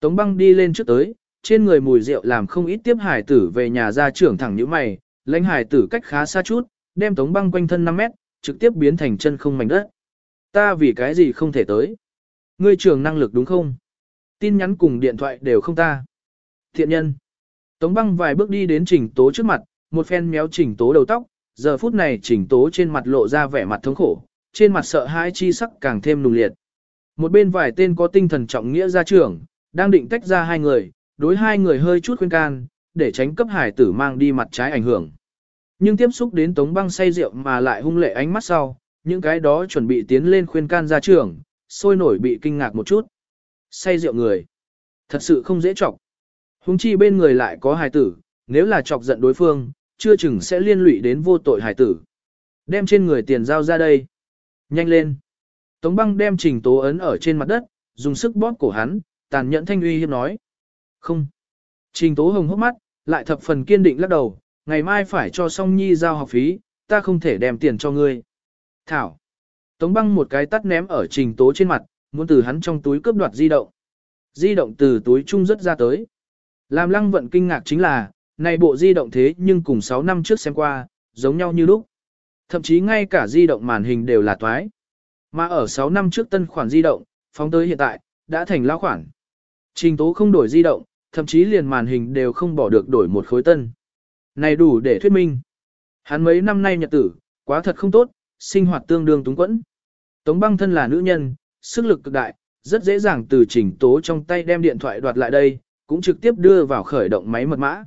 Tống băng đi lên trước tới, trên người mùi rượu làm không ít tiếp hải tử về nhà gia trưởng thẳng như mày, lãnh hải tử cách khá xa chút, đem tống băng quanh thân 5 mét, trực tiếp biến thành chân không mảnh đất. Ta vì cái gì không thể tới? Ngươi trường năng lực đúng không? Tin nhắn cùng điện thoại đều không ta. Thiện nhân. Tống băng vài bước đi đến trình tố trước mặt, một phen méo trình tố đầu tóc, giờ phút này trình tố trên mặt lộ ra vẻ mặt thống khổ, trên mặt sợ hãi chi sắc càng thêm nùng liệt. Một bên vài tên có tinh thần trọng nghĩa gia trưởng, đang định tách ra hai người, đối hai người hơi chút khuyên can, để tránh cấp hải tử mang đi mặt trái ảnh hưởng. Nhưng tiếp xúc đến tống băng say rượu mà lại hung lệ ánh mắt sau, những cái đó chuẩn bị tiến lên khuyên can gia trưởng, sôi nổi bị kinh ngạc một chút. Say rượu người. Thật sự không dễ chọc huống chi bên người lại có hài tử, nếu là chọc giận đối phương, chưa chừng sẽ liên lụy đến vô tội hài tử. Đem trên người tiền giao ra đây. Nhanh lên. Tống băng đem trình tố ấn ở trên mặt đất, dùng sức bóp cổ hắn, tàn nhẫn thanh uy hiếp nói. Không. Trình tố hồng hốc mắt, lại thập phần kiên định lắc đầu, ngày mai phải cho song nhi giao học phí, ta không thể đem tiền cho ngươi. Thảo. Tống băng một cái tắt ném ở trình tố trên mặt, muốn từ hắn trong túi cướp đoạt di động. Di động từ túi chung rất ra tới. Làm lăng vận kinh ngạc chính là, này bộ di động thế nhưng cùng 6 năm trước xem qua, giống nhau như lúc. Thậm chí ngay cả di động màn hình đều là toái. Mà ở 6 năm trước tân khoản di động, phóng tới hiện tại, đã thành lão khoản. Trình tố không đổi di động, thậm chí liền màn hình đều không bỏ được đổi một khối tân. Này đủ để thuyết minh. Hắn mấy năm nay nhật tử, quá thật không tốt, sinh hoạt tương đương túng quẫn. Tống băng thân là nữ nhân, sức lực cực đại, rất dễ dàng từ trình tố trong tay đem điện thoại đoạt lại đây, cũng trực tiếp đưa vào khởi động máy mật mã.